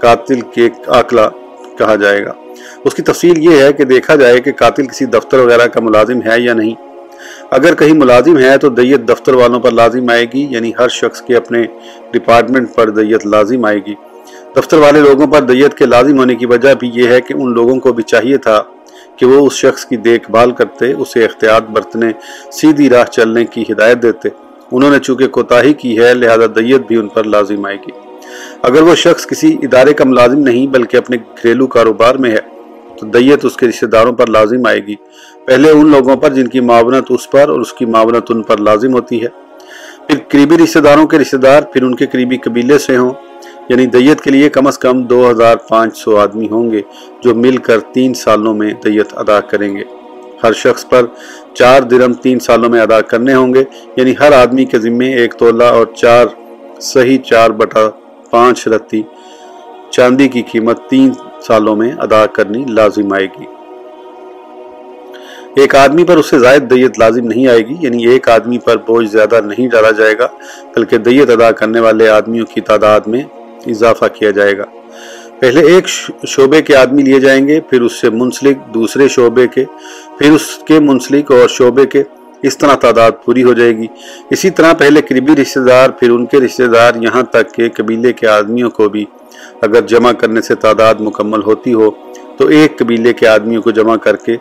قاتل کے عقلہ کہا جائے گا۔ اس کی تفصیل یہ ہے کہ دیکھا جائے کہ قاتل کسی دفتر وغیرہ کا ملازم ہے یا نہیں۔ اگر کہیں ملازم ہے تو دیت دفتر والوں پر لازم آئے گی یعنی ہر شخص کے اپنے ڈپارٹمنٹ پر دیت لازم آئے گی۔ دفتر والے لوگوں پر دیت کے لازم ہونے کی وجہ بھی یہ ہے کہ ان لوگوں کو بھی چاہیے تھا کہ وہ اس شخص کی دیکھ بھال کرتے، اسے احتیاط برتنے، سیدھی راہ چلنے کی ہدایت دیتے۔ انہوں نے چونکہ کوتاہی کی ہے، لہذا دیت بھی ان پر لازم آئے گی۔ اگر وہ شخص کسی ادارے کا ملازم نہیں، بلکہ اپنے گھریلو کاروبار میں ہے، تو دیت اس کے رشتہ داروں پر لازم آئے گی۔ پہلے ان لوگوں پر جن کی معاونت اس پر اور اس کی معاونت ان پر لازم ہوتی ہے۔ پھر قریبی رشتہ داروں کے رشتہ دار پھر ان کے قریبی قبیلے سے ہوں۔ یعنی دیت کے لیے کم از کم دو ہزار پانچ سو آدمی ہوں گے جو مل کر تین سالوں میں دیت ادا کریں گے۔ ہر شخص پر چار درم تین سالوں میں ادا کرنے ہوں گے۔ یعنی ہر آدمی کے ذمے ایک تولہ اور چار صحیح چار بٹا پانچ رتی چاندی کی قیمت تین سالوں میں ادا کرنی لازم آئے گی۔ ایک آدمی پر اس سے زائد دیت لازم نہیں آئے گی۔ یعنی ایک آدمی پر بوجھ زیادہ نہیں ڈالا جائے گا، بلکہ دیت ادا کرنے والے آدمیوں کی تعداد میں اضافہ کیا جائے گا۔ پہلے ایک شعبے کے آدمی لیے جائیں گے، پھر اس سے منسلک دوسرے شعبے کے پھر اس کے منسلک اور شعبے کے اس طرح تعداد پوری ہو جائے گی۔ اسی طرح پہلے قریبی رشتہ دار، پھر ان کے رشتہ دار یہاں تک کہ قبیلے کے آدمیوں کو بھی۔ اگر جمع کرنے سے تعداد مکمل ہوتی ہو، تو ایک قبیلے کے آدمیوں کو جمع کر کے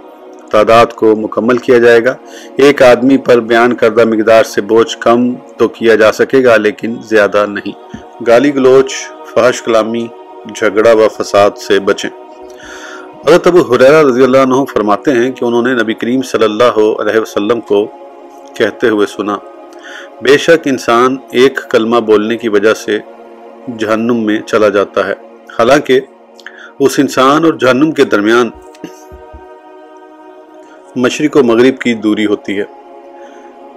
تعداد کو مکمل کیا جائے گا۔ ایک آدمی پر بیان کردہ مقدار سے بوجھ کم تو کیا جا سکے گا، لیکن زیادہ نہیں۔ گالی گلوچ، فحش کلامی، جھگڑا و فساد سے بچیں۔ حضرت ابو حریرہ رضی اللہ عنہ فرماتے ہیں کہ انہوں نے نبی کریم صلی اللہ علیہ وسلم کو کہتے ہوئے سنا، بے شک انسان ایک کلمہ بولنے کی وجہ سے جہنم میں چلا جاتا ہے۔ حالانکہ اس انسان اور جہنم کے درمیان مشرق و مغرب کی دوری ہوتی ہے۔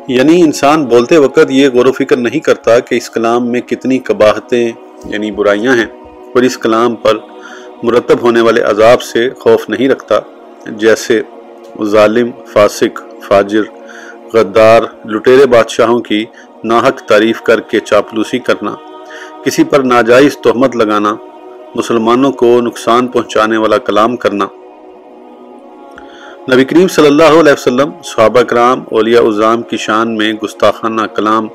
یعنی انسان بولتے وقت یہ غور و فکر نہیں کرتا کہ اس کلام میں کتنی قباہتیں یعنی برائیاں ہیں، اور اس کلام پر مرتب ہونے والے عذاب سے خوف نہیں رکھتا، جیسے ظالم، فاسق، فاجر، غدار، لٹیرے بادشاہوں کی ناحق تعریف کر کے چاپلوسی کرنا، کسی پر ناجائز تہمت لگانا، مسلمانوں کو نقصان پہنچانے والا کلام کرنا۔ نبی کریم صلی اللہ علیہ وسلم صحابہ کرام، اولیاء عظام کی شان میں گستاخانہ کلام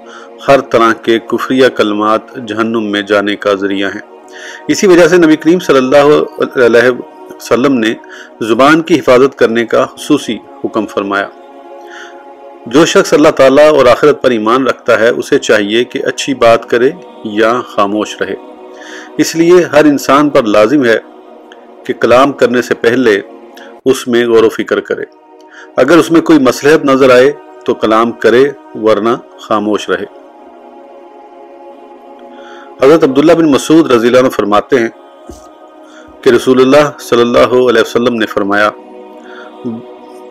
ہر طرح کے کفریہ کلمات جہنم میں جانے کا ذریعہ ہیں۔ اسی وجہ سے نبی کریم صلی اللہ علیہ وسلم نے زبان کی حفاظت کرنے کا خصوصی حکم فرمایا۔ جو شخص اللہ تعالیٰ اور آخرت پر ایمان رکھتا ہے، اسے چاہیے کہ اچھی بات کرے یا خاموش رہے۔ اس لیے ہر انسان پر لازم ہے کہ کلام کرنے سے پہلے اس میں غور و فکر کرے۔ اگر اس میں کوئی مسلحت نظر آئے تو کلام کرے، ورنہ خاموش رہے۔ حضرت عبداللہ بن مسعود رضی اللہ عنہ فرماتے ہیں کہ رسول اللہ صلی اللہ علیہ وسلم نے فرمایا،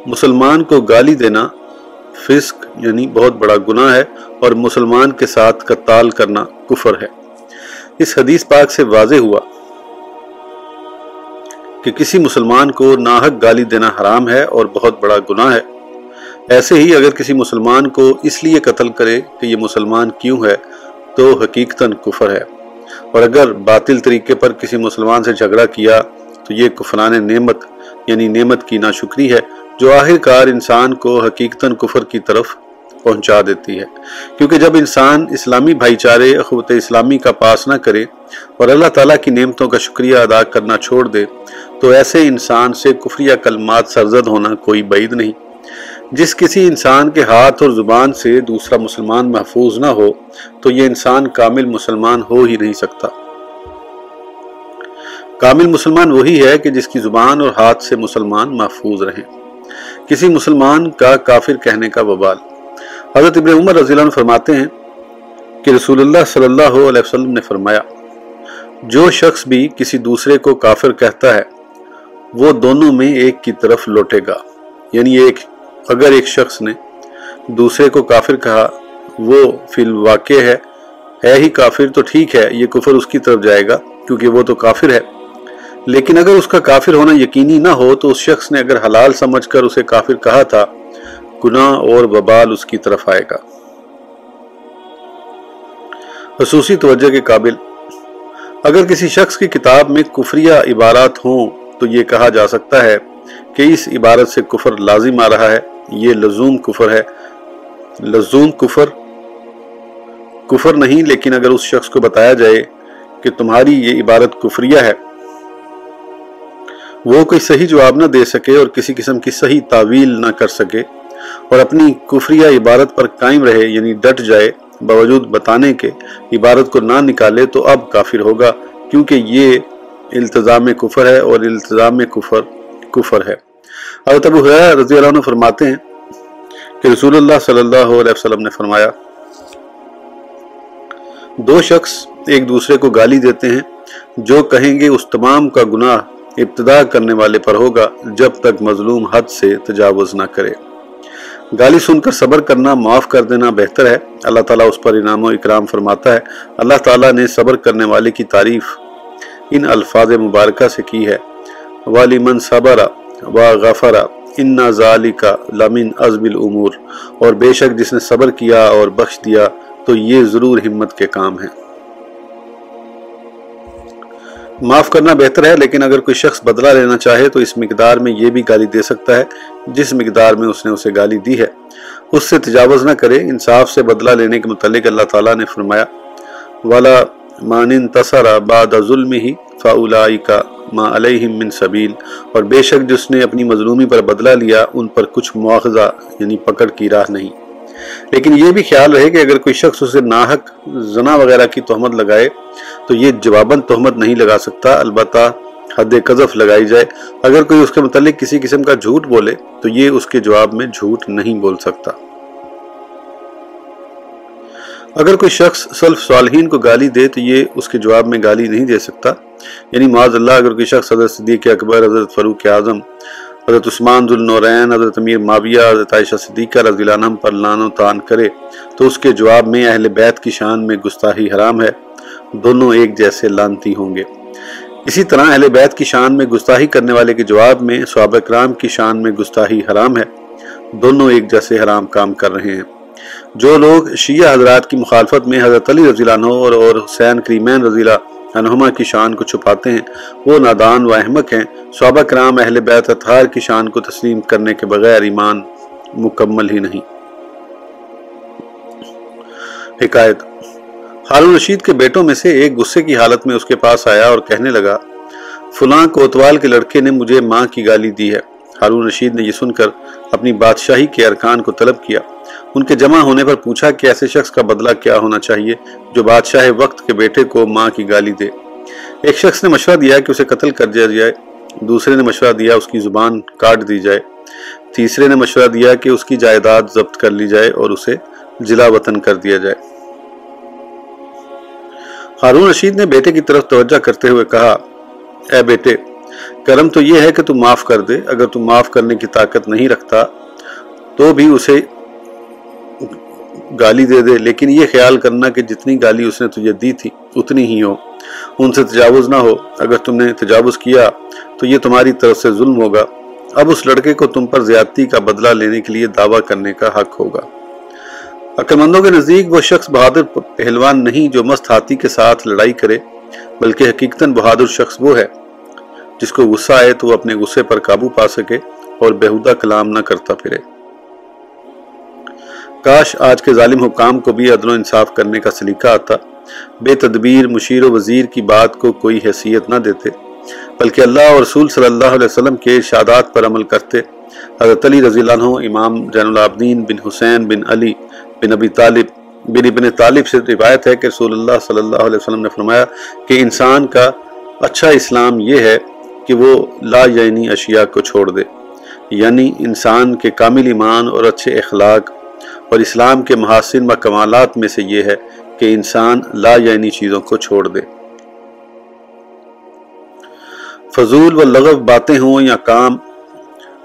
مسلمان کو گالی دینا فسق یعنی بہت بڑا گناہ ہے اور مسلمان کے ساتھ قتال کرنا کفر ہے۔ اس حدیث پاک سے واضح ہوا کہ کسی مسلمان کو ناحق گالی دینا حرام ہے اور بہت بڑا گناہ ہے۔ ایسے ہی اگر کسی مسلمان کو اس لیے قتل کرے کہ یہ مسلمان کیوں ہے تو حقیقتاً کفر ہے۔ اور اگر باطل طریقے پر کسی مسلمان سے جھگڑا کیا، تو یہ کفران نعمت یعنی نعمت کی ناشکری ہے، جو آخر کار انسان کو حقیقتاً کفر کی طرف پہنچا دیتی ہے۔ کیونکہ جب انسان اسلامی بھائی چارے اخوت اسلامی کا پاس نہ کرے اور اللہ تعالیٰ کی نعمتوں کا شکریہ ادا کرنا چھوڑ دے، تو ایسے انسان سے کفریہ کلمات سرزد ہونا کوئی بعید نہیں۔ جس کسی انسان کے ہاتھ اور زبان سے دوسرا مسلمان محفوظ نہ ہو، تو یہ انسان کامل مسلمان ہو ہی نہیں سکتا۔ کامل مسلمان وہی ہے کہ جس کی زبان اور ہاتھ سے مسلمان محفوظ رہیں۔ کسی مسلمان کا کافر کہنے کا وبال۔ حضرت ابن عمر رضی اللہ عنہ فرماتے ہیں کہ رسول اللہ صلی اللہ علیہ وسلم نے فرمایا، جو شخص بھی کسی دوسرے کو کافر کہتا ہے، وہ دونوں میں ایک کی طرف لوٹے گا۔ یعنی ایک اگر ایک شخص نے دوسرے کو کافر کہا، وہ فی الواقع ہے ہے ہی کافر تو ٹھیک ہے، یہ کفر اس کی طرف جائے گا، کیونکہ وہ تو کافر ہے۔ لیکن اگر اس کا کافر ہونا یقینی نہ ہو، تو اس شخص نے اگر حلال سمجھ کر اسے کافر کہا تھا، گناہ اور وبال اس کی طرف آئے گا۔ خصوصی توجہ کے قابل، اگر کسی شخص کی کتاب میں کفریہ عبارات ہوں، تو یہ کہا جا سکتا ہے کہ اس عبارت سے کفر لازم آ رہا ہے۔ یہ لزوم کفر ہے۔ لزوم کفر کفر نہیں، لیکن اگر اس شخص کو بتایا جائے کہ تمہاری یہ عبارت کفریہ ہے، وہ کوئی صحیح جواب نہ دے سکے اور کسی قسم کی صحیح تعویل نہ کر سکے اور اپنی کفریہ عبارت پر قائم رہے یعنی ڈٹ جائے، باوجود بتانے کے عبارت کو نہ نکالے، تو اب کافر ہوگا، کیونکہ یہ التظام کفر ہے اور التظام کفر کفر ہے۔ حضرت ابو رضی اللہ عنہ فرماتے ہیں کہ رسول اللہ صلی اللہ علیہ وسلم نے فرمایا، دو شخص ایک دوسرے کو گالی دیتے ہیں، جو کہیں گے اس تمام کا گناہ ابتدا کرنے والے پر ہوگا جب تک مظلوم حد سے تجاوز نہ کرے۔ گالی سن کر صبر کرنا، معاف کر دینا بہتر ہے۔ اللہ تعالیٰ اس پر انعام و اکرام فرماتا ہے۔ اللہ تعالیٰ نے صبر کرنے والے کی تعریف ان الفاظ مبارکہ سے کی ہے۔ والی من صبر و غفرا ان ظالی کا لمن ازب العمور اور بے شک جس نے صبر کیا اور بخش دیا، تو یہ ضرور ہمت کے کام ہیں۔ معاف کرنا بہتر ہے، لیکن اگر کوئی شخص بدلہ لینا چاہے، تو اس مقدار میں یہ بھی گالی دے سکتا ہے، جس مقدار میں اس نے اسے گالی دی ہے۔ اس سے تجاوز نہ کرے، انصاف سے بدلہ لینے کے متعلق اللہ تعالیٰ نے فرمایا والا مان تصر بعد ظلم ہی فاولائی کا ما علیہم من سبیل، اور بے شک جس نے اپنی مظلومی پر بدلہ لیا، ان پر کچھ مواخذہ یعنی پکڑ کی راہ نہیں۔ لیکن یہ بھی خیال رہے کہ اگر کوئی شخص اسے ناحق زنا وغیرہ کی تہمت لگائے، تو یہ جواباً تہمت نہیں لگا سکتا، البتہ حد قذف لگائی جائے۔ اگر کوئی اس کے متعلق کسی قسم کا جھوٹ بولے، تو یہ اس کے جواب میں جھوٹ نہیں بول سکتا۔ اگر کوئی شخص سلف صالحین کو گالی دے تو یہ اس کے جواب میں گالی نہیں دے سکتا۔ یعنی معاذ اللہ، اگر کوئی شخص حضرت صدیق اکبر، حضرت فروق اعظم، حضرت عثمان ذوالنورین حضرت امیر معاویہ، حضرت عائشہ صدیقہ رضی اللہ عنہ پر لان و تان کرے تو اس کے جواب میں اہل بیت کی شان میں گستاحی حرام ہے۔ دونوں ایک جیسے لانتی ہوں گے۔ اسی طرح اہل بیت کی شان میں گستاحی کرنے والے کے جواب میں صحابہ کرام کی شان میں گستاحی حرام ہے۔ دونوں ایک جیسے حرام کام کر رہے ہیں۔ جو لوگ شیعہ حضرات کی مخالفت میں حضرت علی رضی اللہ عنہ اور حسین کریمین رضی اللہ انہما کی شان کو چھپاتے ہیں، وہ نادان و احمق ہیں۔ صحابہ کرام اہل بیت اتحار کی شان کو تسلیم کرنے کے بغیر ایمان مکمل ہی نہیں۔ حکایت ہارون رشید کے بیٹوں میں سے ایک غصے کی حالت میں اس کے پاس آیا اور کہنے لگا، فلاں کوتوال کے لڑکے نے مجھے ماں کی گالی دی ہے۔ ہارون رشید نے یہ سن کر اپنی بادشاہی کے ارکان کو طلب کیا۔ ان کے جمع ہونے پر پوچھا کہ ایسے شخص کا بدلہ کیا ہونا چاہیے جو بادشاہ وقت کے بیٹے کو ماں کی گالی دے۔ ایک شخص نے مشورہ دیا کہ اسے قتل کر دیا جائے۔ دوسرے نے مشورہ دیا اس کی زبان کاٹ دی جائے۔ تیسرے نے مشورہ دیا کہ اس کی جائیداد ضبط کر لی جائے اور اسے جلا وطن کر دیا جائے۔ ہارون رشید نے بیٹے کی طرف توجہ کرتے ہوئے کہا، اے بیٹے، کرم تو یہ ہے کہ تم معاف کر دے۔ اگر تم معاف کرنے کی طاقت نہیں رکھتا، تو بھی اسے گالی دے دے، لیکن یہ خیال کرنا کہ جتنی گالی اس نے تجھے دی تھی، اتنی ہی ہو۔ ان سے تجاوز نہ ہو۔ اگر تم نے تجاوز کیا، تو یہ تمہاری طرف سے ظلم ہوگا۔ اب اس لڑکے کو تم پر زیادتی کا بدلہ لینے کے لیے دعویٰ کرنے کا حق ہوگا۔ عقلمندوں کے نزدیک وہ شخص بہادر پہلوان نہیں جو مست ہاتھی کے ساتھ لڑائی کرے، بلکہ حقیقتاً بہادر شخص وہ ہے جس کو غصہ آئے تو وہ اپنے غصے پر قابو پا سکے اور بہودہ کلام نہ کرتا پھرے۔ کاش آج کے ظالم حکام کو بھی عدل و انصاف کرنے کا سلیقہ آتا۔ بے تدبیر مشیر و وزیر کی بات کو کوئی حیثیت نہ دیتے، بلکہ اللہ اور رسول صلی اللہ علیہ وسلم کے ارشادات پر عمل کرتے۔ حضرت علی رضی اللہ عنہ، امام جین العابدین بن حسین بن علی بن ابی طالب بن ابن طالب سے روایت ہے کہ رسول اللہ صلی اللہ علیہ وسلم نے فرمایا کہ انسان کا اچھا اسلام یہ ہے کہ وہ لا یعنی اشیاء کو چھوڑ دے یعنی انسان کے کامل ایمان اور اچھے اخلاق اور اسلام کے محاسن و کمالات میں سے یہ ہے کہ انسان لا یعنی چیزوں کو چھوڑ دے۔ فضول و لغو باتیں ہوں یا کام،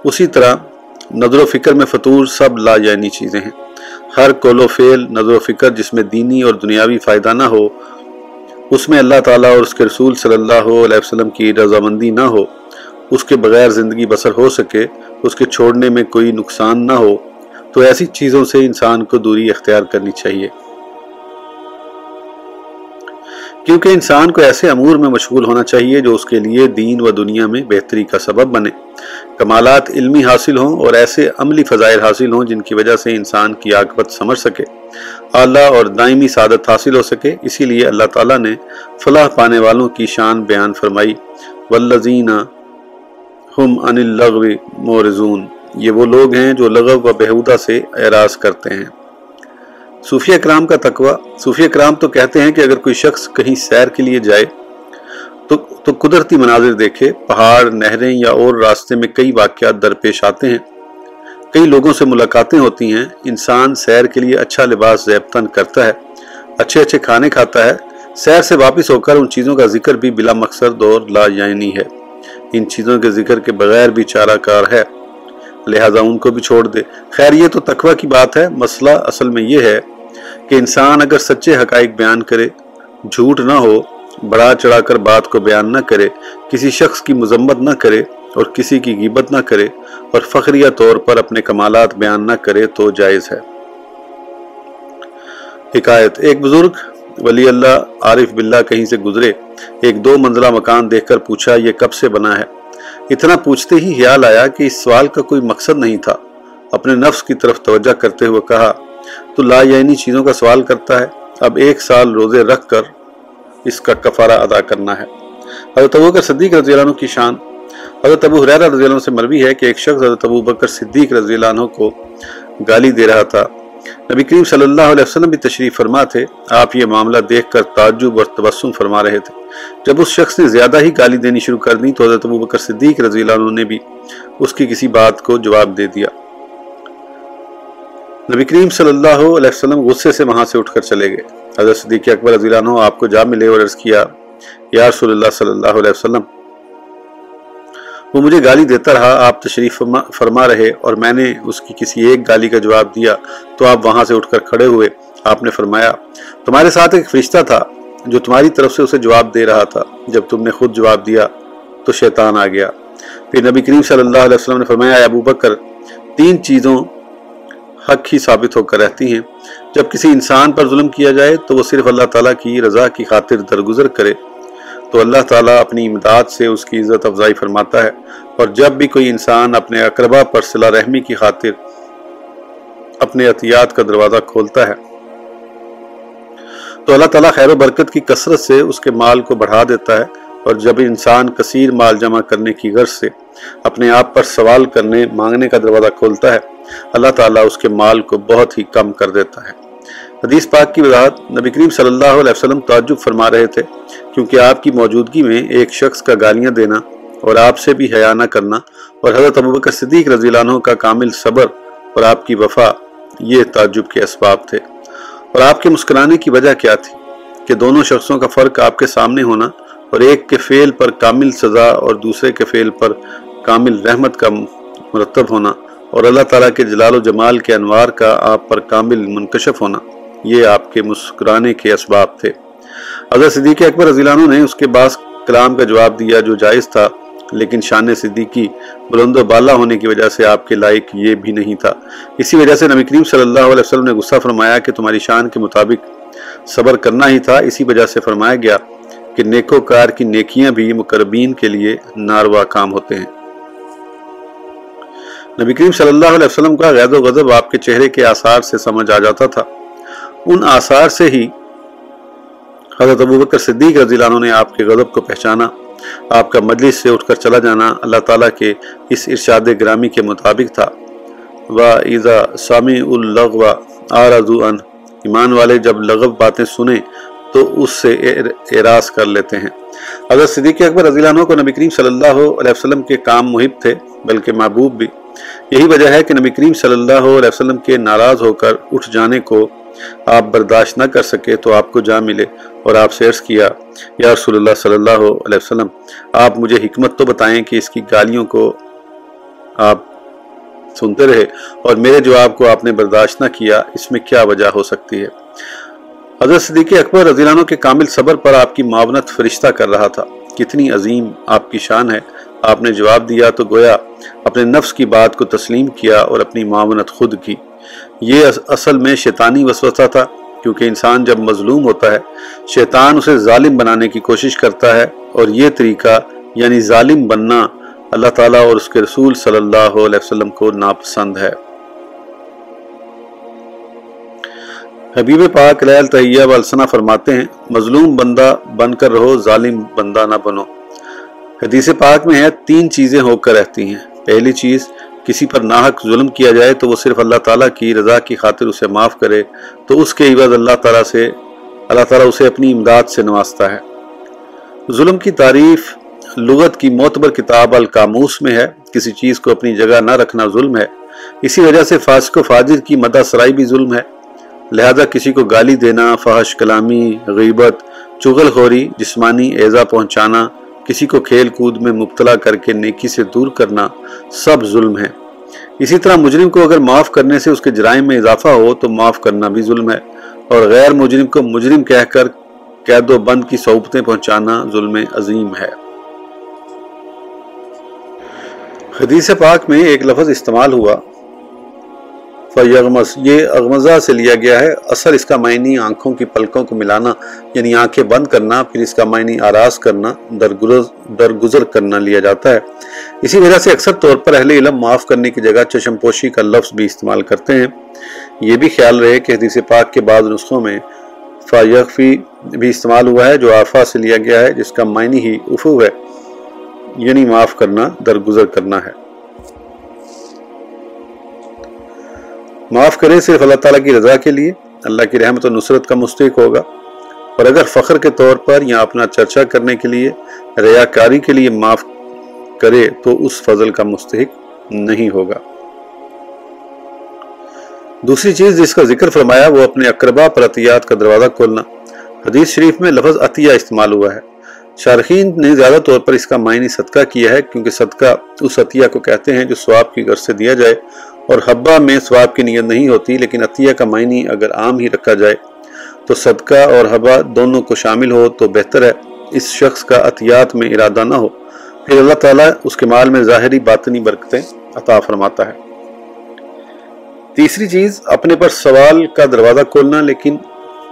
اسی طرح نظر و فکر میں فطور سب لا یعنی چیزیں ہیں۔ ہر کول و فیل نظر و فکر جس میں دینی اور دنیاوی فائدہ نہ ہو، اس میں اللہ تعالیٰ اور اس کے رسول صلی اللہ علیہ وسلم کی رضامندی نہ ہو، اس کے بغیر زندگی بسر ہو سکے، اس کے چھوڑنے میں کوئی نقصان نہ ہو۔ تو ایسی چیزوں سے انسان کو دوری اختیار کرنی چاہیے۔ کیونکہ انسان کو ایسے امور میں مشغول ہونا چاہیے جو اس کے لیے دین و دنیا میں بہتری کا سبب بنے۔ کمالات علمی حاصل ہوں اور ایسے عملی فضائل حاصل ہوں جن کی وجہ سے انسان کی عاقبت سمجھ سکے، اعلیٰ اور دائمی سعادت حاصل ہو سکے۔ اسی لیے اللہ تعالیٰ نے فلاح پانے والوں کی شان بیان فرمائی والذین ہم ان اللغو مورزون یہ وہ لوگ ہیں جو لغو و بہودہ سے اعراض کرتے ہیں۔ صوفیہ کرام کا تقوی، صوفیہ کرام تو کہتے ہیں کہ اگر کوئی شخص کہیں سیر کے لیے جائے تو تو قدرتی مناظر دیکھے، پہاڑ، نہریں یا اور راستے میں کئی واقعات درپیش آتے ہیں۔ کئی لوگوں سے ملاقاتیں ہوتی ہیں۔ انسان سیر کے لیے اچھا لباس زیبتن کرتا ہے، اچھے اچھے کھانے کھاتا ہے۔ سیر سے واپس ہو کر ان چیزوں کا ذکر بھی بلا مقصد اور لا یعنی ہے۔ ان چیزوں کے ذکر کے بغیر بھی چارہ کار ہے۔ لہٰذا ان کو بھی چھوڑ دے۔ خیر، یہ تو تقوی کی بات ہے۔ مسئلہ اصل میں یہ ہے کہ انسان اگر سچے حقائق بیان کرے، جھوٹ نہ ہو، بڑا چڑھا کر بات کو بیان نہ کرے، کسی شخص کی مذمت نہ کرے اور کسی کی غیبت نہ کرے اور فخریہ طور پر اپنے کمالات بیان نہ کرے تو جائز ہے۔ حکایت، ایک بزرگ ولی اللہ عارف باللہ کہیں سے گزرے، ایک دو منزلہ مکان دیکھ کر پوچھا، یہ کب سے بنا ہے؟ اتنا پوچھتے ہی خیال آیا کہ اس سوال کا کوئی مقصد نہیں تھا۔ اپنے نفس کی طرف توجہ کرتے ہوئے کہا، تو لا یعنی چیزوں کا سوال کرتا ہے۔ اب ایک سال روزے رکھ کر اس کا کفارہ ادا کرنا ہے۔ حضرت ابو بکر صدیق رضی اللہ عنہ کی شان۔ حضرت ابو حریرہ رضی اللہ عنہ سے مروی ہے کہ ایک شخص حضرت ابو بکر صدیق رضی اللہ عنہ کو گالی دے رہا تھا۔ نبی کریم صلی اللہ علیہ وسلم بھی تشریف فرما تھے۔ آپ یہ معاملہ دیکھ کر تعجب اور تبسم فرما رہے تھے۔ جب اس شخص نے زیادہ ہی گالی دینی شروع کر دی تو حضرت ابو بکر صدیق رضی اللہ عنہ نے بھی اس کی کسی بات کو جواب دے دیا۔ نبی کریم صلی اللہ علیہ وسلم غصے سے وہاں سے اٹھ کر چلے گئے۔ حضرت صدیق اکبر رضی اللہ عنہ آپ کو جا ملے اور عرض کیا، یا رسول اللہ صلی اللہ علیہ وسلم وہ مجھے گالی دیتا رہا، آپ تشریف فرما رہے اور میں نے اس کی کسی ایک گالی کا جواب دیا تو آپ وہاں سے اٹھ کر کھڑے ہوئے، آپ نے فرمایا، تمہارے ساتھ ایک فرشتہ تھا جو تمہاری طرف سے اسے جواب دے رہا تھا۔ جب تم نے خود جواب دیا تو شیطان آ گیا۔ پھر نبی کریم صلی اللہ علیہ وسلم نے فرمایا ابو بکر تین چیزوں حق ہی ثابت ہو کر رہتی ہیں۔ جب کسی انسان پر ظلم کیا جائے تو وہ صرف اللہ تعالیٰ کی رضا کی خاطر درگزر کرے۔ تو اللہ تعالیٰ اپنی امداد سے اس کی عزت افزائی فرماتا ہے اور جب بھی کوئی انسان اپنے اقربا پر صلح رحمی کی خاطر اپنے عطیات کا دروازہ کھولتا ہے، تو اللہ تعالیٰ خیر و برکت کی کثرت سے اس کے مال کو بڑھا دیتا ہے اور جب انسان کثیر مال جمع کرنے کی غرض سے اپنے آپ پر سوال کرنے، مانگنے کا دروازہ کھولتا ہے، اللہ تعالیٰ اس کے مال کو بہت ہی کم کر دیتا ہے۔ حدیث پاک کی وضاحت نبی کریم صلی اللہ علیہ وسلم تعجب فرما رہے تھے، کیونکہ آپ کی موجودگی میں ایک شخص کا گالیاں دینا اور آپ سے بھی حیا نہ کرنا اور حضرت ابوبکر صدیق رضی اللہ عنہ کا کامل صبر اور آپ کی وفا، یہ تعجب کے اسباب تھے۔ اور آپ کے مسکرانے کی وجہ کیا تھی؟ کہ دونوں شخصوں کا فرق آپ کے سامنے ہونا اور ایک کے فعل پر کامل سزا اور دوسرے کے فعل پر کامل رحمت کا مرتب ہونا اور اللہ تعالیٰ کے جلال و جمال کے انوار کا آپ پر کامل منکشف ہونا۔ یہ آپ کے مسکرانے کے اسباب تھے۔ حضرت صدیق اکبر رضی اللہ عنہ نے اس کے بعض کلام کا جواب دیا جو جائز تھا، لیکن شان صدیقی بلند و بالا ہونے کی وجہ سے آپ کے لائق یہ بھی نہیں تھا۔ اسی وجہ سے نبی کریم صلی اللہ علیہ وسلم نے غصہ فرمایا کہ تمہاری شان کے مطابق صبر کرنا ہی تھا۔ اسی وجہ سے فرمایا گیا کہ نیکو کار کی نیکیاں بھی مقربین کے لیے ناروا کام ہوتے ہیں۔ نبی کریم صلی اللہ علیہ وسلم کا غید و غضب آپ کے چہرے کے آثار سے سمجھ آ جاتا تھا۔ ان آثار سے ہی حضرت ابوبکر صدیق رضی اللہ عنہ نے آپ کے غضب کو پہچانا، آپ کا مجلس سے اٹھ کر چلا جانا اللہ تعالیٰ کے اس ارشاد گرامی کے مطابق تھا۔ سامی الغ ان، ایمان والے جب لغب باتیں سنیں تو اس سے اعراض کر لیتے ہیں۔ حضرت صدیق اکبر رضی اللہ عنہ کو نبی کریم صلی اللہ علیہ وسلم کے کام محب تھے، بلکہ محبوب بھی۔ یہی وجہ ہے کہ نبی کریم صلی اللہ علیہ وسلم کے ناراض ہو کر اٹھ جانے کو آپ برداشت نہ کر سکے تو آپ کو جا ملے اور آپ سے عرض کیا۔ یا رسول اللہ صلی اللہ علیہ وسلم، آپ مجھے حکمت تو بتائیں کہ اس کی گالیوں کو آپ سنتے رہے اور میرے جواب کو آپ نے برداشت نہ کیا، اس میں کیا وجہ ہو سکتی ہے؟ حضرت صدیق اکبر رضی اللہ عنہ کے کامل صبر پر آپ کی معاونت فرشتہ کر رہا تھا۔ کتنی عظیم آپ کی شان ہے۔ آپ نے جواب دیا تو گویا اپنے نفس کی بات کو تسلیم کیا اور اپنی معاونت خود کی۔ یہ اصل میں شیطانی وسوسہ تھا، کیونکہ انسان جب مظلوم ہوتا ہے، شیطان اسے ظالم بنانے کی کوشش کرتا ہے اور یہ طریقہ یعنی ظالم بننا، اللہ تعالیٰ اور اس کے رسول صلی اللہ علیہ وسلم کو ناپسند ہے۔ حبیب پاک علیہ التحیہ والسنہ فرماتے ہیں، مظلوم بندہ بن کر رہو، ظالم بندہ نہ بنو۔ حدیث پاک میں ہے، تین چیزیں ہو کر رہتی ہیں۔ پہلی چیز کسی پر ناحق ظلم کیا جائے تو وہ صرف اللہ تعالیٰ کی رضا کی خاطر اسے معاف کرے، تو اس کے عوض اللہ تعالیٰ سے، اللہ تعالیٰ اسے اپنی امداد سے نوازتا ہے۔ ظلم کی تعریف لغت کی معتبر کتاب القاموس میں ہے۔ کسی چیز کو اپنی جگہ نہ رکھنا ظلم ہے۔ اسی وجہ سے فاسق و فاجر کی مدہ سرائی بھی ظلم ہے۔ لہذا کسی کو گالی دینا، فحش، کلامی، غیبت چغل خوری جسمانی ایزا پہنچانا کسی کو کھیل کود میں مبتلا کر کے نیکی سے دور کرنا سب ظلم ہے۔ اسی طرح مجرم کو اگر معاف کرنے سے اس کے جرائم میں اضافہ ہو تو معاف کرنا بھی ظلم ہے۔ اور غیر مجرم کو مجرم کہہ کر قید و بند کی صحبتیں پہنچانا ظلم عظیم ہے۔ حدیث پاک میں ایک لفظ استعمال ہوا۔ فیغمس یہ اغمزہ سے لیا گیا ہے۔ اثر اس کا معنی آنکھوں کی پلکوں کو ملانا یعنی آنکھیں بند کرنا، پھر اس کا معنی آراز کرنا، درگزر کرنا لیا جاتا ہے۔ اسی وجہ سے اکثر طور پر اہل علم معاف کرنے کی جگہ چشم پوشی کا لفظ بھی استعمال کرتے ہیں۔ یہ بھی خیال رہے کہ حدیث پاک کے بعض نسخوں میں فایغفی بھی استعمال ہوا ہے، جو آفا سے لیا گیا ہے، جس کا معنی ہی افو ہے۔ یعنی معاف کرنا، درگزر کرنا ہے۔ معاف کرے صرف اللہ تعالیٰ کی رضا کے لیے، اللہ کی رحمت و نصرت کا مستحق ہوگا۔ اور اگر فخر کے طور پر یا اپنا چرچا کرنے کے لیے ریاکاری کے لیے معاف کرے، تو اس فضل کا مستحق نہیں ہوگا۔ دوسری چیز جس کا ذکر فرمایا، وہ اپنے اقربا پر عطیات کا دروازہ کھولنا۔ حدیث شریف میں لفظ عطیہ استعمال ہوا ہے۔ شارخین نے زیادہ طور پر اس کا معنی صدقہ کیا ہے، کیونکہ صدقہ اس عطیہ کو کہتے ہیں جو سواب کی غرض سے دیا جائے اور حبہ میں ثواب کی نیت نہیں ہوتی، لیکن عطیہ کا معنی اگر عام ہی رکھا جائے تو صدقہ اور حبہ دونوں کو شامل ہو تو بہتر ہے۔ اس شخص کا عطیات میں ارادہ نہ ہو۔ پھر اللہ تعالیٰ اس کے مال میں ظاہری باطنی برکتیں عطا فرماتا ہے۔ تیسری چیز، اپنے پر سوال کا دروازہ کھولنا، لیکن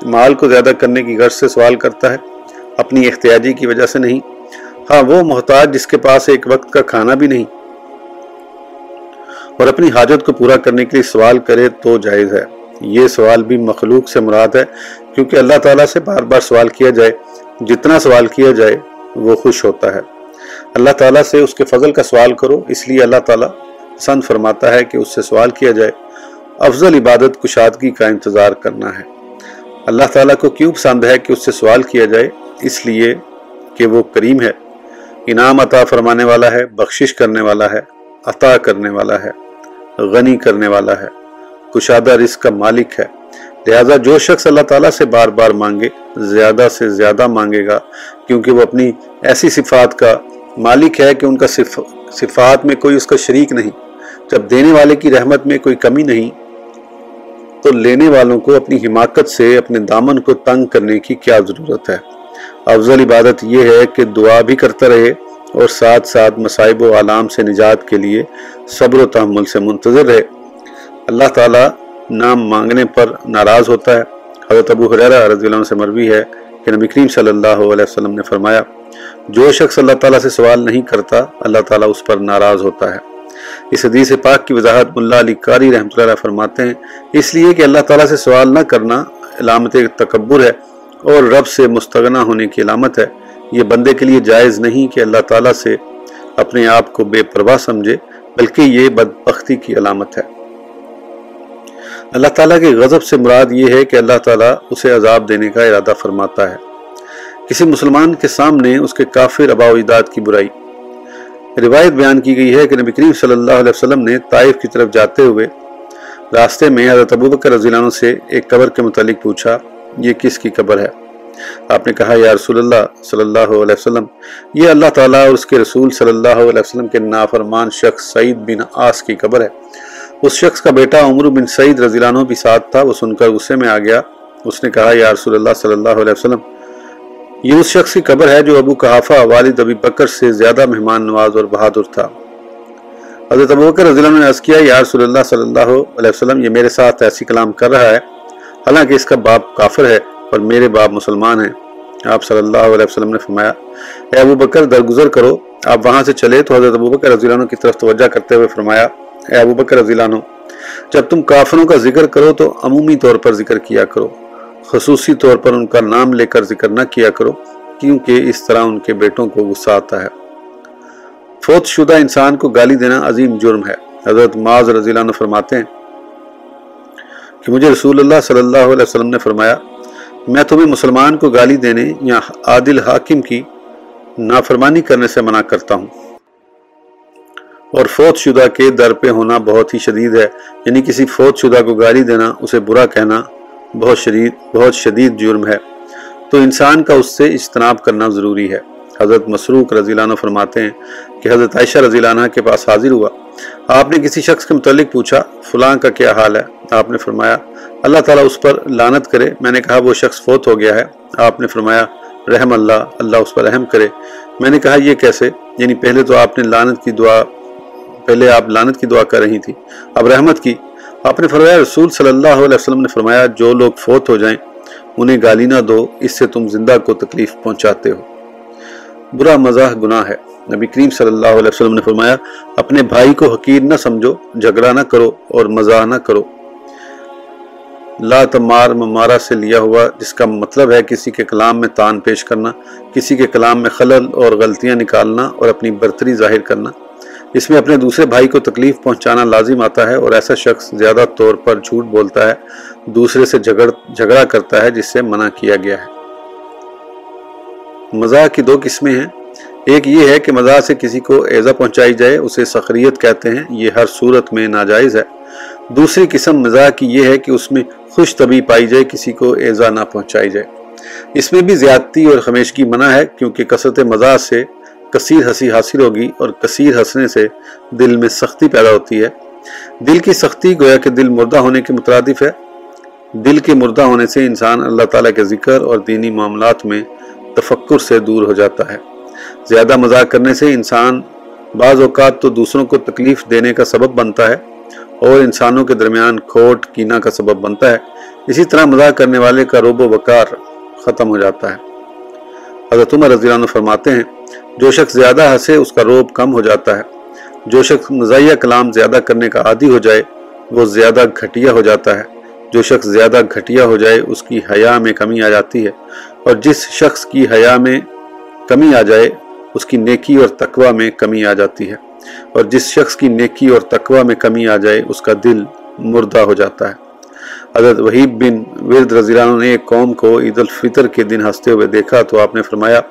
مال کو زیادہ کرنے کی غرض سے سوال کرتا ہے۔ اپنی احتیاجی کی وجہ سے نہیں۔ ہاں وہ محتاج جس کے پاس ایک وقت کا کھانا بھی نہیں۔ اور اپنی حاجت کو پورا کرنے کے لیے سوال کرے تو جائز ہے۔ یہ سوال بھی مخلوق سے مراد ہے، کیونکہ اللہ تعالیٰ سے بار بار سوال کیا جائے، جتنا سوال کیا جائے، وہ خوش ہوتا ہے۔ اللہ تعالیٰ سے اس کے فضل کا سوال کرو، اس لیے اللہ تعالیٰ پسند فرماتا ہے کہ اس سے سوال کیا جائے۔ افضل عبادت کشادگی کا انتظار کرنا ہے۔ اللہ تعالیٰ کو کیوں پسند ہے کہ اس سے سوال کیا جائے؟ اس لیے کہ وہ کریم ہے۔ انعام عطا فرمانے والا ہے، بخشش کرنے والا ہے، عطا کرنے والا ہے۔ غنی کرنے والا ہے۔ کشادہ رزق کا مالک ہے۔ لہذا جو شخص اللہ تعالیٰ سے بار بار مانگے، زیادہ سے زیادہ مانگے گا، کیونکہ وہ اپنی ایسی صفات کا مالک ہے کہ ان کا صفات میں کوئی اس کا شریک نہیں۔ جب دینے والے کی رحمت میں کوئی کمی نہیں، تو لینے والوں کو اپنی حماقت سے، اپنے دامن کو تنگ کرنے کی کیا ضرورت ہے؟ افضل عبادت یہ ہے کہ دعا بھی کرتا رہے اور ساتھ ساتھ مصائب و علام سے نجات کے لیے صبر و تحمل سے منتظر رہے۔ اللہ تعالیٰ نام مانگنے پر ناراض ہوتا ہے۔ حضرت ابو حریرہ رضی اللہ عنہ سے مروی ہے کہ نبی کریم صلی اللہ علیہ وسلم نے فرمایا، جو شخص اللہ تعالیٰ سے سوال نہیں کرتا، اللہ تعالیٰ اس پر ناراض ہوتا ہے۔ اس حدیث پاک کی وضاحت ملا علی قاری رحمۃ اللہ فرماتے ہیں، اس لیے کہ اللہ تعالیٰ سے سوال نہ کرنا علامت تکبر ہے اور رب سے مستغنا ہونے کی علامت ہے۔ یہ بندے کے لیے جائز نہیں کہ اللہ تعالیٰ سے اپنے آپ کو بے پرواہ سمجھے، بلکہ یہ بدبختی کی علامت ہے۔ اللہ تعالیٰ کے غضب سے مراد یہ ہے کہ اللہ تعالیٰ اسے عذاب دینے کا ارادہ فرماتا ہے۔ کسی مسلمان کے سامنے اس کے کافر ابا و اجداد کی برائی۔ روایت بیان کی گئی ہے کہ نبی کریم صلی اللہ علیہ وسلم نے طائف کی طرف جاتے ہوئے راستے میں حضرت ابوبکر رضی اللہ عنہ سے ایک قبر کے متعلق پوچھا، یہ کس کی قبر ہے؟ آپ نے کہا، یا رسول اللہ صلی اللہ علیہ وسلم، یہ اللہ تعالیٰ اور اس کے رسول صلی اللہ علیہ وسلم کے نافرمان شخص سعید بن آس کی قبر ہے۔ اس شخص کا بیٹا عمر بن سعید رضی اللہ عنہ بھی ساتھ تھا، وہ سن کر غصے میں آ گیا۔ اس نے کہا، یا رسول اللہ صلی اللہ علیہ وسلم، یہ اس شخص کی قبر ہے جو ابو کحافہ والد ابی بکر سے زیادہ مہمان نواز اور بہادر تھا۔ حضرت ابو بکر رضی اللہ عنہ نے عرض کیا، یا رسول اللہ صلی اللہ علیہ وسلم، یہ میرے ساتھ ایسی کلام کر رہا ہے، حالانکہ اس کا باپ کافر ہے۔ اور میرے باپ مسلمان ہیں۔ آپ صلی اللہ علیہ وسلم نے فرمایا، اے ابو بکر، درگزر کرو۔ آپ وہاں سے چلے تو حضرت ابو بکر رضی اللہ عنہ کی طرف توجہ کرتے ہوئے فرمایا، اے ابو بکر رضی اللہ عنہ، جب تم کافروں کا ذکر کرو تو عمومی طور پر ذکر کیا کرو۔ خصوصی طور پر ان کا نام لے کر ذکر نہ کیا کرو، کیونکہ اس طرح ان کے بیٹوں کو غصہ آتا ہے۔ فوت شدہ انسان کو گالی دینا عظیم جرم ہے۔ حضرت معاذ رضی اللہ عنہ فرماتے ہیں کہ مجھے رسول اللہ صلی اللہ علیہ وسلم نے فرمایا میں تمہیں مسلمان کو گالی دینے یا عادل حاکم کی نافرمانی کرنے سے منع کرتا ہوں۔ اور فوت شدہ کے در پہ ہونا بہت ہی شدید ہے۔ یعنی کسی فوت شدہ کو گالی دینا، اسے برا کہنا بہت شدید بہت شدید جرم ہے۔ تو انسان کا اس سے اجتناب کرنا ضروری ہے۔ حضرت مسروق رضی اللہ عنہ فرماتے ہیں کہ حضرت عائشہ رضی اللہ عنہ کے پاس حاضر ہوا۔ آپ نے کسی شخص کے متعلق پوچھا، فلاں کا کیا حال ہے؟ آپ نے فرمایا اللہ تعالیٰ اس پر لانت کرے۔ میں نے کہا وہ شخص فوت ہو گیا ہے۔ آپ نے فرمایا، رحم اللہ اللہ اس پر رحم کرے۔ میں نے کہا، یہ کیسے؟ یعنی پہلے تو آپ نے لانت کی دعا، پہلے آپ لانت کی دعا کر رہی تھی، اب رحمت کی۔ آپ نے فرمایا، رسول صلی اللہ علیہ وسلم نے فرمایا، جو لوگ فوت ہو جائیں، انہیں گالی نہ دو، اس سے تم زندہ کو تکلیف پہنچاتے ہو۔ برا مزاح گناہ ہے۔ نبی کریم صلی اللہ علیہ وسلم نے فرمایا، اپنے بھائی کو حقیر نہ سمجھو، جھگڑا نہ کرو اور مزاح نہ کرو۔ لا تمار ممارا سے لیا ہوا، جس کا مطلب ہے کسی کے کلام میں تان پیش کرنا، کسی کے کلام میں خلل اور غلطیاں نکالنا اور اپنی برتری ظاہر کرنا۔ اس میں اپنے دوسرے بھائی کو تکلیف پہنچانا لازم آتا ہے اور ایسا شخص زیادہ طور پر جھوٹ بولتا ہے، دوسرے سے جھگڑ، جھگڑا کرتا ہے، جس سے منع کیا گیا ہے۔ مزاح کی دو قسمیں ہیں۔ ایک یہ ہے کہ مزاح سے کسی کو ایزا پہنچائی جائے، اسے سخریت کہتے ہیں، یہ ہر صورت میں ناجائز ہے۔ دوسری قسم مزاح کی یہ ہے کہ اس میں خوش طبی پائی جائے، کسی کو ایزا نہ پہنچائی جائے۔ اس میں بھی زیادتی اور خمیشگی منع ہے، کیونکہ کثرت مزاح سے کثیر ہنسی حاصل ہوگی اور کثیر ہنسنے سے دل میں سختی پیدا ہوتی ہے۔ دل کی سختی گویا کہ دل مردہ ہونے کے مترادف ہے۔ دل کے مردہ ہونے سے انسان اللہ تعالیٰ کے ذکر اور دینی معاملات میں تفکر سے دور ہو جاتا ہے۔ زیادہ مذاق کرنے سے انسان بعض اوقات تو دوسروں کو تکلیف دینے کا سبب بنتا ہے۔ اور انسانوں کے درمیان کھوٹ، کینہ کا سبب بنتا ہے۔ اسی طرح مذاق کرنے والے کا روب و وقار ختم ہو جاتا ہے۔ حضرت عمر رضی اللہ عنہ فرماتے ہیں، جو شخص زیادہ ہنسے، اس کا روب کم ہو جاتا ہے۔ جو شخص مزاحیہ کلام زیادہ کرنے کا عادی ہو جائے، وہ زیادہ گھٹیا ہو جاتا ہے۔ جو شخص زیادہ گھٹیا ہو جائے، اس کی حیا میں کمی آ جاتی ہے۔ اور جس شخص کی حیا میں کمی آ جائے، اس کی نیکی اور تقوی میں کمی آ جاتی ہے۔ اور جس شخص کی نیکی اور تقوی میں کمی آ جائے، اس کا دل مردہ ہو جاتا ہے۔ حضرت وحیب بن ورد رضی اللہ عنہ نے ایک قوم کو عید الفطر کے دن ہنستے ہوئے دیکھا تو آپ نے فرمایا،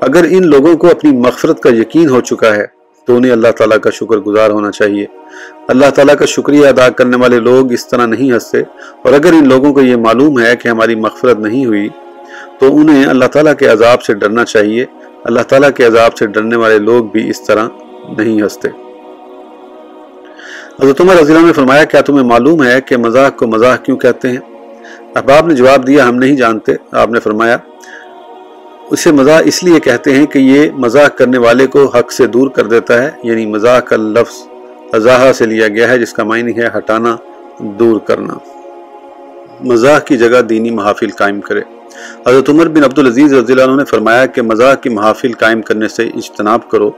اگر ان لوگوں کو اپنی مغفرت کا یقین ہو چکا ہے، تو انہیں اللہ تعالیٰ کا شکر گزار ہونا چاہیے۔ اللہ تعالیٰ کا شکریہ ادا کرنے والے لوگ اس طرح نہیں ہنستے۔ اور اگر ان لوگوں کو یہ معلوم ہے کہ ہماری مغفرت نہیں ہوئی، تو انہیں اللہ تعالیٰ کے عذاب سے ڈرنا چاہیے۔ اللہ تعالیٰ کے عذاب سے ڈرنے والے لوگ بھی اس طرح نہیں ہنستے۔ حضرت عمر رضی اللہ نے فرمایا، کیا تمہیں معلوم ہے کہ مذاق کو مذاق کیوں کہتے ہیں؟ احباب نے جواب دیا، ہم نہیں جانتے۔ آپ نے فرمایا، اسے مزاح اس لیے کہتے ہیں کہ یہ مذاق کرنے والے کو حق سے دور کر دیتا ہے یعنی مذاق کا لفظ ازاحہ سے لیا گیا ہے، جس کا معنی ہے ہٹانا، دور کرنا۔ مزاح کی جگہ دینی محافل قائم کرے۔ حضرت عمر بن عبدالعزیز رضی اللہ عنہ نے فرمایا کہ مزاح کی محافل قائم کرنے سے اجتناب کرو۔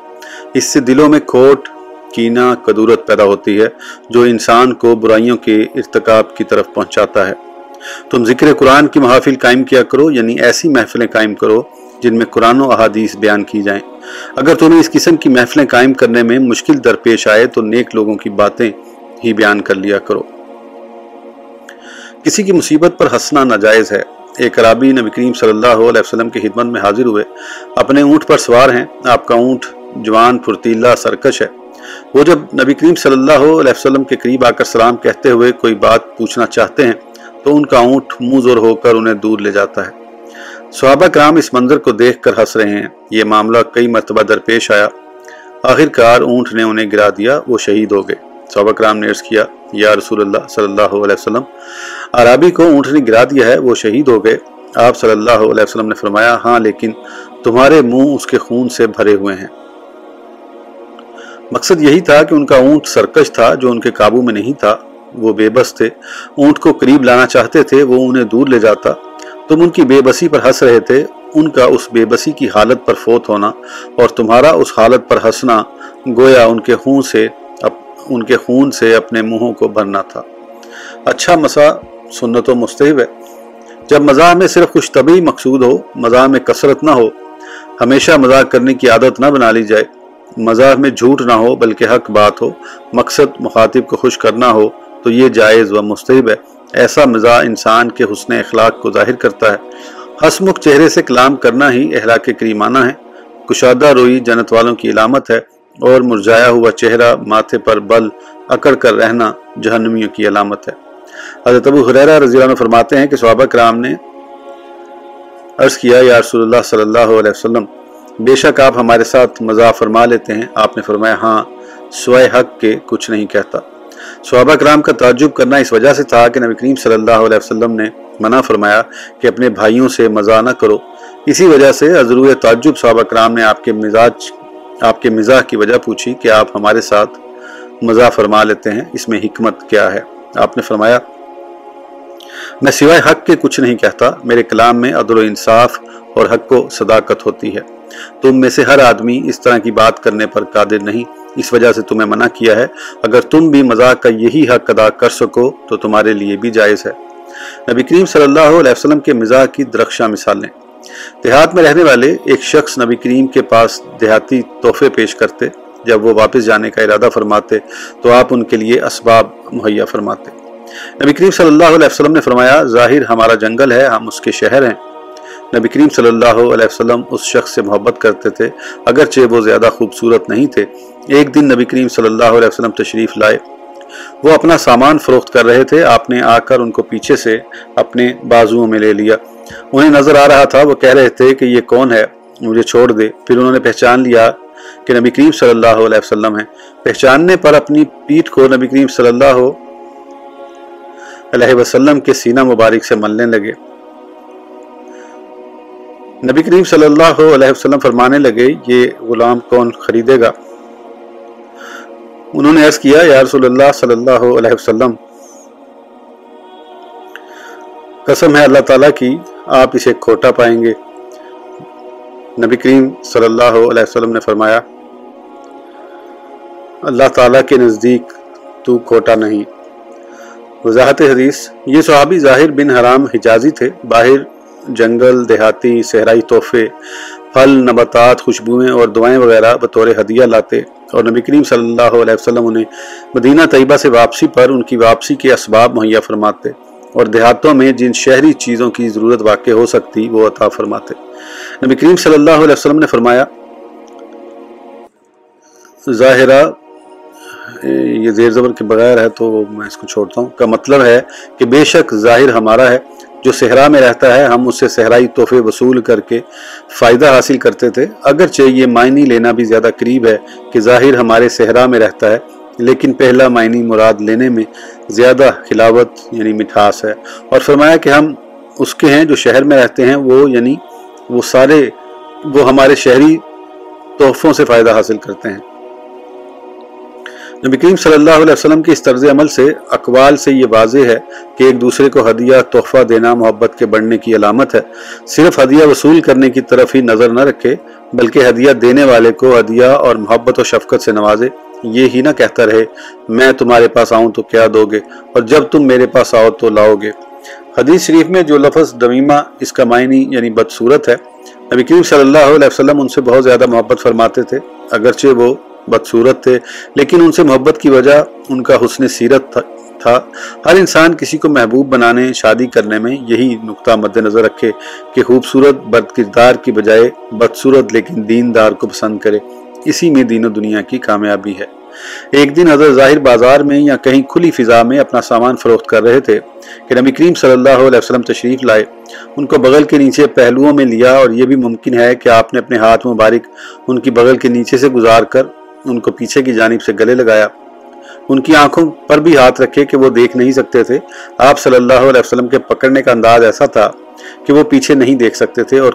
اس سے دلوں میں کھوٹ کینہ قدورت پیدا ہوتی ہے جو انسان کو برائیوں کے ارتکاب کی طرف پہنچاتا ہے۔ تم ذکر قرآن کی محافل قائم کیا کرو یعنی ایسی محفلیں قائم کرو جن میں قرآن و احادیث بیان کی جائیں۔ اگر تمہیں اس قسم کی محفلیں قائم کرنے میں مشکل درپیش آئے تو نیک لوگوں کی باتیں ہی بیان کر لیا کرو۔ کسی کی مصیبت پر ہنسنا ناجائز ہے۔ ایک عرابی نبی کریم صلی اللہ علیہ وسلم کی خدمت میں حاضر ہوئے۔ اپنے اونٹ پر سوار ہیں۔ آپ کا اونٹ جوان پھرتیلا سرکش ہے۔ وہ جب نبی کریم صلی اللہ علیہ وسلم کے قریب آ کر سلام کہتے ہوئے کوئی بات پوچھنا چاہتے ہیں، تو ان کا اونٹ منہ زور ہو کر انہیں دور لے جاتا ہے۔ صحابہ کرام اس منظر کو دیکھ کر ہنس رہے ہیں۔ یہ معاملہ کئی مرتبہ درپیش آیا۔ آخر کار اونٹ نے انہیں گرا دیا، وہ شہید ہو گئے۔ صحابہ کرام نے عرض کیا، یا رسول اللہ صلی اللہ علیہ وسلم، عرابی کو اونٹ نے گرا دیا ہے، وہ شہید ہو گئے۔ آپ صلی اللہ علیہ وسلم نے فرمایا ہاں لیکن تمہارے منہ اس کے خون سے بھرے ہوئے ہیں۔ مقصد یہی تھا کہ ان کا اونٹ سرکش تھا جو ان کے قابو میں نہیں تھا، وہ بے بس تھے۔ اونٹ کو قریب لانا چاہتے تھے، وہ انہیں دور لے جاتا۔ تم ان کی بے بسی پر ہنس رہے تھے۔ ان کا اس بے بسی کی حالت پر فوت ہونا اور تمہارا اس حالت پر ہنسنا گویا ان کے خون سے ان کے خون سے اپنے منہوں کو بھرنا تھا۔ اچھا مسا، سنت و مستحب ہے۔ جب مزاح میں صرف خوش طبی مقصود ہو، مزاح میں کثرت نہ ہو، ہمیشہ مذاق کرنے کی عادت نہ بنا لی جائے۔ مزاح میں جھوٹ نہ ہو بلکہ حق بات ہو، مقصد مخاطب کو خوش کرنا ہو، تو یہ جائز و مستحب ہے۔ ایسا مزاح انسان کے حسن اخلاق کو ظاہر کرتا ہے۔ حسمک چہرے سے کلام کرنا ہی اخلاق کریمانہ ہے۔ کشادہ روئی جنت والوں کی علامت ہے اور مرجایا ہوا چہرہ ماتھے پر بل اکڑ کر رہنا جہنمیوں کی علامت ہے۔ حضرت ابو حریرہ رضی اللہ عنہ فرماتے ہیں کہ صحابہ کرام نے عرض کیا، یا رسول اللہ صلی اللہ علیہ وسلم بے شک آپ ہمارے ساتھ مزاح فرما لیتے ہیں۔ آپ نے فرمایا ہاں سوائے حق کے کچھ نہیں کہتا۔ صحابہ کرام کا تعجب کرنا اس وجہ سے تھا کہ نبی کریم صلی اللہ علیہ وسلم نے منع فرمایا کہ اپنے بھائیوں سے مزاح نہ کرو۔ اسی وجہ سے عضرور تعجب صحابہ کرام نے آپ کے مزاج، آپ کے مزاح کی وجہ پوچھی کہ آپ ہمارے ساتھ مزاح فرما لیتے ہیں۔ اس میں حکمت کیا ہے؟ آپ نے فرمایا، میں سوائے حق کے کچھ نہیں کہتا۔ میرے کلام میں عدل و انصاف اور حق کو صداقت ہوتی ہے۔ تم میں سے ہر آدمی اس طرح کی بات کرنے پر قادر نہیں۔ اس وجہ سے تمہیں منع کیا ہے۔ اگر تم بھی مذاق کا یہی حق ادا کر سکو، تو تمہارے لیے بھی جائز ہے۔ نبی کریم صلی اللہ علیہ وسلم کے مزاح کی درخشاں مثالیں دیہات میں رہنے والے ایک شخص نبی کریم کے پاس دیہاتی تحفے پیش کرتے۔ جب وہ واپس جانے کا ارادہ فرماتے، تو آپ ان کے لیے اسباب مہیا فرماتے۔ نبی کریم صلی اللہ علیہ وسلم نے فرمایا، ظاہر ہمارا جنگل ہے، ہم اس کے شہر ہیں۔ نبی کریم صلی اللہ علیہ وسلم اس شخص سے محبت کرتے تھے، اگرچہ وہ زیادہ خوبصورت نہیں تھے۔ ایک دن نبی کریم صلی اللہ علیہ وسلم تشریف لائے۔ وہ اپنا سامان فروخت کر رہے تھے۔ آپ نے آ کر ان کو پیچھے سے اپنے بازوؤں میں لے لیا۔ انہیں نظر آ رہا تھا، وہ کہہ رہے تھے کہ یہ کون ہے؟ مجھے چھوڑ دے۔ پھر انہوں نے پہچان لیا کہ نبی کریم صلی اللہ علیہ وسلم ہے پہچاننے پر اپنی پیٹھ کو نبی کریم صلی اللہ علیہ وسلم کے سینہ مبارک سے ملنے لگے۔ نبی کریم صلی اللہ علیہ وسلم فرمانے لگے، یہ غلام کون خریدے گا؟ انہوں نے عرض کیا، یا رسول اللہ صلی اللہ علیہ وسلم، قسم ہے اللہ تعالیٰ کی، آپ اسے کھوٹا پائیں گے۔ نبی کریم صلی اللہ علیہ وسلم نے فرمایا، اللہ تعالیٰ کے نزدیک تو کھوٹا نہیں۔ وضاحت حدیث، یہ صحابی ظاہر بن حرام حجازی تھے، باہر جنگل، دیہاتی، صحرائی تحفے، پھل، نباتات، خوشبوئیں اور دعائیں وغیرہ بطور ہدیہ لاتے اور نبی کریم صلی اللہ علیہ وسلم انہیں مدینہ طیبہ سے واپسی پر ان کی واپسی کے اسباب مہیا فرماتے اور دیہاتوں میں جن شہری چیزوں کی ضرورت واقع ہو سکتی وہ عطا فرماتے۔ نبی کریم صلی اللہ علیہ وسلم نے فرمایا، ظاہرہ، یہ زیر زبر کے بغیر ہے تو میں اس کو چھوڑتا ہوں، کا مطلب ہے کہ بے شک ظاہر ہمارا ہے۔ جو صحرا میں رہتا ہے، ہم اس سے صحرائی تحفے وصول کر کے فائدہ حاصل کرتے تھے۔ اگرچہ یہ معنی لینا بھی زیادہ قریب ہے کہ ظاہر ہمارے صحرا میں رہتا ہے، لیکن پہلا معنی مراد لینے میں زیادہ خلاوت یعنی مٹھاس ہے۔ اور فرمایا کہ ہم اس کے ہیں جو شہر میں رہتے ہیں، وہ یعنی وہ سارے، وہ ہمارے شہری تحفوں سے فائدہ حاصل کرتے ہیں۔ نبی کریم صلی اللہ علیہ وسلم کی اس طرز عمل سے اقوال سے یہ واضح ہے کہ ایک دوسرے کو ہدیہ، تحفہ دینا، محبت کے بڑھنے کی علامت ہے۔ صرف ہدیہ وصول کرنے کی طرف ہی نظر نہ رکھے، بلکہ ہدیہ دینے والے کو ہدیہ اور محبت و شفقت سے نوازے۔ یہ ہی نہ کہتا رہے، میں تمہارے پاس آؤں تو کیا دو گے؟ اور جب تم میرے پاس آؤ تو لاؤ گے۔ حدیث شریف میں جو لفظ دمیمہ، اس کا معنی یعنی بدصورت ہے۔ نبی کریم صلی اللہ علیہ وسلم ان سے بہت زیادہ محبت فرماتے تھے، اگرچہ وہ بدصورت تھے، لیکن ان سے محبت کی وجہ ان کا حسن سیرت تھا ہر انسان کسی کو محبوب بنانے، شادی کرنے میں یہی نقطہ مد نظر رکھے کہ خوبصورت بد کردار کی بجائے بدصورت لیکن دیندار کو پسند کرے۔ اسی میں دین و دنیا کی کامیابی ہے۔ ایک دن حضرت ظاہر بازار میں یا کہیں کھلی فضا میں اپنا سامان فروخت کر رہے تھے کہ نبی کریم صلی اللہ علیہ وسلم تشریف لائے۔ ان کو بغل کے نیچے پہلوؤں میں لیا اور یہ بھی ممکن ہے کہ آپ نے اپنے ہاتھ مبارک ان کی بغل کے نیچے سے گزار کر ان کو پیچھے کی جانب سے گلے لگایا۔ ان کی آنکھوں پر بھی ہاتھ رکھے کہ وہ دیکھ نہیں سکتے تھے۔ آپ صلی اللہ علیہ وسلم کے پکڑنے کا انداز ایسا تھا کہ وہ پیچھے نہیں دیکھ سکتے تھے اور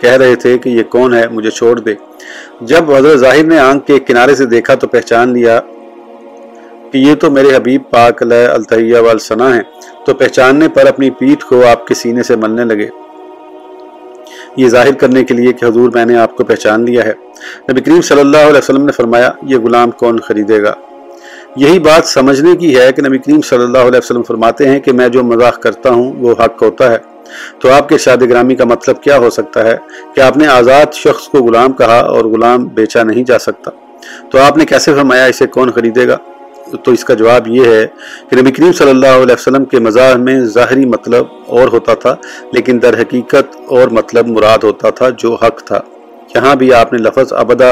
کہہ رہے تھے کہ یہ کون ہے، مجھے چھوڑ دے۔ جب حضرت ظاہر نے آنکھ کے کنارے سے دیکھا تو پہچان لیا کہ یہ تو میرے حبیب پاک علیہ التحیہ والسنا ہیں۔ تو پہچاننے پر اپنی پیٹھ کو آپ کے سینے سے ملنے لگے۔ یہ ظاہر کرنے کے لیے کہ حضور میں نے آپ کو پہچان لیا ہے۔ نبی کریم صلی اللہ علیہ وسلم نے فرمایا، یہ غلام کون خریدے گا؟ یہی بات سمجھنے کی ہے کہ نبی کریم صلی اللہ علیہ وسلم فرماتے ہیں کہ میں جو مذاق کرتا ہوں، وہ حق ہوتا ہے۔ تو آپ کے شاد گرامی کا مطلب کیا ہو سکتا ہے؟ کہ آپ نے آزاد شخص کو غلام کہا اور غلام بیچا نہیں جا سکتا۔ تو آپ نے کیسے فرمایا، اسے کون خریدے گا؟ تو اس کا جواب یہ ہے کہ نبی کریم صلی اللہ علیہ وسلم کے مزاح میں ظاہری مطلب اور ہوتا تھا، لیکن در حقیقت اور مطلب مراد ہوتا تھا جو حق تھا۔ یہاں بھی آپ نے لفظ ابدا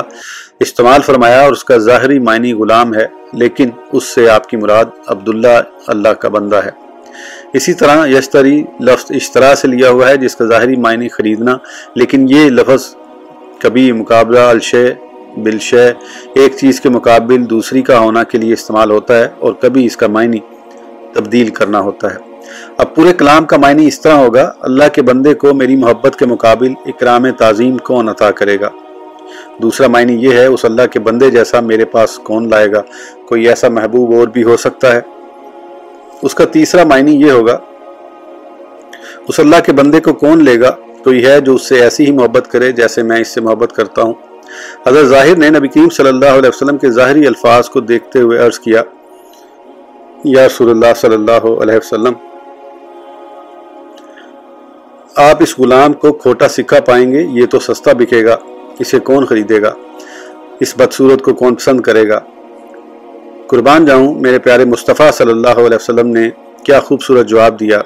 استعمال فرمایا اور اس کا ظاہری معنی غلام ہے، لیکن اس سے آپ کی مراد عبداللہ اللہ کا بندہ ہے۔ اسی طرح یشتری لفظ اشترا سے لیا ہوا ہے، جس کا ظاہری معنی خریدنا، لیکن یہ لفظ کبھی مقابلہ، الشے بلشے ایک چیز کے مقابل دوسری کا ہونا کے لیے استعمال ہوتا ہے اور کبھی اس کا معنی تبدیل کرنا ہوتا ہے۔ اب پورے کلام کا معنی اس طرح ہوگا، اللہ کے بندے کو میری محبت کے مقابل اکرام تعظیم کون عطا کرے گا؟ دوسرا معنی یہ ہے، اس اللہ کے بندے جیسا میرے پاس کون لائے گا؟ کوئی ایسا محبوب اور بھی ہو سکتا ہے؟ اس کا تیسرا معنی یہ ہوگا، اس اللہ کے بندے کو کون لے گا؟ کوئی ہے جو اس سے ایسی ہی محبت کرے جیسے میں اس سے محبت کرتا ہوں۔ حضرت ظاہر نے نبی کریم صلی اللہ علیہ وسلم کے ظاہری الفاظ کو دیکھتے ہوئے عرض کیا، یا رسول اللہ صلی اللہ علیہ وسلم، آپ اس غلام کو کھوٹا سکھا پائیں گے، یہ تو سستا بکے گا، اسے کون خریدے گا؟ اس بدصورت کو کون پسند کرے گا؟ قربان جاؤں، میرے پیارے مصطفیٰ صلی اللہ علیہ وسلم نے کیا خوبصورت جواب دیا۔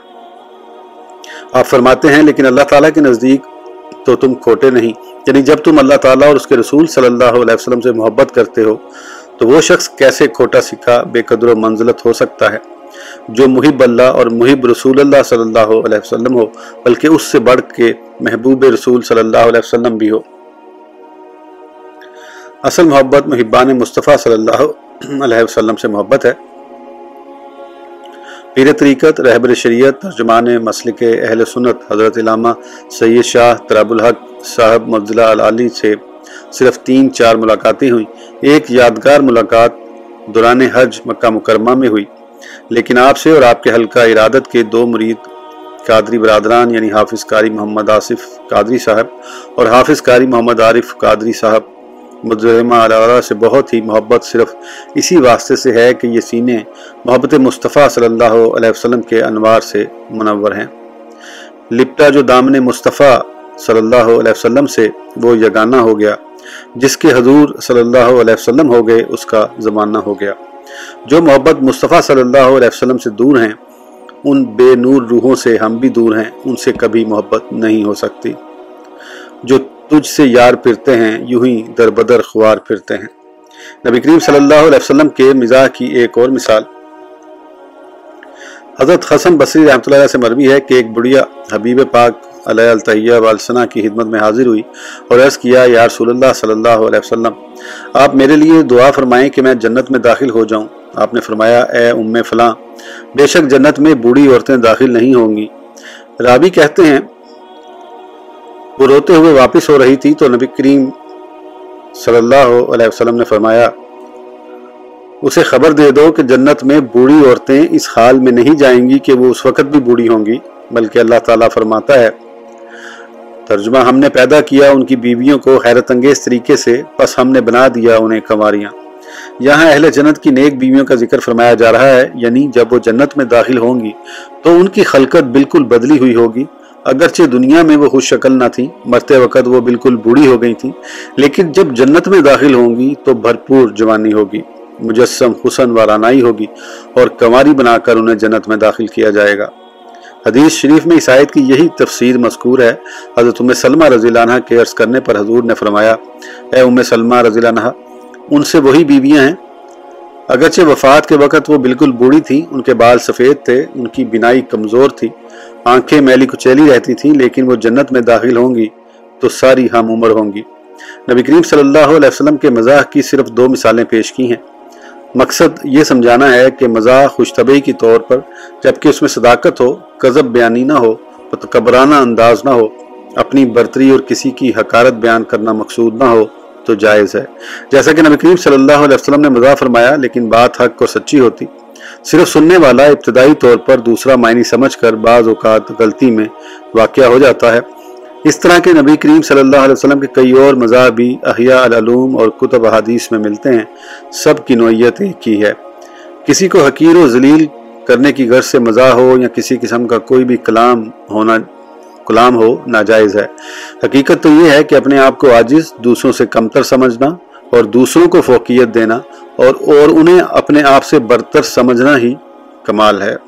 آپ فرماتے ہیں، لیکن اللہ تعالیٰ کے نزدیک تو تم کھوٹے نہیں۔ یعنی جب تم اللہ تعالیٰ اور اس کے رسول صلی اللہ علیہ وسلم سے محبت کرتے ہو، تو وہ شخص کیسے کھوٹا سکھا، بے قدر و منزلت ہو سکتا ہے؟ جو محب اللہ اور محب رسول اللہ صلی اللہ علیہ وسلم ہو، بلکہ اس سے بڑھ کے محبوب رسول صلی اللہ علیہ وسلم بھی ہو۔ اصل محبت محبان مصطفیٰ صلی اللہ علیہ وسلم سے محبت ہے۔ پیر طریقت، رہبر شریعت، ترجمان مسلک اہل سنت، حضرت علامہ سید شاہ تراب الحق صاحب مفضلہ العلی سے صرف تین چار ملاقاتیں ہوئیں۔ ایک یادگار ملاقات دوران حج مکہ مکرمہ میں ہوئی۔ لیکن آپ سے اور آپ کے حلقہ ارادت کے دو مرید قادری برادران یعنی حافظ قاری محمد آصف قادری صاحب اور حافظ قاری محمد عارف قادری صاحب مجرمہ علیہ سے بہت ہی محبت صرف اسی واسطے سے ہے کہ یہ سینے محبت مصطفیٰ صلی اللہ علیہ وسلم کے انوار سے منور ہیں۔ لپٹا جو دامن مصطفیٰ صلی اللہ علیہ وسلم سے وہ یگانہ ہو گیا، جس کے حضور صلی اللہ علیہ وسلم ہو گئے، اس کا زمانہ ہو گیا۔ جو محبت مصطفیٰ صلی اللہ علیہ وسلم سے دور ہیں، ان بے نور روحوں سے ہم بھی دور ہیں، ان سے کبھی محبت نہیں ہو سکتی۔ جو تجھ سے یار پھرتے ہیں، یوں ہی در بدر خوار پھرتے ہیں۔ نبی کریم صلی اللہ علیہ وسلم کے مزاح کی ایک اور مثال۔ حضرت حسن بصری رحمۃ اللہ علیہ سے مروی ہے کہ ایک بڑھیا حبیب پاک علیہ الطیہ والسنہ کی خدمت میں حاضر ہوئی اور عرض کیا، یا رسول اللہ صلی اللہ علیہ وسلم، آپ میرے لیے دعا فرمائیں کہ میں جنت میں داخل ہو جاؤں۔ آپ نے فرمایا، اے ام فلاں، بے شک جنت میں بوڑھی عورتیں داخل نہیں ہوں گی۔ رابی کہتے ہیں وہ روتے ہوئے واپس ہو رہی تھی تو نبی کریم صلی اللہ علیہ وسلم نے فرمایا، اسے خبر دے دو کہ جنت میں بوڑھی عورتیں اس حال میں نہیں جائیں گی کہ وہ اس وقت بھی بوڑھی ہوں گی، بلکہ اللہ تعالیٰ فرماتا ہے۔ ترجمہ ہم نے پیدا کیا ان کی بیویوں کو حیرت انگیز طریقے سے بس ہم نے بنا دیا انہیں کماریاں یہاں اہل جنت کی نیک بیویوں کا ذکر فرمایا جا رہا ہے یعنی جب وہ جنت میں داخل ہوں گی تو ان کی خلقت بالکل بدلی ہوئی ہوگی۔ اگرچہ دنیا میں وہ خوش شکل نہ تھی، مرتے وقت وہ بالکل بوڑھی ہو گئی تھی، لیکن جب جنت میں داخل ہوں گی تو بھرپور جوانی ہوگی، مجسم حسن و رانائی ہوگی اور کماری بنا کر انہیں جنت میں داخل کیا جائے گا۔ حدیث شریف میں عیسائیت کی یہی تفسیر مذکور ہے، حضرت ام سلمہ رضی اللہ عنہ کے عرض کرنے پر حضور نے فرمایا، اے ام سلمہ رضی اللہ عنہ، ان سے وہی بیویاں ہیں۔ اگرچہ وفات کے وقت وہ بالکل بوڑھی تھی ان کے بال سفید تھے، ان کی بینائی کمزور تھی آنکھیں میلی کچیلی رہتی تھیں، لیکن وہ جنت میں داخل ہوں گی تو ساری ہم عمر ہوں گی۔ نبی کریم صلی اللہ علیہ وسلم کے مزاح کی صرف دو مثالیں پیش کی ہیں۔ مقصد یہ سمجھانا ہے کہ مزاح خوش طبعی کی طور پر جبکہ اس میں صداقت ہو، قذب بیانی نہ ہو تکبرانہ انداز نہ ہو، اپنی برتری اور کسی کی حکارت بیان کرنا مقصود نہ ہو تو جائز ہے۔ جیسا کہ نبی کریم صلی اللہ علیہ وسلم نے مزاح فرمایا، لیکن بات حق اور سچی ہوتی۔ صرف سننے والا ابتدائی طور پر دوسرا معنی سمجھ کر بعض اوقات غلطی میں واقعہ ہو جاتا ہے۔ اس طرح کے نبی کریم صلی اللہ علیہ وسلم کے کئی اور مذاہب بھی احیاء العلوم اور کتب حدیث میں ملتے ہیں۔ سب کی نوعیت ایک ہی ہے۔ کسی کو حقیر و ذلیل کرنے کی غرض سے مزاح ہو یا کسی قسم کا کوئی بھی کلام ہونا، کلام ہو، ناجائز ہے۔ حقیقت تو یہ ہے کہ اپنے آپ کو عاجز، دوسروں سے کمتر سمجھنا اور دوسروں کو فوقیت دینا اور اور انہیں اپنے آپ سے برتر سمجھنا ہی کمال ہے۔